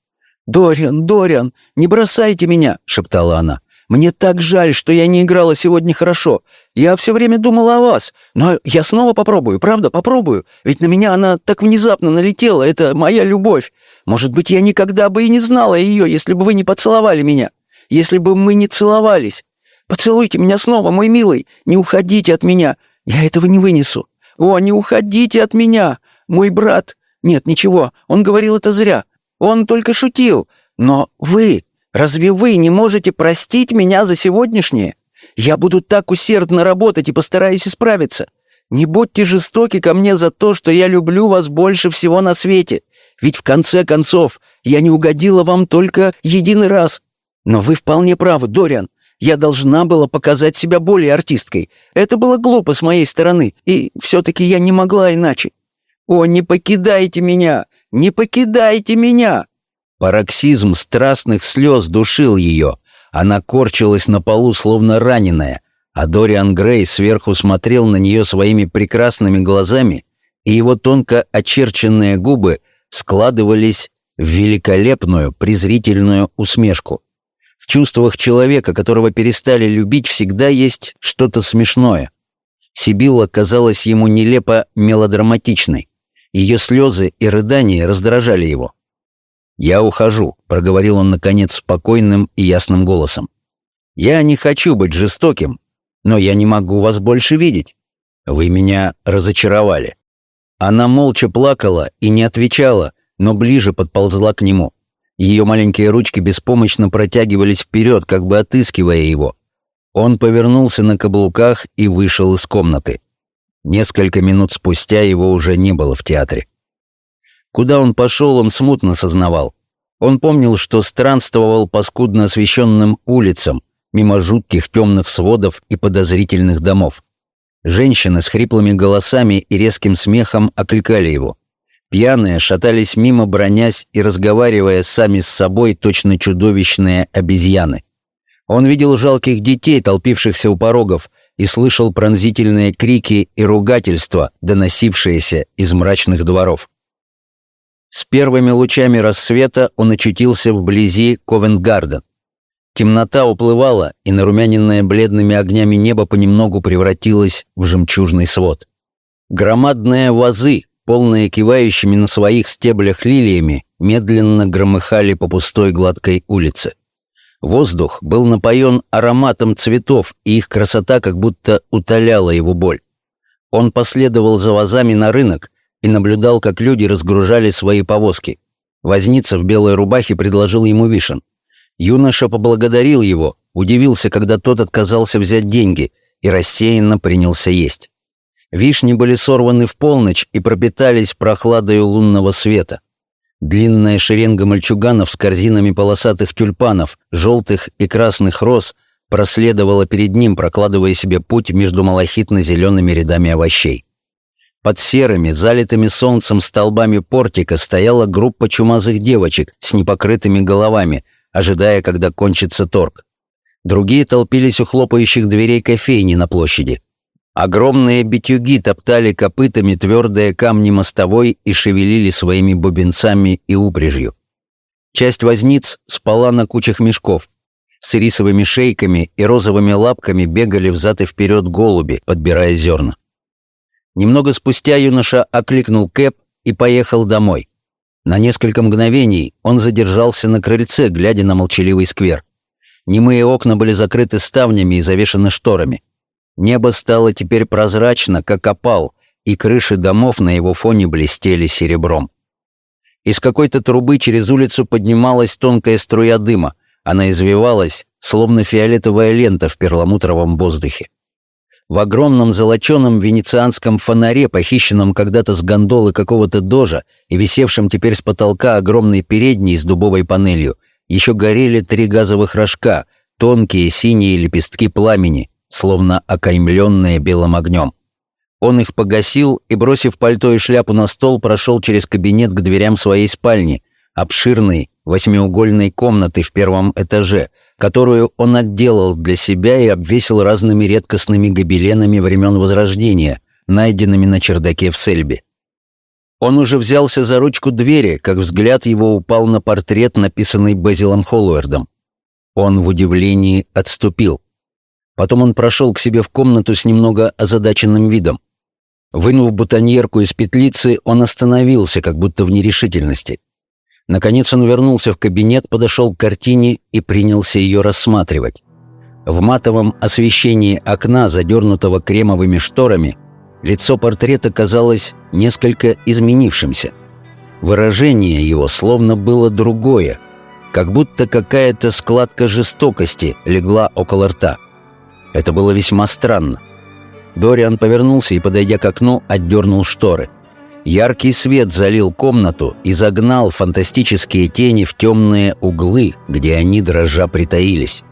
Speaker 6: «Дориан, Дориан, не бросайте меня!» — шептала она. «Мне так жаль, что я не играла сегодня хорошо. Я все время думала о вас. Но я снова попробую, правда, попробую. Ведь на меня она так внезапно налетела. Это моя любовь. Может быть, я никогда бы и не знала ее, если бы вы не поцеловали меня. Если бы мы не целовались. Поцелуйте меня снова, мой милый. Не уходите от меня. Я этого не вынесу. О, не уходите от меня. Мой брат... Нет, ничего, он говорил это зря. Он только шутил. Но вы... Разве вы не можете простить меня за сегодняшнее? Я буду так усердно работать и постараюсь исправиться. Не будьте жестоки ко мне за то, что я люблю вас больше всего на свете. Ведь в конце концов я не угодила вам только единый раз. Но вы вполне правы, Дориан. Я должна была показать себя более артисткой. Это было глупо с моей стороны, и все-таки я не могла иначе. О, не покидайте меня! Не покидайте меня!»
Speaker 2: Пароксизм страстных слез душил ее. Она корчилась на полу, словно раненая, а Дориан Грей сверху смотрел на нее своими прекрасными глазами, и его тонко очерченные губы складывались в великолепную презрительную усмешку. В чувствах человека, которого перестали любить, всегда есть что-то смешное. Сибилла казалась ему нелепо мелодраматичной. Ее слезы и рыдания раздражали его. «Я ухожу», — проговорил он, наконец, спокойным и ясным голосом. «Я не хочу быть жестоким, но я не могу вас больше видеть. Вы меня разочаровали». Она молча плакала и не отвечала, но ближе подползла к нему. Ее маленькие ручки беспомощно протягивались вперед, как бы отыскивая его. Он повернулся на каблуках и вышел из комнаты. Несколько минут спустя его уже не было в театре. Куда он пошел, он смутно сознавал. Он помнил, что странствовал по скудно освещенным улицам, мимо жутких темных сводов и подозрительных домов. Женщины с хриплыми голосами и резким смехом окликали его. Пьяные шатались мимо, бронясь и разговаривая сами с собой точно чудовищные обезьяны. Он видел жалких детей, толпившихся у порогов, и слышал пронзительные крики и ругательства, доносившиеся из мрачных дворов. С первыми лучами рассвета он очутился вблизи Ковенгарден. Темнота уплывала, и нарумяненное бледными огнями небо понемногу превратилось в жемчужный свод. Громадные вазы, полные кивающими на своих стеблях лилиями, медленно громыхали по пустой гладкой улице. Воздух был напоен ароматом цветов, и их красота как будто утоляла его боль. Он последовал за вазами на рынок и наблюдал, как люди разгружали свои повозки. Возница в белой рубахе предложил ему вишен. Юноша поблагодарил его, удивился, когда тот отказался взять деньги, и рассеянно принялся есть. Вишни были сорваны в полночь и пропитались прохладою лунного света. Длинная шеренга мальчуганов с корзинами полосатых тюльпанов, желтых и красных роз проследовала перед ним, прокладывая себе путь между малахитно-зелеными рядами овощей. Под серыми, залитыми солнцем столбами портика стояла группа чумазых девочек с непокрытыми головами, ожидая, когда кончится торг. Другие толпились у хлопающих дверей кофейни на площади. Огромные битюги топтали копытами твердые камни мостовой и шевелили своими бубенцами и упряжью. Часть возниц спала на кучах мешков. С рисовыми шейками и розовыми лапками бегали взад и вперед голуби, подбирая зерна. Немного спустя юноша окликнул Кэп и поехал домой. На несколько мгновений он задержался на крыльце, глядя на молчаливый сквер. Немые окна были закрыты ставнями и завешаны шторами. Небо стало теперь прозрачно, как опал, и крыши домов на его фоне блестели серебром. Из какой-то трубы через улицу поднималась тонкая струя дыма. Она извивалась, словно фиолетовая лента в перламутровом воздухе. В огромном золоченом венецианском фонаре, похищенном когда-то с гондолы какого-то дожа и висевшем теперь с потолка огромной передней с дубовой панелью, еще горели три газовых рожка, тонкие синие лепестки пламени, словно окаймленные белым огнем. Он их погасил и, бросив пальто и шляпу на стол, прошел через кабинет к дверям своей спальни, обширной восьмиугольной комнаты в первом этаже, которую он отделал для себя и обвесил разными редкостными гобеленами времен Возрождения, найденными на чердаке в Сельбе. Он уже взялся за ручку двери, как взгляд его упал на портрет, написанный Безилом Холлуэрдом. Он в удивлении отступил. Потом он прошел к себе в комнату с немного озадаченным видом. Вынув бутоньерку из петлицы, он остановился, как будто в нерешительности. Наконец он вернулся в кабинет, подошел к картине и принялся ее рассматривать. В матовом освещении окна, задернутого кремовыми шторами, лицо портрета казалось несколько изменившимся. Выражение его словно было другое, как будто какая-то складка жестокости легла около рта. Это было весьма странно. Дориан повернулся и, подойдя к окну, отдернул шторы – Яркий свет залил комнату и загнал фантастические тени в темные углы, где они дрожа притаились.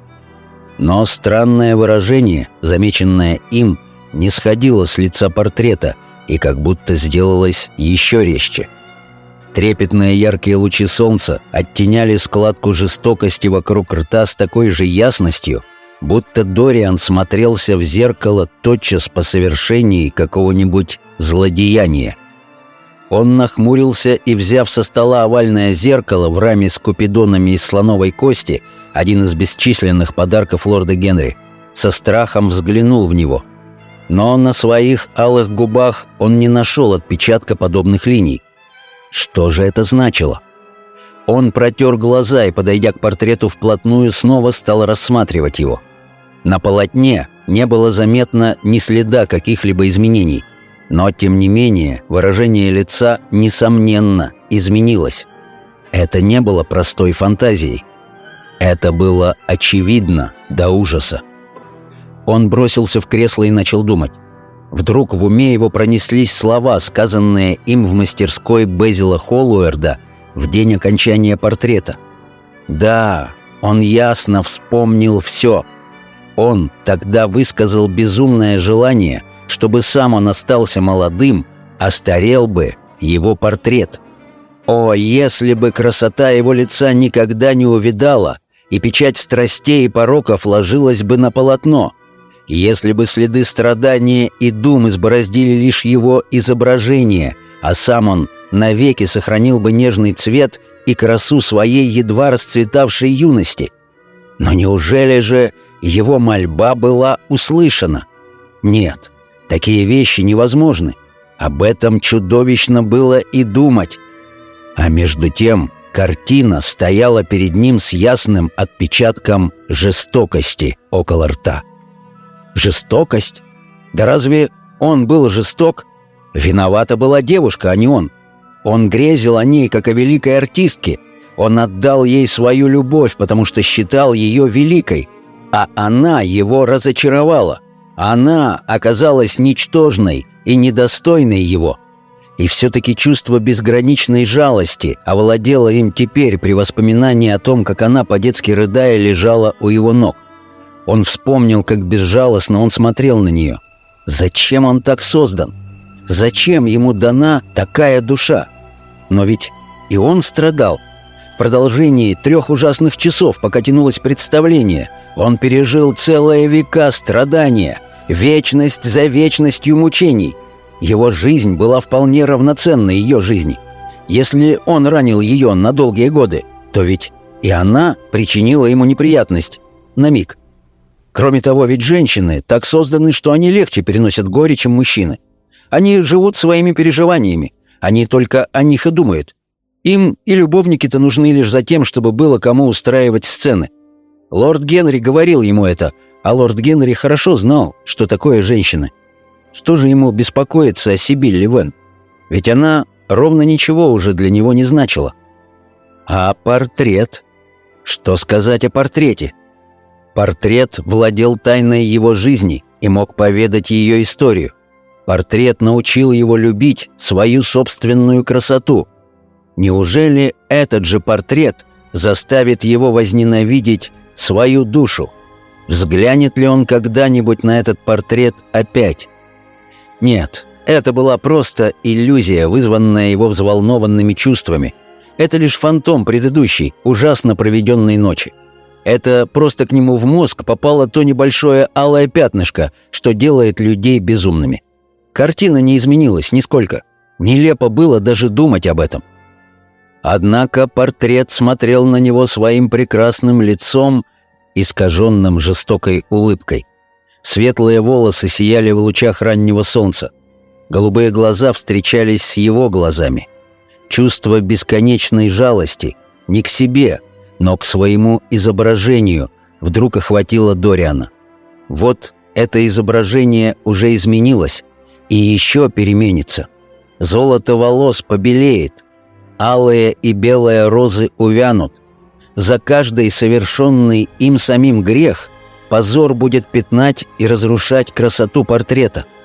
Speaker 2: Но странное выражение, замеченное им, не сходило с лица портрета и как будто сделалось еще резче. Трепетные яркие лучи солнца оттеняли складку жестокости вокруг рта с такой же ясностью, будто Дориан смотрелся в зеркало тотчас по совершении какого-нибудь злодеяния. Он нахмурился и, взяв со стола овальное зеркало в раме с купидонами из слоновой кости, один из бесчисленных подарков лорда Генри, со страхом взглянул в него. Но на своих алых губах он не нашел отпечатка подобных линий. Что же это значило? Он протер глаза и, подойдя к портрету вплотную, снова стал рассматривать его. На полотне не было заметно ни следа каких-либо изменений – но, тем не менее, выражение лица, несомненно, изменилось. Это не было простой фантазией. Это было очевидно до ужаса. Он бросился в кресло и начал думать. Вдруг в уме его пронеслись слова, сказанные им в мастерской Безила Холлуэрда в день окончания портрета. Да, он ясно вспомнил все. Он тогда высказал безумное желание чтобы сам он остался молодым, а старел бы его портрет. О, если бы красота его лица никогда не увидала, и печать страстей и пороков ложилась бы на полотно, если бы следы страдания и дум избороздили лишь его изображение, а сам он навеки сохранил бы нежный цвет и красу своей едва расцветавшей юности. Но неужели же его мольба была услышана? Нет, Такие вещи невозможны. Об этом чудовищно было и думать. А между тем картина стояла перед ним с ясным отпечатком жестокости около рта. Жестокость? Да разве он был жесток? Виновата была девушка, а не он. Он грезил о ней, как о великой артистке. Он отдал ей свою любовь, потому что считал ее великой. А она его разочаровала. Она оказалась ничтожной и недостойной его. И все-таки чувство безграничной жалости овладело им теперь при воспоминании о том, как она, по-детски рыдая, лежала у его ног. Он вспомнил, как безжалостно он смотрел на нее. Зачем он так создан? Зачем ему дана такая душа? Но ведь и он страдал. В продолжении трех ужасных часов, пока тянулось представление, он пережил целые века страдания – Вечность за вечностью мучений. Его жизнь была вполне равноценна ее жизни. Если он ранил ее на долгие годы, то ведь и она причинила ему неприятность. На миг. Кроме того, ведь женщины так созданы, что они легче переносят горе, чем мужчины. Они живут своими переживаниями. Они только о них и думают. Им и любовники-то нужны лишь за тем, чтобы было кому устраивать сцены. Лорд Генри говорил ему это – а лорд Генри хорошо знал, что такое женщина. Что же ему беспокоиться о Сибилле Вен? Ведь она ровно ничего уже для него не значило. А портрет? Что сказать о портрете? Портрет владел тайной его жизни и мог поведать ее историю. Портрет научил его любить свою собственную красоту. Неужели этот же портрет заставит его возненавидеть свою душу? Взглянет ли он когда-нибудь на этот портрет опять? Нет, это была просто иллюзия, вызванная его взволнованными чувствами. Это лишь фантом предыдущей, ужасно проведенной ночи. Это просто к нему в мозг попало то небольшое алое пятнышко, что делает людей безумными. Картина не изменилась нисколько. Нелепо было даже думать об этом. Однако портрет смотрел на него своим прекрасным лицом, искаженным жестокой улыбкой. Светлые волосы сияли в лучах раннего солнца. Голубые глаза встречались с его глазами. Чувство бесконечной жалости не к себе, но к своему изображению вдруг охватило Дориана. Вот это изображение уже изменилось и еще переменится. Золото волос побелеет, алые и белые розы увянут. За каждый совершенный им самим грех позор будет пятнать и разрушать красоту портрета –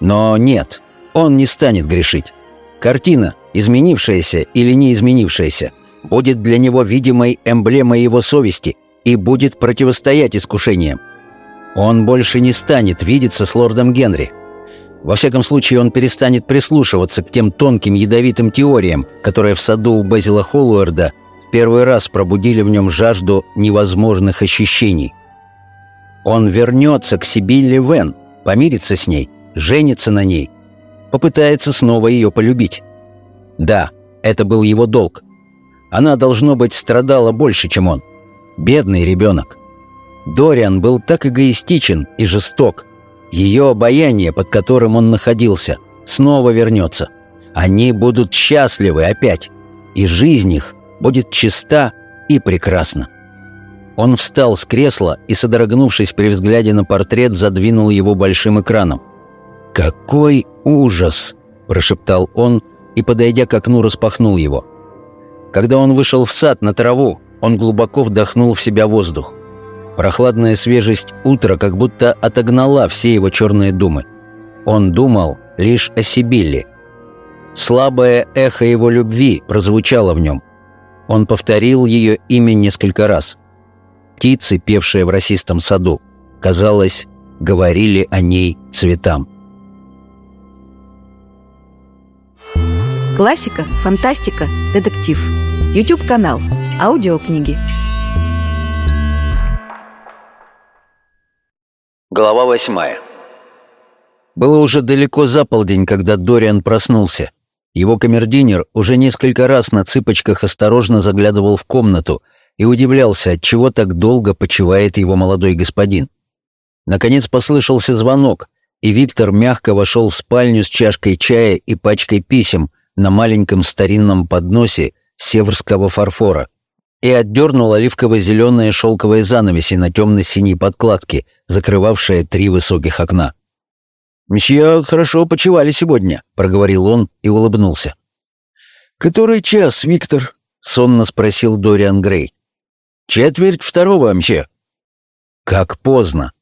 Speaker 2: но нет, он не станет грешить. Картина, изменившаяся или не изменившаяся, будет для него видимой эмблемой его совести и будет противостоять искушениям. Он больше не станет видеться с лордом Генри. Во всяком случае, он перестанет прислушиваться к тем тонким ядовитым теориям, которые в саду у Безила Холлуэрда первый раз пробудили в нем жажду невозможных ощущений. Он вернется к Сибилле Вен, помирится с ней женится на ней, попытается снова ее полюбить. Да, это был его долг. Она, должно быть, страдала больше, чем он. Бедный ребенок. Дориан был так эгоистичен и жесток. Ее обаяние, под которым он находился, снова вернется. Они будут счастливы опять, и жизнь их будет чиста и прекрасна. Он встал с кресла и, содрогнувшись при взгляде на портрет, задвинул его большим экраном. «Какой ужас!» – прошептал он и, подойдя к окну, распахнул его. Когда он вышел в сад на траву, он глубоко вдохнул в себя воздух. Прохладная свежесть утра как будто отогнала все его черные думы. Он думал лишь о Сибилле. Слабое эхо его любви прозвучало в нем. Он повторил ее имя несколько раз. Птицы, певшие в расистом саду, казалось, говорили о ней цветам.
Speaker 4: Классика, фантастика, детектив. YouTube канал. Аудиокниги.
Speaker 2: Глава восьмая. Было уже далеко за полдень, когда Дориан проснулся. Его камердинер уже несколько раз на цыпочках осторожно заглядывал в комнату и удивлялся, от чего так долго почивает его молодой господин. Наконец послышался звонок, и Виктор мягко вошел в спальню с чашкой чая и пачкой писем, на маленьком старинном подносе северского фарфора и отдернул оливково-зеленые шелковые занавеси на темно-синей подкладке, закрывавшие три высоких окна. «Мсье хорошо почевали сегодня», — проговорил он и улыбнулся. «Который час, Виктор?» — сонно спросил Дориан Грей. «Четверть второго, мсье». «Как поздно».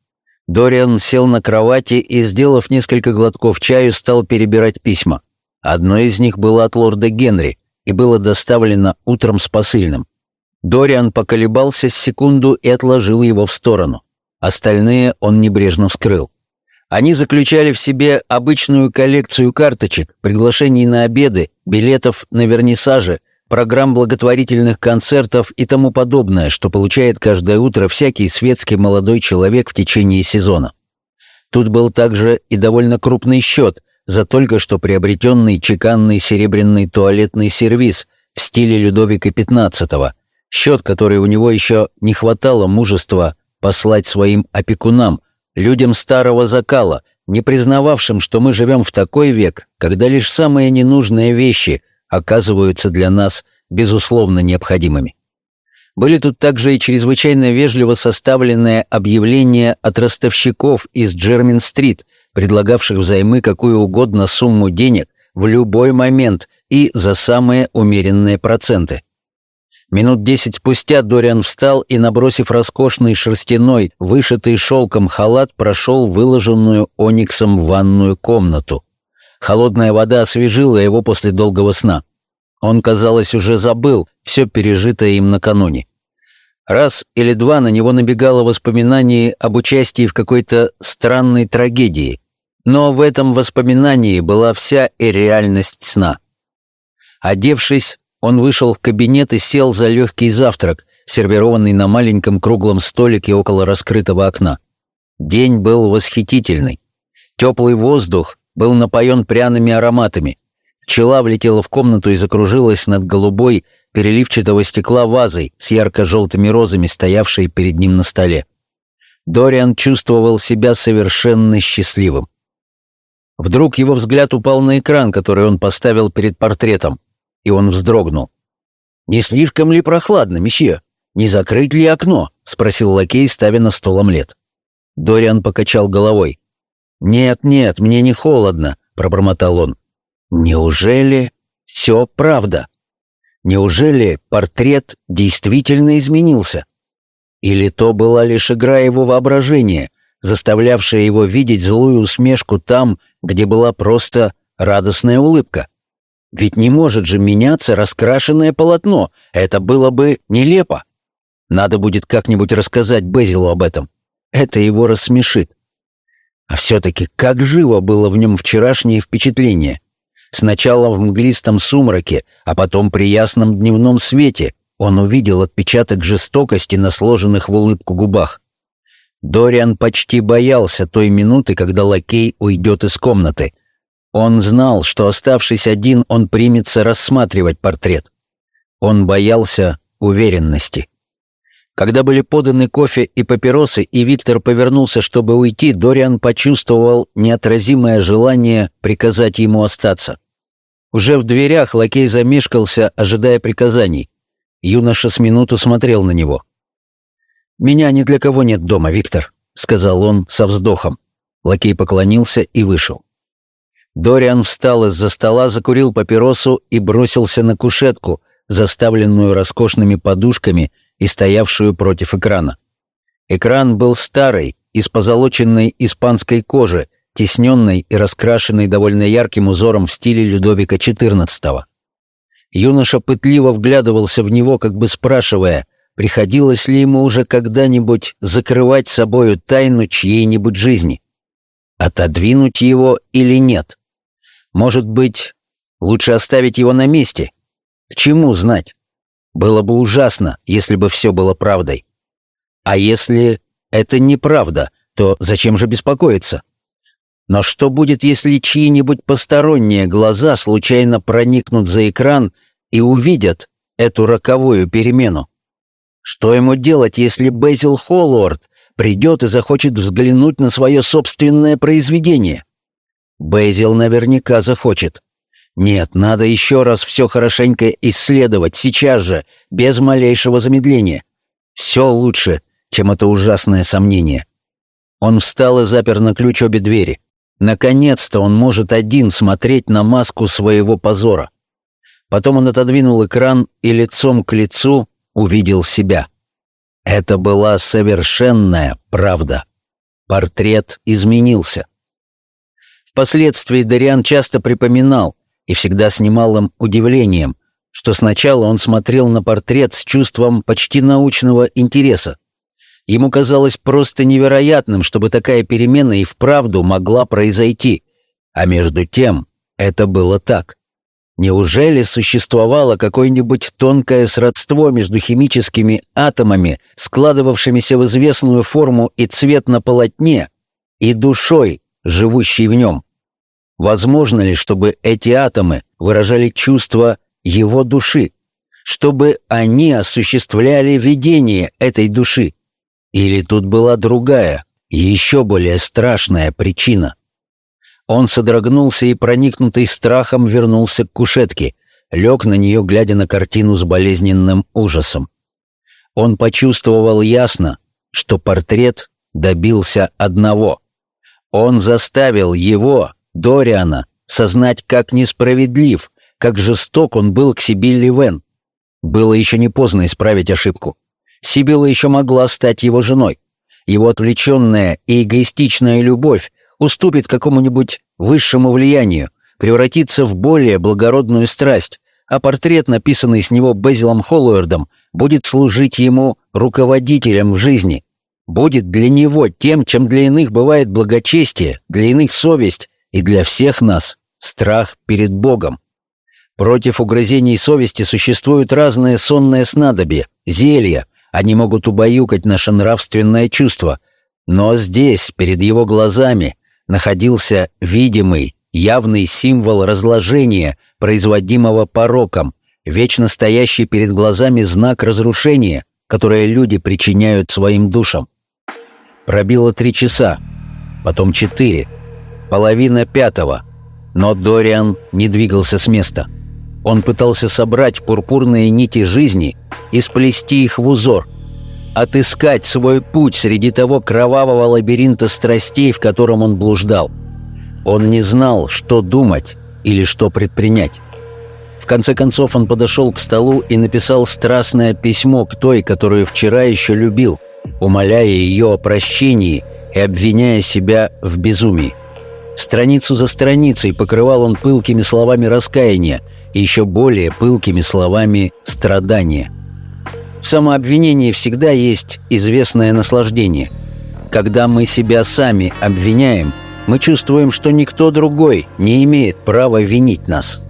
Speaker 2: Дориан сел на кровати и, сделав несколько глотков чаю, стал перебирать письма. Одно из них было от лорда Генри и было доставлено утром с посыльным. Дориан поколебался секунду и отложил его в сторону. Остальные он небрежно вскрыл. Они заключали в себе обычную коллекцию карточек, приглашений на обеды, билетов на вернисажи, программ благотворительных концертов и тому подобное, что получает каждое утро всякий светский молодой человек в течение сезона. Тут был также и довольно крупный счет, за только что приобретенный чеканный серебряный туалетный сервиз в стиле Людовика XV, счет, который у него еще не хватало мужества послать своим опекунам, людям старого закала, не признававшим, что мы живем в такой век, когда лишь самые ненужные вещи оказываются для нас безусловно необходимыми. Были тут также и чрезвычайно вежливо составленные объявления от ростовщиков из Джермин-стрит, предлагавших взаймы какую угодно сумму денег в любой момент и за самые умеренные проценты. Минут десять спустя Дориан встал и, набросив роскошный шерстяной, вышитый шелком халат, прошел выложенную ониксом ванную комнату. Холодная вода освежила его после долгого сна. Он, казалось, уже забыл все пережитое им накануне. Раз или два на него набегало воспоминание об участии в какой-то странной трагедии, но в этом воспоминании была вся и реальность сна. Одевшись, он вышел в кабинет и сел за легкий завтрак, сервированный на маленьком круглом столике около раскрытого окна. День был восхитительный. Теплый воздух был напоен пряными ароматами. Пчела влетела в комнату и закружилась над голубой, переливчатого стекла вазой с ярко-желтыми розами, стоявшей перед ним на столе. Дориан чувствовал себя совершенно счастливым. Вдруг его взгляд упал на экран, который он поставил перед портретом и он вздрогнул. «Не слишком ли прохладно, месье? Не закрыть ли окно?» — спросил лакей, ставя на стол омлет. Дориан покачал головой. «Нет, нет, мне не холодно», — пробормотал он. «Неужели все правда? Неужели портрет действительно изменился? Или то была лишь игра его воображения, заставлявшая его видеть злую усмешку там, где была просто радостная улыбка? Ведь не может же меняться раскрашенное полотно. Это было бы нелепо. Надо будет как-нибудь рассказать Безилу об этом. Это его рассмешит. А все-таки как живо было в нем вчерашнее впечатление. Сначала в мглистом сумраке, а потом при ясном дневном свете он увидел отпечаток жестокости на сложенных в улыбку губах. Дориан почти боялся той минуты, когда лакей уйдет из комнаты, он знал, что, оставшись один, он примется рассматривать портрет. Он боялся уверенности. Когда были поданы кофе и папиросы, и Виктор повернулся, чтобы уйти, Дориан почувствовал неотразимое желание приказать ему остаться. Уже в дверях лакей замешкался, ожидая приказаний. Юноша с минуту смотрел на него. «Меня ни для кого нет дома, Виктор», — сказал он со вздохом. Лакей поклонился и вышел. Дориан встал из-за стола, закурил папиросу и бросился на кушетку, заставленную роскошными подушками и стоявшую против экрана. Экран был старый, из позолоченной испанской кожи, тесненной и раскрашенной довольно ярким узором в стиле Людовика XIV. Юноша пытливо вглядывался в него, как бы спрашивая, приходилось ли ему уже когда-нибудь закрывать собою тайну чьей-нибудь жизни. Отодвинуть его или нет? Может быть, лучше оставить его на месте? К чему знать? Было бы ужасно, если бы все было правдой. А если это неправда, то зачем же беспокоиться? Но что будет, если чьи-нибудь посторонние глаза случайно проникнут за экран и увидят эту роковую перемену? Что ему делать, если Безил Холлорд придет и захочет взглянуть на свое собственное произведение? Бейзил наверняка захочет. Нет, надо еще раз все хорошенько исследовать, сейчас же, без малейшего замедления. Все лучше, чем это ужасное сомнение. Он встал и запер на ключ обе двери. Наконец-то он может один смотреть на маску своего позора. Потом он отодвинул экран и лицом к лицу увидел себя. Это была совершенная правда. Портрет изменился. Впоследствии Дариан часто припоминал, и всегда с немалым удивлением, что сначала он смотрел на портрет с чувством почти научного интереса. Ему казалось просто невероятным, чтобы такая перемена и вправду могла произойти. А между тем это было так. Неужели существовало какое-нибудь тонкое сродство между химическими атомами, складывавшимися в известную форму и цвет на полотне, и душой, живущий в нем. Возможно ли, чтобы эти атомы выражали чувства его души, чтобы они осуществляли видение этой души? Или тут была другая, еще более страшная причина? Он содрогнулся и, проникнутый страхом, вернулся к кушетке, лег на нее, глядя на картину с болезненным ужасом. Он почувствовал ясно, что портрет добился одного. Он заставил его, Дориана, сознать, как несправедлив, как жесток он был к Сибилле Вен. Было еще не поздно исправить ошибку. Сибилла еще могла стать его женой. Его отвлеченная и эгоистичная любовь уступит какому-нибудь высшему влиянию, превратится в более благородную страсть, а портрет, написанный с него Безилом Холлуэрдом, будет служить ему руководителем в жизни, будет для него тем, чем для иных бывает благочестие, для иных совесть и для всех нас страх перед Богом. Против угрызений совести существуют разные сонные снадобья, зелья, они могут убаюкать наше нравственное чувство. Но здесь, перед его глазами, находился видимый, явный символ разложения, производимого пороком, вечно стоящий перед глазами знак разрушения, которое люди причиняют своим душам. Пробило три часа, потом четыре, половина пятого, но Дориан не двигался с места — он пытался собрать пурпурные нити жизни и сплести их в узор, отыскать свой путь среди того кровавого лабиринта страстей, в котором он блуждал. Он не знал, что думать или что предпринять. В конце концов он подошел к столу и написал страстное письмо к той, которую вчера еще любил, умоляя ее о прощении и обвиняя себя в безумии. Страницу за страницей покрывал он пылкими словами раскаяния, и еще более пылкими словами «страдания». В самообвинении всегда есть известное наслаждение. Когда мы себя сами обвиняем, мы чувствуем, что никто другой не имеет права винить нас.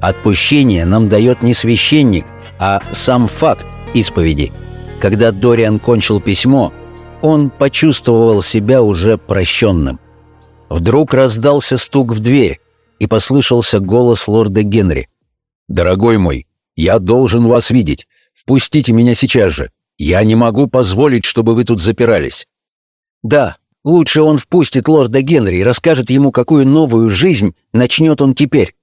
Speaker 2: Отпущение нам дает не священник, а сам факт исповеди. Когда Дориан кончил письмо, он почувствовал себя уже прощенным. Вдруг раздался стук в дверь, и послышался голос лорда Генри. «Дорогой мой, я должен вас видеть. Впустите меня сейчас же. Я не могу позволить, чтобы вы тут запирались». «Да, лучше он впустит лорда Генри и расскажет ему, какую новую жизнь начнет он теперь.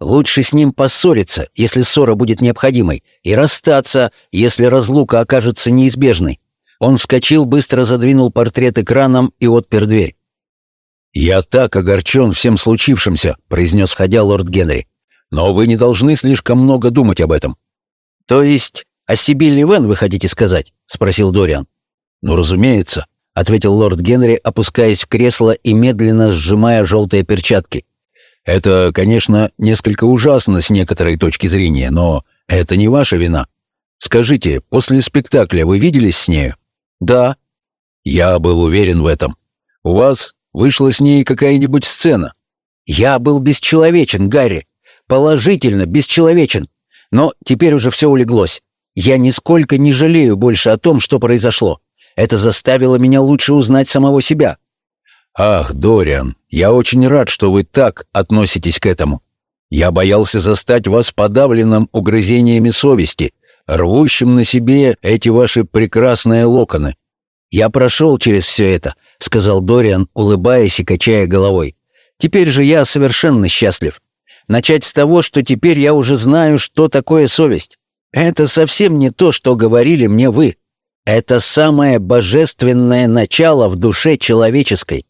Speaker 2: Лучше с ним поссориться, если ссора будет необходимой, и расстаться, если разлука окажется неизбежной». Он вскочил, быстро задвинул портрет экраном и отпер дверь. «Я так огорчен всем случившимся», — произнес входя лорд Генри. Но вы не должны слишком много думать об этом». «То есть о Сибилли Вен вы хотите сказать?» — спросил Дориан. «Ну, разумеется», — ответил лорд Генри, опускаясь в кресло и медленно сжимая желтые перчатки. «Это, конечно, несколько ужасно с некоторой точки зрения, но это не ваша вина. Скажите, после спектакля вы виделись с нею?» «Да». «Я был уверен в этом. У вас вышла с ней какая-нибудь сцена?» «Я был бесчеловечен, Гарри положительно бесчеловечен. Но теперь уже все улеглось. Я нисколько не жалею больше о том, что произошло. Это заставило меня лучше узнать самого себя. Ах, Дориан, я очень рад, что вы так относитесь к этому. Я боялся застать вас подавленным угрызениями совести, рвущим на себе эти ваши прекрасные локоны. Я прошел через все это, сказал Дориан, улыбаясь и качая головой. Теперь же я совершенно счастлив. Начать с того, что теперь я уже знаю, что такое совесть. Это совсем не то, что говорили мне вы. Это самое божественное начало в душе человеческой.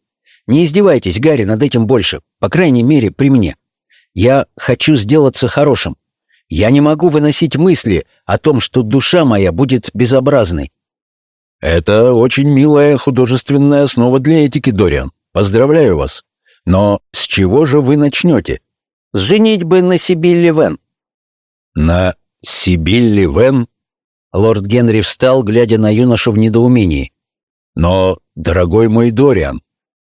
Speaker 2: Не издевайтесь, Гарри, над этим больше, по крайней мере, при мне. Я хочу сделаться хорошим. Я не могу выносить мысли о том, что душа моя будет безобразной. Это очень милая художественная основа для этики, Дориан. Поздравляю вас. Но с чего же вы начнете? С женитьбы на Сибилле Вен». «На Сибилле Вен?» Лорд Генри встал, глядя на юношу в недоумении. «Но, дорогой мой Дориан...»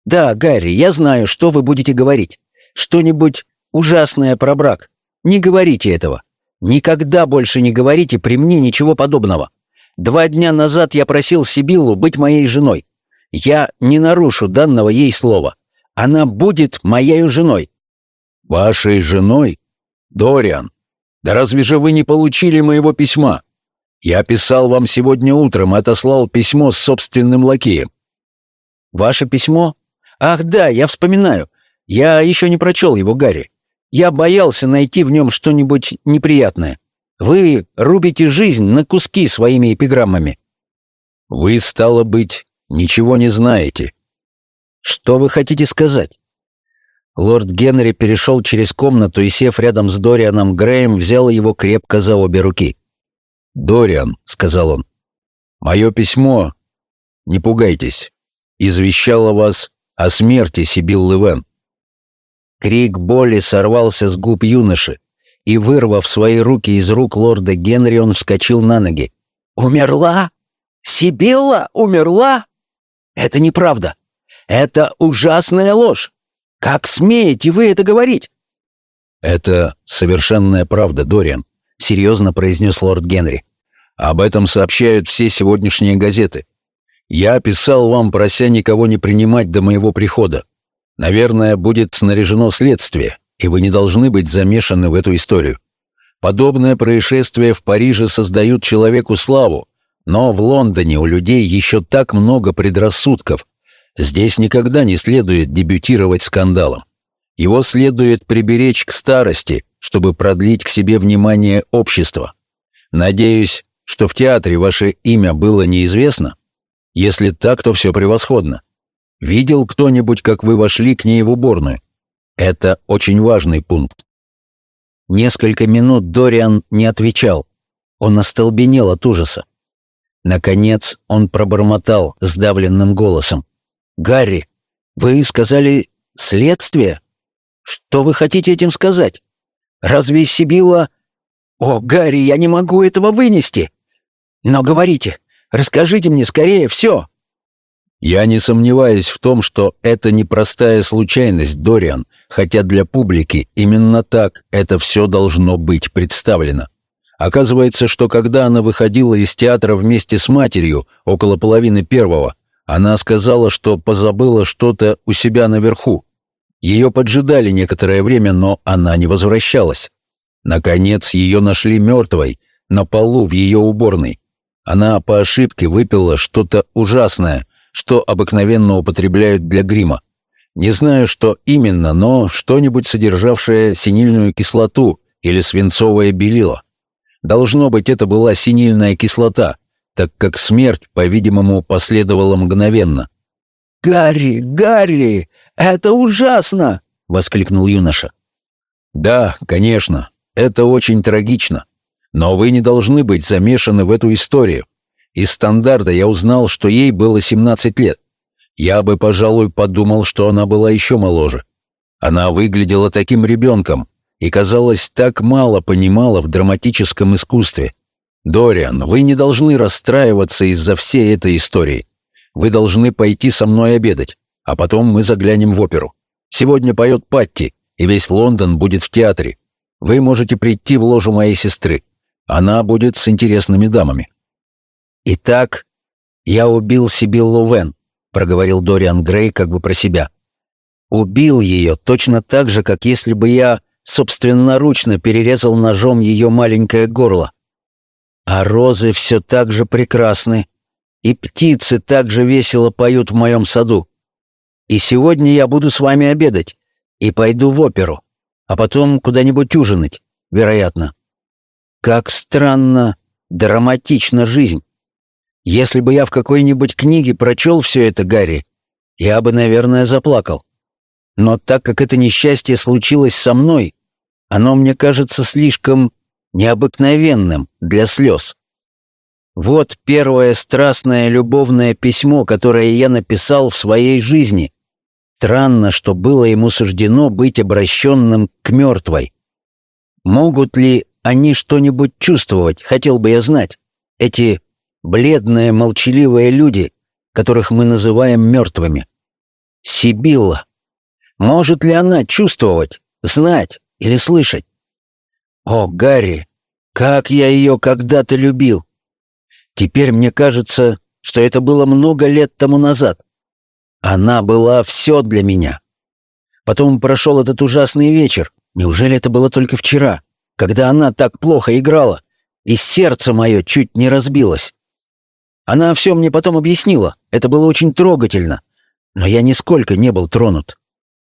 Speaker 2: «Да, Гарри, я знаю, что вы будете говорить. Что-нибудь ужасное про брак. Не говорите этого. Никогда больше не говорите при мне ничего подобного. Два дня назад я просил Сибиллу быть моей женой. Я не нарушу данного ей слова. Она будет моей женой. «Вашей женой? Дориан, да разве же вы не получили моего письма? Я писал вам сегодня утром и отослал письмо с собственным лакеем». «Ваше письмо? Ах да, я вспоминаю. Я еще не прочел его, Гарри. Я боялся найти в нем что-нибудь неприятное. Вы рубите жизнь на куски своими эпиграммами». «Вы, стало быть, ничего не знаете». «Что вы хотите сказать?» Лорд Генри перешел через комнату и, сев рядом с Дорианом Греем, взял его крепко за обе руки.
Speaker 1: «Дориан», — сказал он, — «мое письмо, не пугайтесь, извещало вас о смерти Сибил Левен».
Speaker 2: Крик боли сорвался с губ юноши, и, вырвав свои руки из рук лорда Генри, он вскочил на ноги. «Умерла? Сибилла умерла? Это неправда. Это ужасная ложь. Как смеете вы это говорить?»
Speaker 1: «Это совершенная правда, Дориан», — серьезно произнес лорд Генри. «Об этом сообщают все сегодняшние газеты. Я писал вам, прося никого не принимать до моего прихода. Наверное, будет снаряжено следствие, и вы не должны быть замешаны в эту историю. Подобное происшествие в Париже создают человеку славу, но в Лондоне у людей еще так много предрассудков, Здесь никогда не следует дебютировать скандалом. Его следует приберечь к старости, чтобы продлить к себе внимание общества. Надеюсь, что в театре ваше имя было неизвестно? Если так, то все превосходно. Видел кто-нибудь, как вы вошли к ней в уборную? Это очень важный пункт.
Speaker 2: Несколько минут Дориан не отвечал. Он остолбенел от ужаса. Наконец он пробормотал сдавленным голосом. «Гарри, вы сказали «следствие»? Что вы хотите этим сказать? Разве Сибила...» «О, Гарри, я не могу этого вынести!» «Но говорите, расскажите мне скорее все!»
Speaker 1: «Я не сомневаюсь в том, что это непростая случайность, Дориан, хотя для публики именно так это все должно быть представлено. Оказывается, что когда она выходила из театра вместе с матерью около половины первого, она сказала, что позабыла что-то у себя наверху. Ее поджидали некоторое время, но она не возвращалась. Наконец, ее нашли мертвой, на полу в ее уборной. Она по ошибке выпила что-то ужасное, что обыкновенно употребляют для грима. Не знаю, что именно, но что-нибудь содержавшее синильную кислоту или свинцовое белило. Должно быть, это была синильная кислота, так как смерть, по-видимому, последовала мгновенно.
Speaker 2: «Гарри, Гарри, это ужасно!» — воскликнул юноша.
Speaker 1: «Да, конечно, это очень трагично. Но вы не должны быть замешаны в эту историю. Из стандарта я узнал, что ей было 17 лет. Я бы, пожалуй, подумал, что она была еще моложе. Она выглядела таким ребенком и, казалось, так мало понимала в драматическом искусстве. «Дориан, вы не должны расстраиваться из-за всей этой истории. Вы должны пойти со мной обедать, а потом мы заглянем в оперу. Сегодня поет Патти, и весь Лондон будет в театре. Вы можете прийти в ложу моей сестры. Она будет с интересными дамами».
Speaker 2: «Итак, я убил Сибиллу Вен», — проговорил Дориан Грей как бы про себя. «Убил ее точно так же, как если бы я собственноручно перерезал ножом ее маленькое горло. А розы все так же прекрасны, и птицы так же весело поют в моем саду. И сегодня я буду с вами обедать, и пойду в оперу, а потом куда-нибудь ужинать, вероятно. Как странно, драматична жизнь. Если бы я в какой-нибудь книге прочел все это, Гарри, я бы, наверное, заплакал. Но так как это несчастье случилось со мной, оно мне кажется слишком необыкновенным для слез. Вот первое страстное любовное письмо, которое я написал в своей жизни. Странно, что было ему суждено быть обращенным к мертвой. Могут ли они что-нибудь чувствовать, хотел бы я знать. Эти бледные, молчаливые люди, которых мы называем мертвыми. Сибилла. Может ли она чувствовать, знать или слышать? О, Гарри, как я ее когда-то любил! Теперь мне кажется, что это было много лет тому назад. Она была все для меня. Потом прошел этот ужасный вечер. Неужели это было только вчера, когда она так плохо играла, и сердце мое чуть не разбилось? Она все мне потом объяснила. Это было очень трогательно. Но я нисколько не был тронут.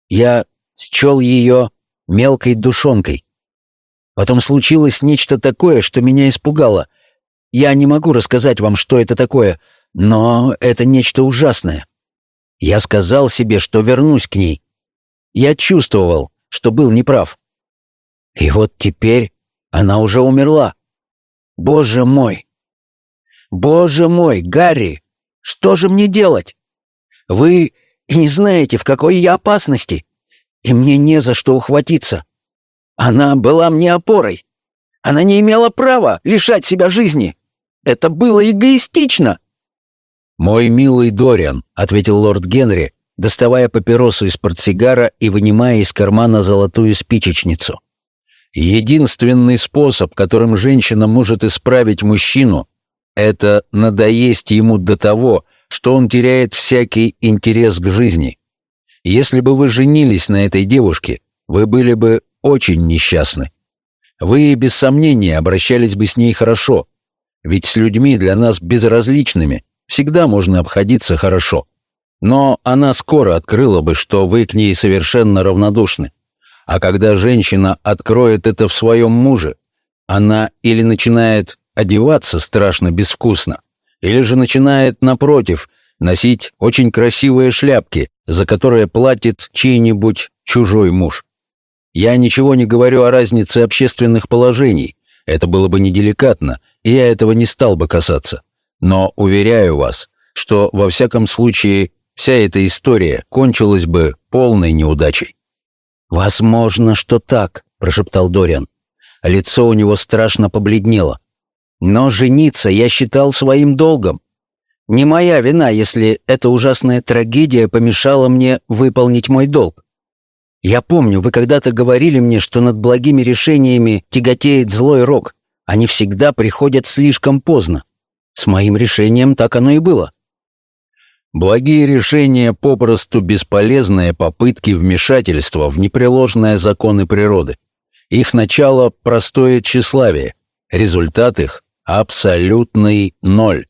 Speaker 2: Я счел ее мелкой душонкой. Потом случилось нечто такое, что меня испугало. Я не могу рассказать вам, что это такое, но это нечто ужасное. Я сказал себе, что вернусь к ней.
Speaker 7: Я чувствовал, что был неправ. И вот теперь она уже умерла. Боже мой! Боже мой, Гарри! Что же мне делать? Вы не знаете, в какой я опасности, и мне не за что ухватиться. Она была мне опорой. Она не имела права лишать себя жизни. Это было эгоистично.
Speaker 2: «Мой милый Дориан», — ответил лорд Генри, доставая папиросу из портсигара и вынимая из кармана золотую спичечницу. Единственный способ, которым женщина может исправить мужчину, это надоесть ему до того, что он теряет всякий интерес к жизни. Если бы вы женились на этой девушке, вы были бы очень несчастны. Вы, без сомнения, обращались бы с ней хорошо, ведь с людьми для нас безразличными всегда можно обходиться хорошо. Но она скоро открыла бы, что вы к ней совершенно равнодушны. А когда женщина откроет это в своем муже, она или начинает одеваться страшно безвкусно, или же начинает, напротив, носить очень красивые шляпки, за которые платит чей-нибудь чужой муж. Я ничего не говорю о разнице общественных положений, это было бы неделикатно, и я этого не стал бы касаться. Но уверяю вас, что во всяком случае вся эта история кончилась бы полной неудачей.
Speaker 7: «Возможно, что так», — прошептал Дориан. Лицо у него страшно побледнело. «Но жениться я считал своим долгом. Не моя вина, если эта ужасная трагедия помешала мне выполнить мой долг. Я помню, вы когда-то говорили мне, что над благими решениями тяготеет злой рок. Они всегда приходят слишком поздно. С моим решением так оно и было.
Speaker 2: Благие решения попросту бесполезные попытки вмешательства в непреложные законы природы. Их начало – простое тщеславие, результат их – абсолютный ноль.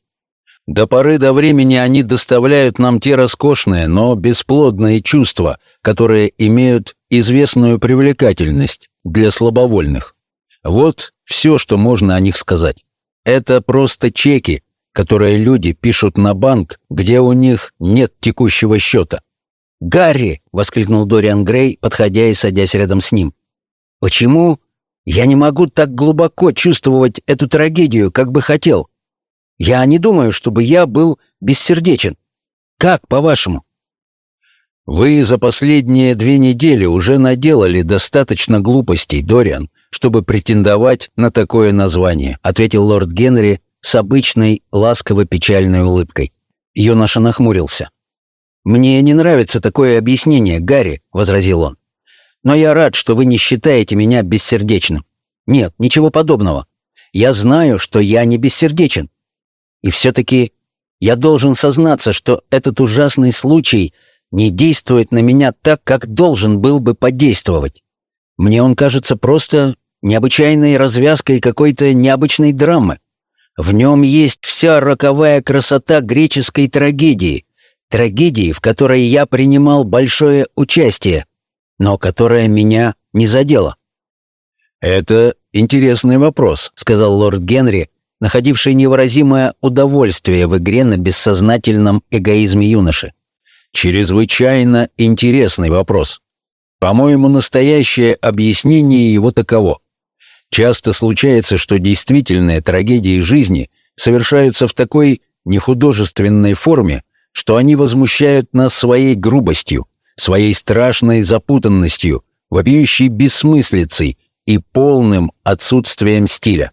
Speaker 2: До поры до времени они доставляют нам те роскошные, но бесплодные чувства, которые имеют известную привлекательность для слабовольных. Вот все, что можно о них сказать. Это просто чеки, которые люди пишут на банк, где у них нет текущего счета.
Speaker 7: «Гарри!» — воскликнул Дориан Грей, подходя и садясь рядом с ним. «Почему я не могу так глубоко чувствовать эту трагедию, как бы хотел? Я не думаю, чтобы я был бессердечен. Как, по-вашему?»
Speaker 2: «Вы за последние две недели уже наделали достаточно глупостей, Дориан, чтобы претендовать на такое название», ответил лорд Генри, с обычной ласково-печальной улыбкой. Юноша нахмурился. «Мне не нравится такое объяснение, Гарри», — возразил он. «Но я рад, что вы не считаете меня бессердечным. Нет, ничего подобного. Я знаю, что я не бессердечен. И все-таки я должен сознаться, что этот ужасный случай не действует на меня так, как должен был бы подействовать. Мне он кажется просто необычайной развязкой какой-то необычной драмы. В нем есть вся роковая красота греческой трагедии, трагедии, в которой я принимал большое участие, но которая меня не задела. «Это интересный вопрос», — сказал лорд Генри, находивший невыразимое удовольствие в игре на бессознательном эгоизме юноши. «Чрезвычайно интересный вопрос. По-моему, настоящее объяснение его таково. Часто случается, что действительные трагедии жизни совершаются в такой нехудожественной форме, что они возмущают нас своей грубостью, своей страшной запутанностью, вопиющей бессмыслицей и полным отсутствием стиля.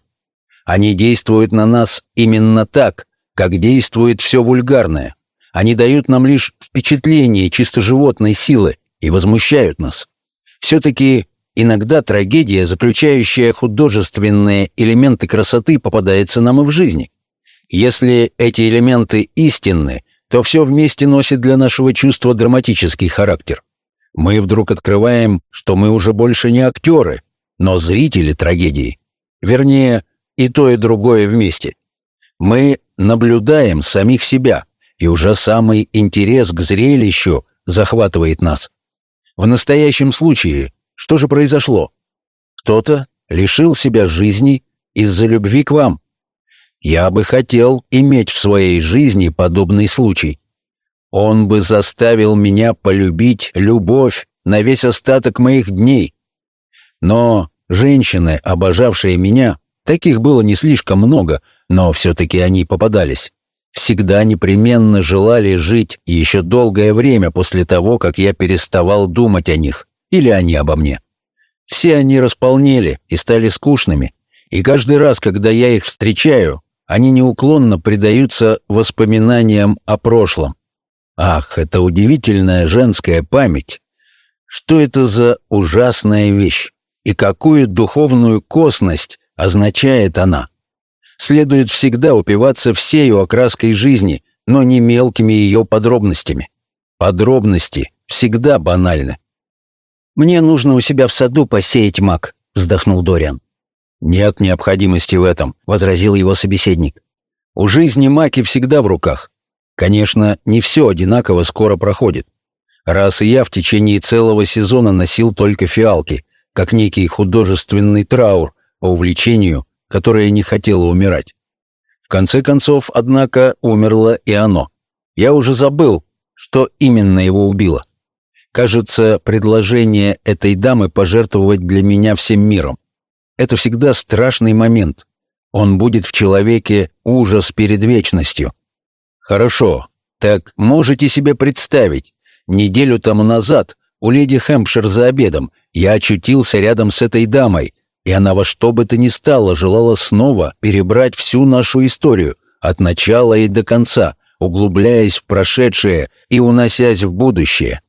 Speaker 2: Они действуют на нас именно так, как действует все вульгарное. Они дают нам лишь впечатление чисто животной силы и возмущают нас. Все-таки Иногда трагедия, заключающая художественные элементы красоты, попадается нам и в жизни. Если эти элементы истинны, то все вместе носит для нашего чувства драматический характер. Мы вдруг открываем, что мы уже больше не актеры, но зрители трагедии. Вернее, и то, и другое вместе. Мы наблюдаем самих себя, и уже самый интерес к зрелищу захватывает нас. В настоящем случае что же произошло? Кто-то лишил себя жизни из-за любви к вам. Я бы хотел иметь в своей жизни подобный случай. Он бы заставил меня полюбить любовь на весь остаток моих дней. Но женщины, обожавшие меня, таких было не слишком много, но все-таки они попадались, всегда непременно желали жить еще долгое время после того, как я переставал думать о них, или они обо мне. Все они располнели и стали скучными, и каждый раз, когда я их встречаю, они неуклонно предаются воспоминаниям о прошлом. Ах, это удивительная женская память! Что это за ужасная вещь? И какую духовную косность означает она? Следует всегда упиваться всею окраской жизни, но не мелкими ее подробностями. Подробности всегда банальны.
Speaker 8: «Мне нужно у себя в саду посеять мак», — вздохнул Дориан.
Speaker 2: «Нет необходимости в этом», — возразил его собеседник. «У жизни маки всегда в руках. Конечно, не все одинаково скоро проходит. Раз и я в течение целого сезона носил только фиалки, как некий художественный траур по увлечению, которое не хотело умирать. В конце концов, однако, умерло и оно. Я уже забыл, что именно его убило. Кажется, предложение этой дамы пожертвовать для меня всем миром. Это всегда страшный момент. Он будет в человеке ужас перед вечностью. Хорошо, так можете себе представить, неделю тому назад у леди Хэмпшир за обедом я очутился рядом с этой дамой, и она во что бы то ни стало желала снова перебрать всю нашу историю, от начала и до конца, углубляясь в прошедшее и уносясь в будущее.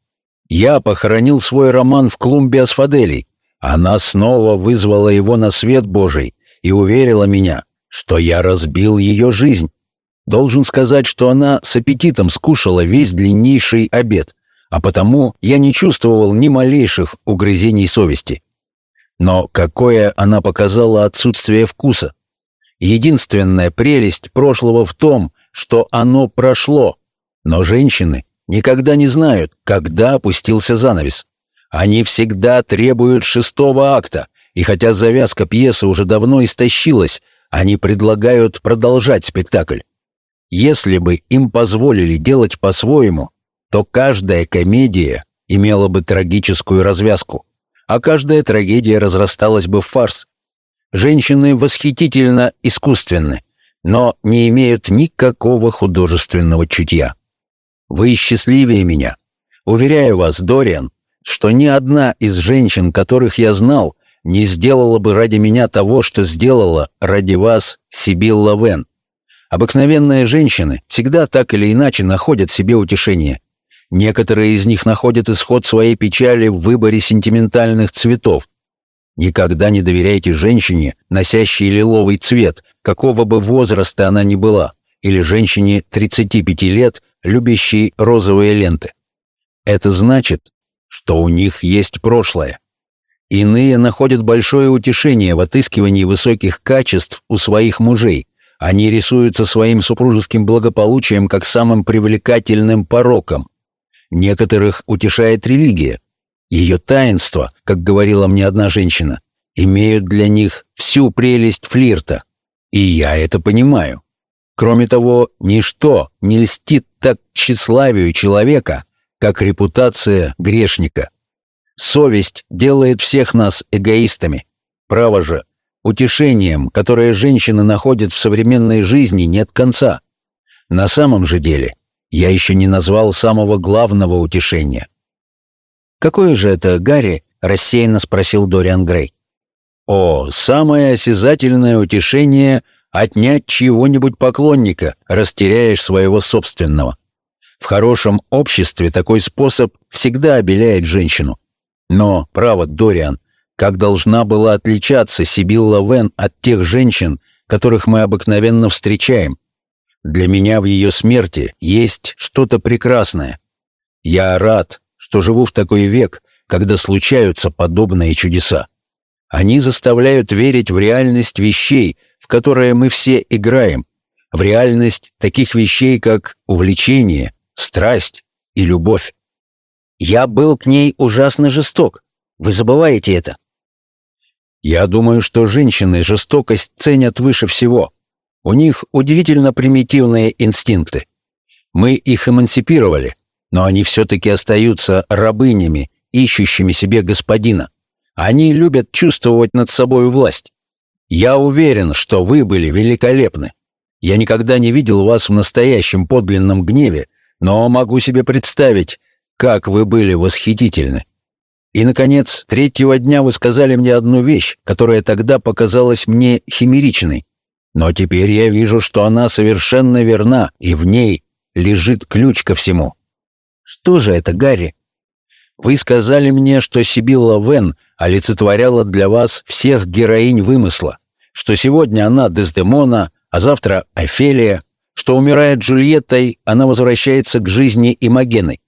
Speaker 2: Я похоронил свой роман в клумбе асфаделей. Она снова вызвала его на свет Божий и уверила меня, что я разбил ее жизнь. Должен сказать, что она с аппетитом скушала весь длиннейший обед, а потому я не чувствовал ни малейших угрызений совести. Но какое она показала отсутствие вкуса. Единственная прелесть прошлого в том, что оно прошло, но женщины никогда не знают, когда опустился занавес. Они всегда требуют шестого акта, и хотя завязка пьесы уже давно истощилась, они предлагают продолжать спектакль. Если бы им позволили делать по-своему, то каждая комедия имела бы трагическую развязку, а каждая трагедия разрасталась бы в фарс. Женщины восхитительно искусственны, но не имеют никакого художественного чутья. Вы счастливее меня. Уверяю вас, Дориан, что ни одна из женщин, которых я знал, не сделала бы ради меня того, что сделала ради вас Сибилла Вен. Обыкновенные женщины всегда так или иначе находят себе утешение. Некоторые из них находят исход своей печали в выборе сентиментальных цветов. Никогда не доверяйте женщине, носящей лиловый цвет, какого бы возраста она ни была, или женщине 35 лет, любящей розовые ленты. Это значит, что у них есть прошлое. Иные находят большое утешение в отыскивании высоких качеств у своих мужей. Они рисуются своим супружеским благополучием как самым привлекательным пороком. Некоторых утешает религия. Ее таинство, как говорила мне одна женщина, имеют для них всю прелесть флирта. И я это понимаю. Кроме того, ничто не льстит так тщеславию человека, как репутация грешника. Совесть делает всех нас эгоистами. Право же, утешением, которое женщины находят в современной жизни, нет конца. На самом же деле, я еще не назвал самого главного утешения.
Speaker 8: «Какое же это, Гарри?» — рассеянно спросил Дориан Грей.
Speaker 2: «О, самое осязательное утешение — отнять чего-нибудь поклонника, растеряешь своего собственного. В хорошем обществе такой способ всегда обеляет женщину. Но, право, Дориан, как должна была отличаться Сибилла Вен от тех женщин, которых мы обыкновенно встречаем? Для меня в ее смерти есть что-то прекрасное. Я рад, что живу в такой век, когда случаются подобные чудеса. Они заставляют верить в реальность вещей, в которые мы все играем, в реальность таких вещей, как увлечение, страсть и любовь.
Speaker 8: Я был к ней ужасно жесток. Вы забываете это.
Speaker 2: Я думаю, что женщины жестокость ценят выше всего. У них удивительно примитивные инстинкты. Мы их эмансипировали, но они все-таки остаются рабынями ищущими себе господина. Они любят чувствовать над собой власть. Я уверен, что вы были великолепны. Я никогда не видел вас в настоящем подлинном гневе, но могу себе представить, как вы были восхитительны. И, наконец, третьего дня вы сказали мне одну вещь, которая тогда показалась мне химеричной. Но теперь я вижу, что она совершенно верна, и в ней лежит ключ ко всему.
Speaker 9: Что же это, Гарри?
Speaker 2: Вы сказали мне, что Сибилла Вен олицетворяла для вас всех героинь вымысла, что сегодня она Дездемона, а завтра Офелия, что, умирая Джульеттой, она возвращается к жизни Имогены.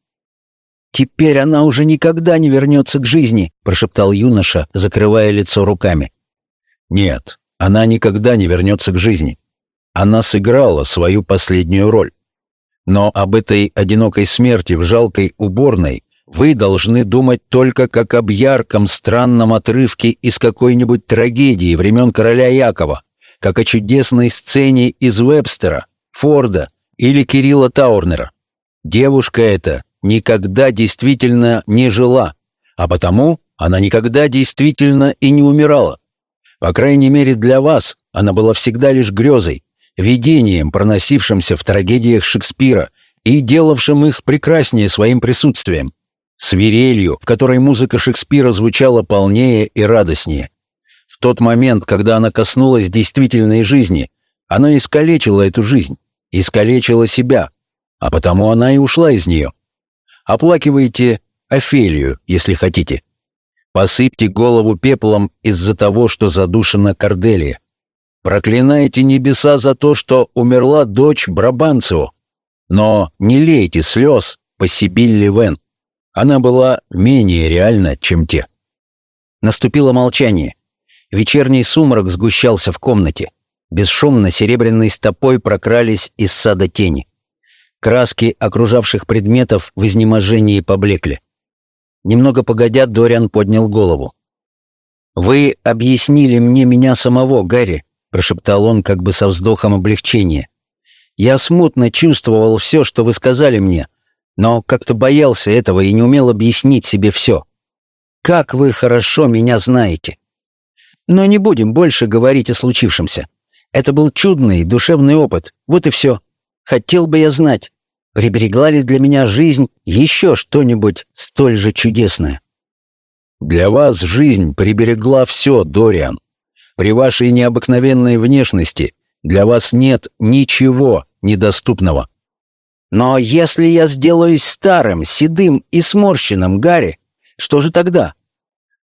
Speaker 9: «Теперь она уже никогда не вернется к жизни», — прошептал юноша, закрывая лицо руками.
Speaker 2: «Нет, она никогда не вернется к жизни. Она сыграла свою последнюю роль. Но об этой одинокой смерти в жалкой уборной вы должны думать только как об ярком, странном отрывке из какой-нибудь трагедии времен короля Якова, как о чудесной сцене из Вебстера, Форда или Кирилла Таурнера. Девушка эта никогда действительно не жила, а потому она никогда действительно и не умирала. По крайней мере, для вас она была всегда лишь грезой, видением, проносившимся в трагедиях Шекспира и делавшим их прекраснее своим присутствием, свирелью, в которой музыка Шекспира звучала полнее и радостнее. В тот момент, когда она коснулась действительной жизни, она искалечила эту жизнь, искалечила себя, а потому она и ушла из нее. Оплакивайте Офелию, если хотите. Посыпьте голову пеплом из-за того, что задушена Корделия. Проклинайте небеса за то, что умерла дочь Брабанцио. Но не лейте слез по Сибилле Вен. Она была менее реальна, чем те.
Speaker 9: Наступило молчание. Вечерний сумрак сгущался в комнате. Бесшумно серебряной стопой прокрались из сада тени. Краски окружавших предметов в изнеможении поблекли. Немного погодя, Дориан поднял голову. «Вы объяснили мне меня самого, Гарри», — прошептал он как бы со вздохом облегчения. «Я смутно чувствовал все, что вы сказали мне, но как-то боялся этого и не умел объяснить себе все. Как вы хорошо меня знаете. Но не будем больше говорить о случившемся. Это был чудный, душевный опыт, вот и все. Хотел бы я знать, приберегла ли для меня жизнь еще что-нибудь столь же чудесное?
Speaker 2: Для вас жизнь приберегла все, Дориан. При вашей необыкновенной внешности для вас нет ничего недоступного.
Speaker 9: Но если я сделаюсь старым, седым и сморщенным, Гарри, что же тогда?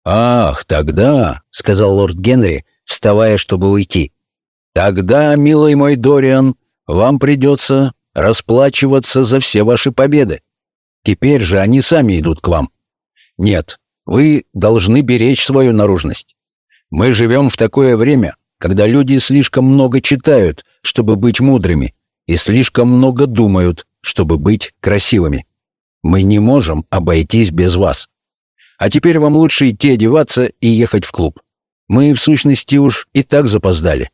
Speaker 2: «Ах, тогда», — сказал лорд Генри, вставая, чтобы уйти. «Тогда, милый мой Дориан, вам придется расплачиваться за все ваши победы. Теперь же они сами идут к вам. Нет, вы должны беречь свою наружность. Мы живем в такое время, когда люди слишком много читают, чтобы быть мудрыми, и слишком много думают, чтобы быть красивыми. Мы не можем обойтись без вас. А теперь вам лучше идти одеваться и ехать в клуб. Мы, в сущности, уж и так запоздали.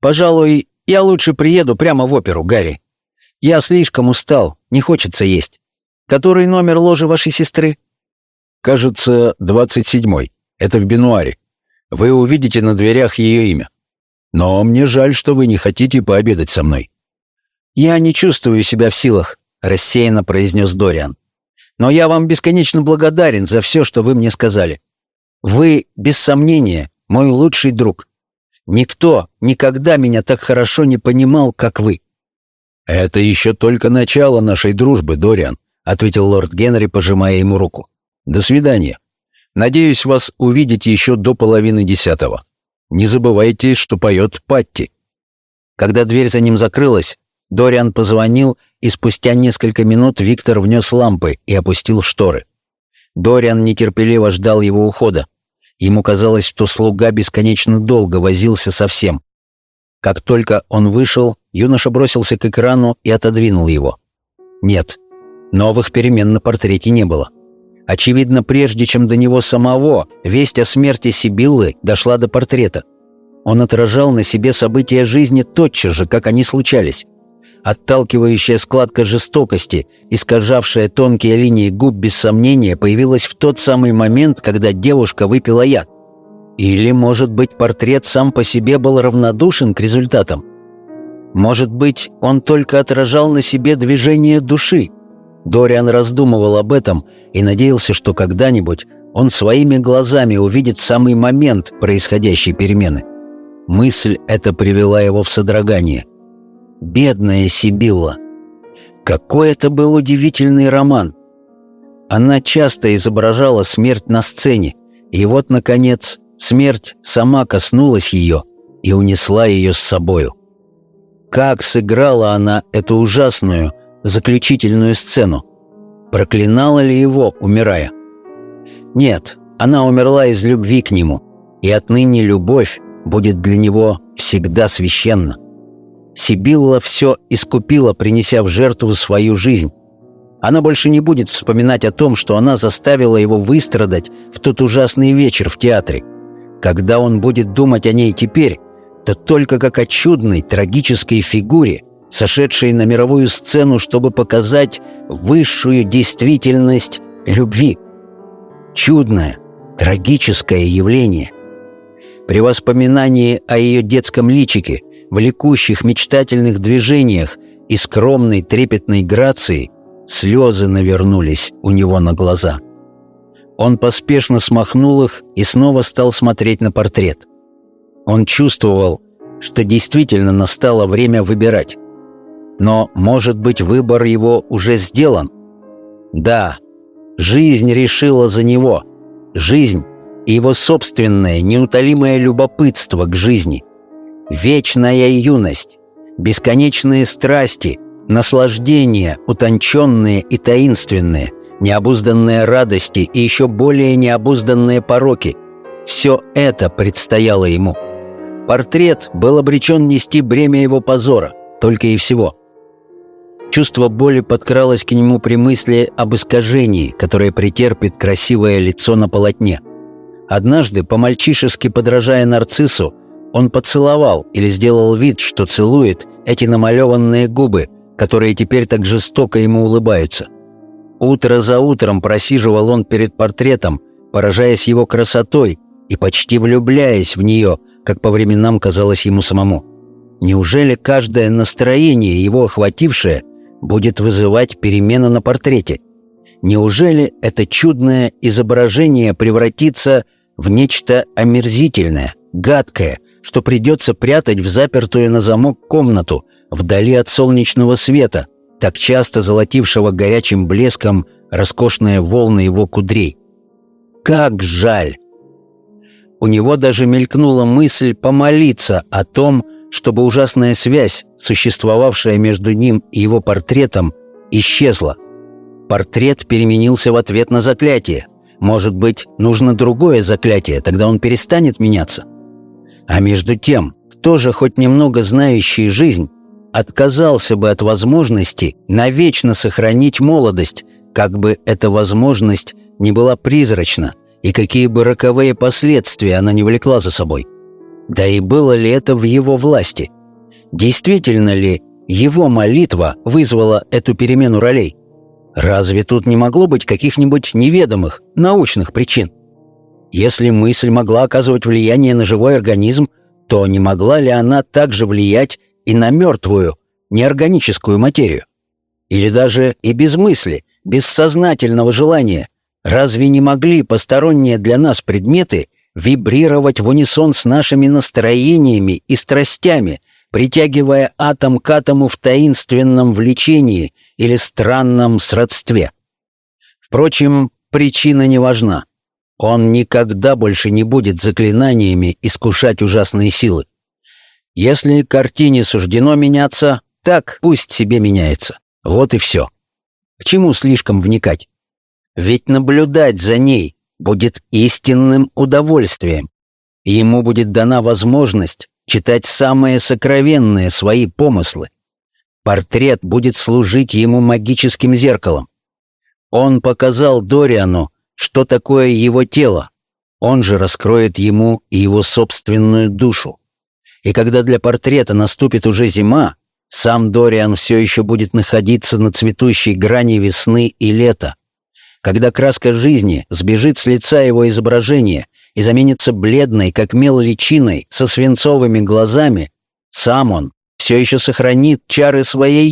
Speaker 9: Пожалуй, я лучше приеду прямо в оперу, Гарри. Я слишком устал, не хочется есть. Который номер ложи вашей сестры?
Speaker 2: Кажется, двадцать седьмой. Это в Бенуаре. Вы увидите на дверях ее имя. Но мне жаль, что вы не хотите пообедать со мной.
Speaker 9: «Я не чувствую себя в силах», — рассеянно произнес Дориан. «Но я вам бесконечно благодарен за все, что вы мне сказали. Вы, без сомнения, мой лучший друг. Никто никогда меня так хорошо не понимал, как вы».
Speaker 2: «Это еще только начало нашей дружбы, Дориан», — ответил лорд Генри, пожимая ему руку. «До свидания. Надеюсь вас увидеть еще до половины десятого. Не забывайте, что поет Патти».
Speaker 9: Когда дверь за ним закрылась, Дориан позвонил, и спустя несколько минут Виктор внес лампы и опустил шторы. Дориан нетерпеливо ждал его ухода. Ему казалось, что слуга бесконечно долго возился со всем. Как только он вышел, юноша бросился к экрану и отодвинул его. Нет, новых перемен на портрете не было. Очевидно, прежде чем до него самого, весть о смерти Сибиллы дошла до портрета. Он отражал на себе события жизни тотчас же, как они случались.
Speaker 2: Отталкивающая складка жестокости, искажавшая тонкие линии губ без сомнения, появилась в тот самый момент, когда девушка выпила яд. Или, может быть, портрет сам по себе был равнодушен к результатам? Может быть, он только отражал на себе движение души? Дориан раздумывал об этом и надеялся, что когда-нибудь он своими глазами увидит самый момент происходящей перемены. Мысль эта привела его в содрогание. Бедная Сибилла! Какой это был удивительный роман! Она часто изображала смерть на сцене, и вот, наконец, смерть сама коснулась ее и унесла ее с собою. Как сыграла она эту ужасную, заключительную сцену? Проклинала ли его, умирая? Нет, она умерла из любви к нему, и отныне любовь будет для него всегда священна. Сибилла все искупила, принеся в жертву свою жизнь. Она больше не будет вспоминать о том, что она заставила его выстрадать в тот ужасный вечер в театре. Когда он будет думать о ней теперь, то только как о чудной, трагической фигуре, сошедшей на мировую сцену, чтобы показать высшую действительность любви чудное, трагическое явление. При воспоминании о ее детском личике, влекущих мечтательных движениях и скромной трепетной грации, слезы навернулись у него на глаза. Он поспешно смахнул их и снова стал смотреть на портрет. Он чувствовал, что действительно настало время выбирать. Но, может быть, выбор его уже сделан? Да, Жизнь решила за него. Жизнь и его собственное неутолимое любопытство к жизни. Вечная юность, бесконечные страсти, наслаждения, утонченные и таинственные, необузданные радости и еще более необузданные пороки. Все это предстояло ему. Портрет был обречен нести бремя его позора, только и всего – Чувство боли подкралось к нему при мысли об искажении, которое претерпит красивое лицо на полотне. Однажды, по-мальчишески подражая нарциссу, он поцеловал или сделал вид, что целует эти намалеванные губы, которые теперь так жестоко ему улыбаются. Утро за утром просиживал он перед портретом, поражаясь его красотой и почти влюбляясь в нее, как по временам казалось ему самому. Неужели каждое настроение, его охватившее – будет вызывать перемену на портрете. Неужели это чудное изображение превратится в нечто омерзительное, гадкое, что придется прятать в запертую на замок комнату, вдали от солнечного света, так часто золотившего горячим блеском роскошные волны его кудрей? Как жаль! У него даже мелькнула мысль помолиться о том, чтобы ужасная связь, существовавшая между ним и его портретом, исчезла. Портрет переменился в ответ на заклятие. Может быть, нужно другое заклятие, тогда он перестанет меняться. А между тем, кто же хоть немного знающий жизнь, отказался бы от возможности навечно сохранить молодость, как бы эта возможность не была призрачна, и какие бы роковые последствия она не влекла за собой. Да и было ли это в его власти? Действительно ли его молитва вызвала эту перемену ролей? Разве тут не могло быть каких-нибудь неведомых, научных причин? Если мысль могла оказывать влияние на живой организм, то не могла ли она также влиять и на мертвую, неорганическую материю? Или даже и без мысли, без сознательного желания, разве не могли посторонние для нас предметы вибрировать в унисон с нашими настроениями и страстями, притягивая атом к атому в таинственном влечении или странном сродстве. Впрочем, причина не важна. Он никогда больше не будет заклинаниями искушать ужасные силы. Если картине суждено меняться, так пусть себе меняется. Вот и все. К чему слишком вникать? Ведь наблюдать за ней, будет истинным удовольствием. И ему будет дана возможность читать самые сокровенные свои помыслы. Портрет будет служить ему магическим зеркалом. Он показал Дориану, что такое его тело. Он же раскроет ему и его собственную душу. И когда для портрета наступит уже зима, Сам Дориан все еще будет находиться на цветущей грани весны и лета. Когда краска жизни сбежит с лица его изображения и заменится бледной, как мел личиной, со свинцовыми глазами, сам он все еще сохранит чары своей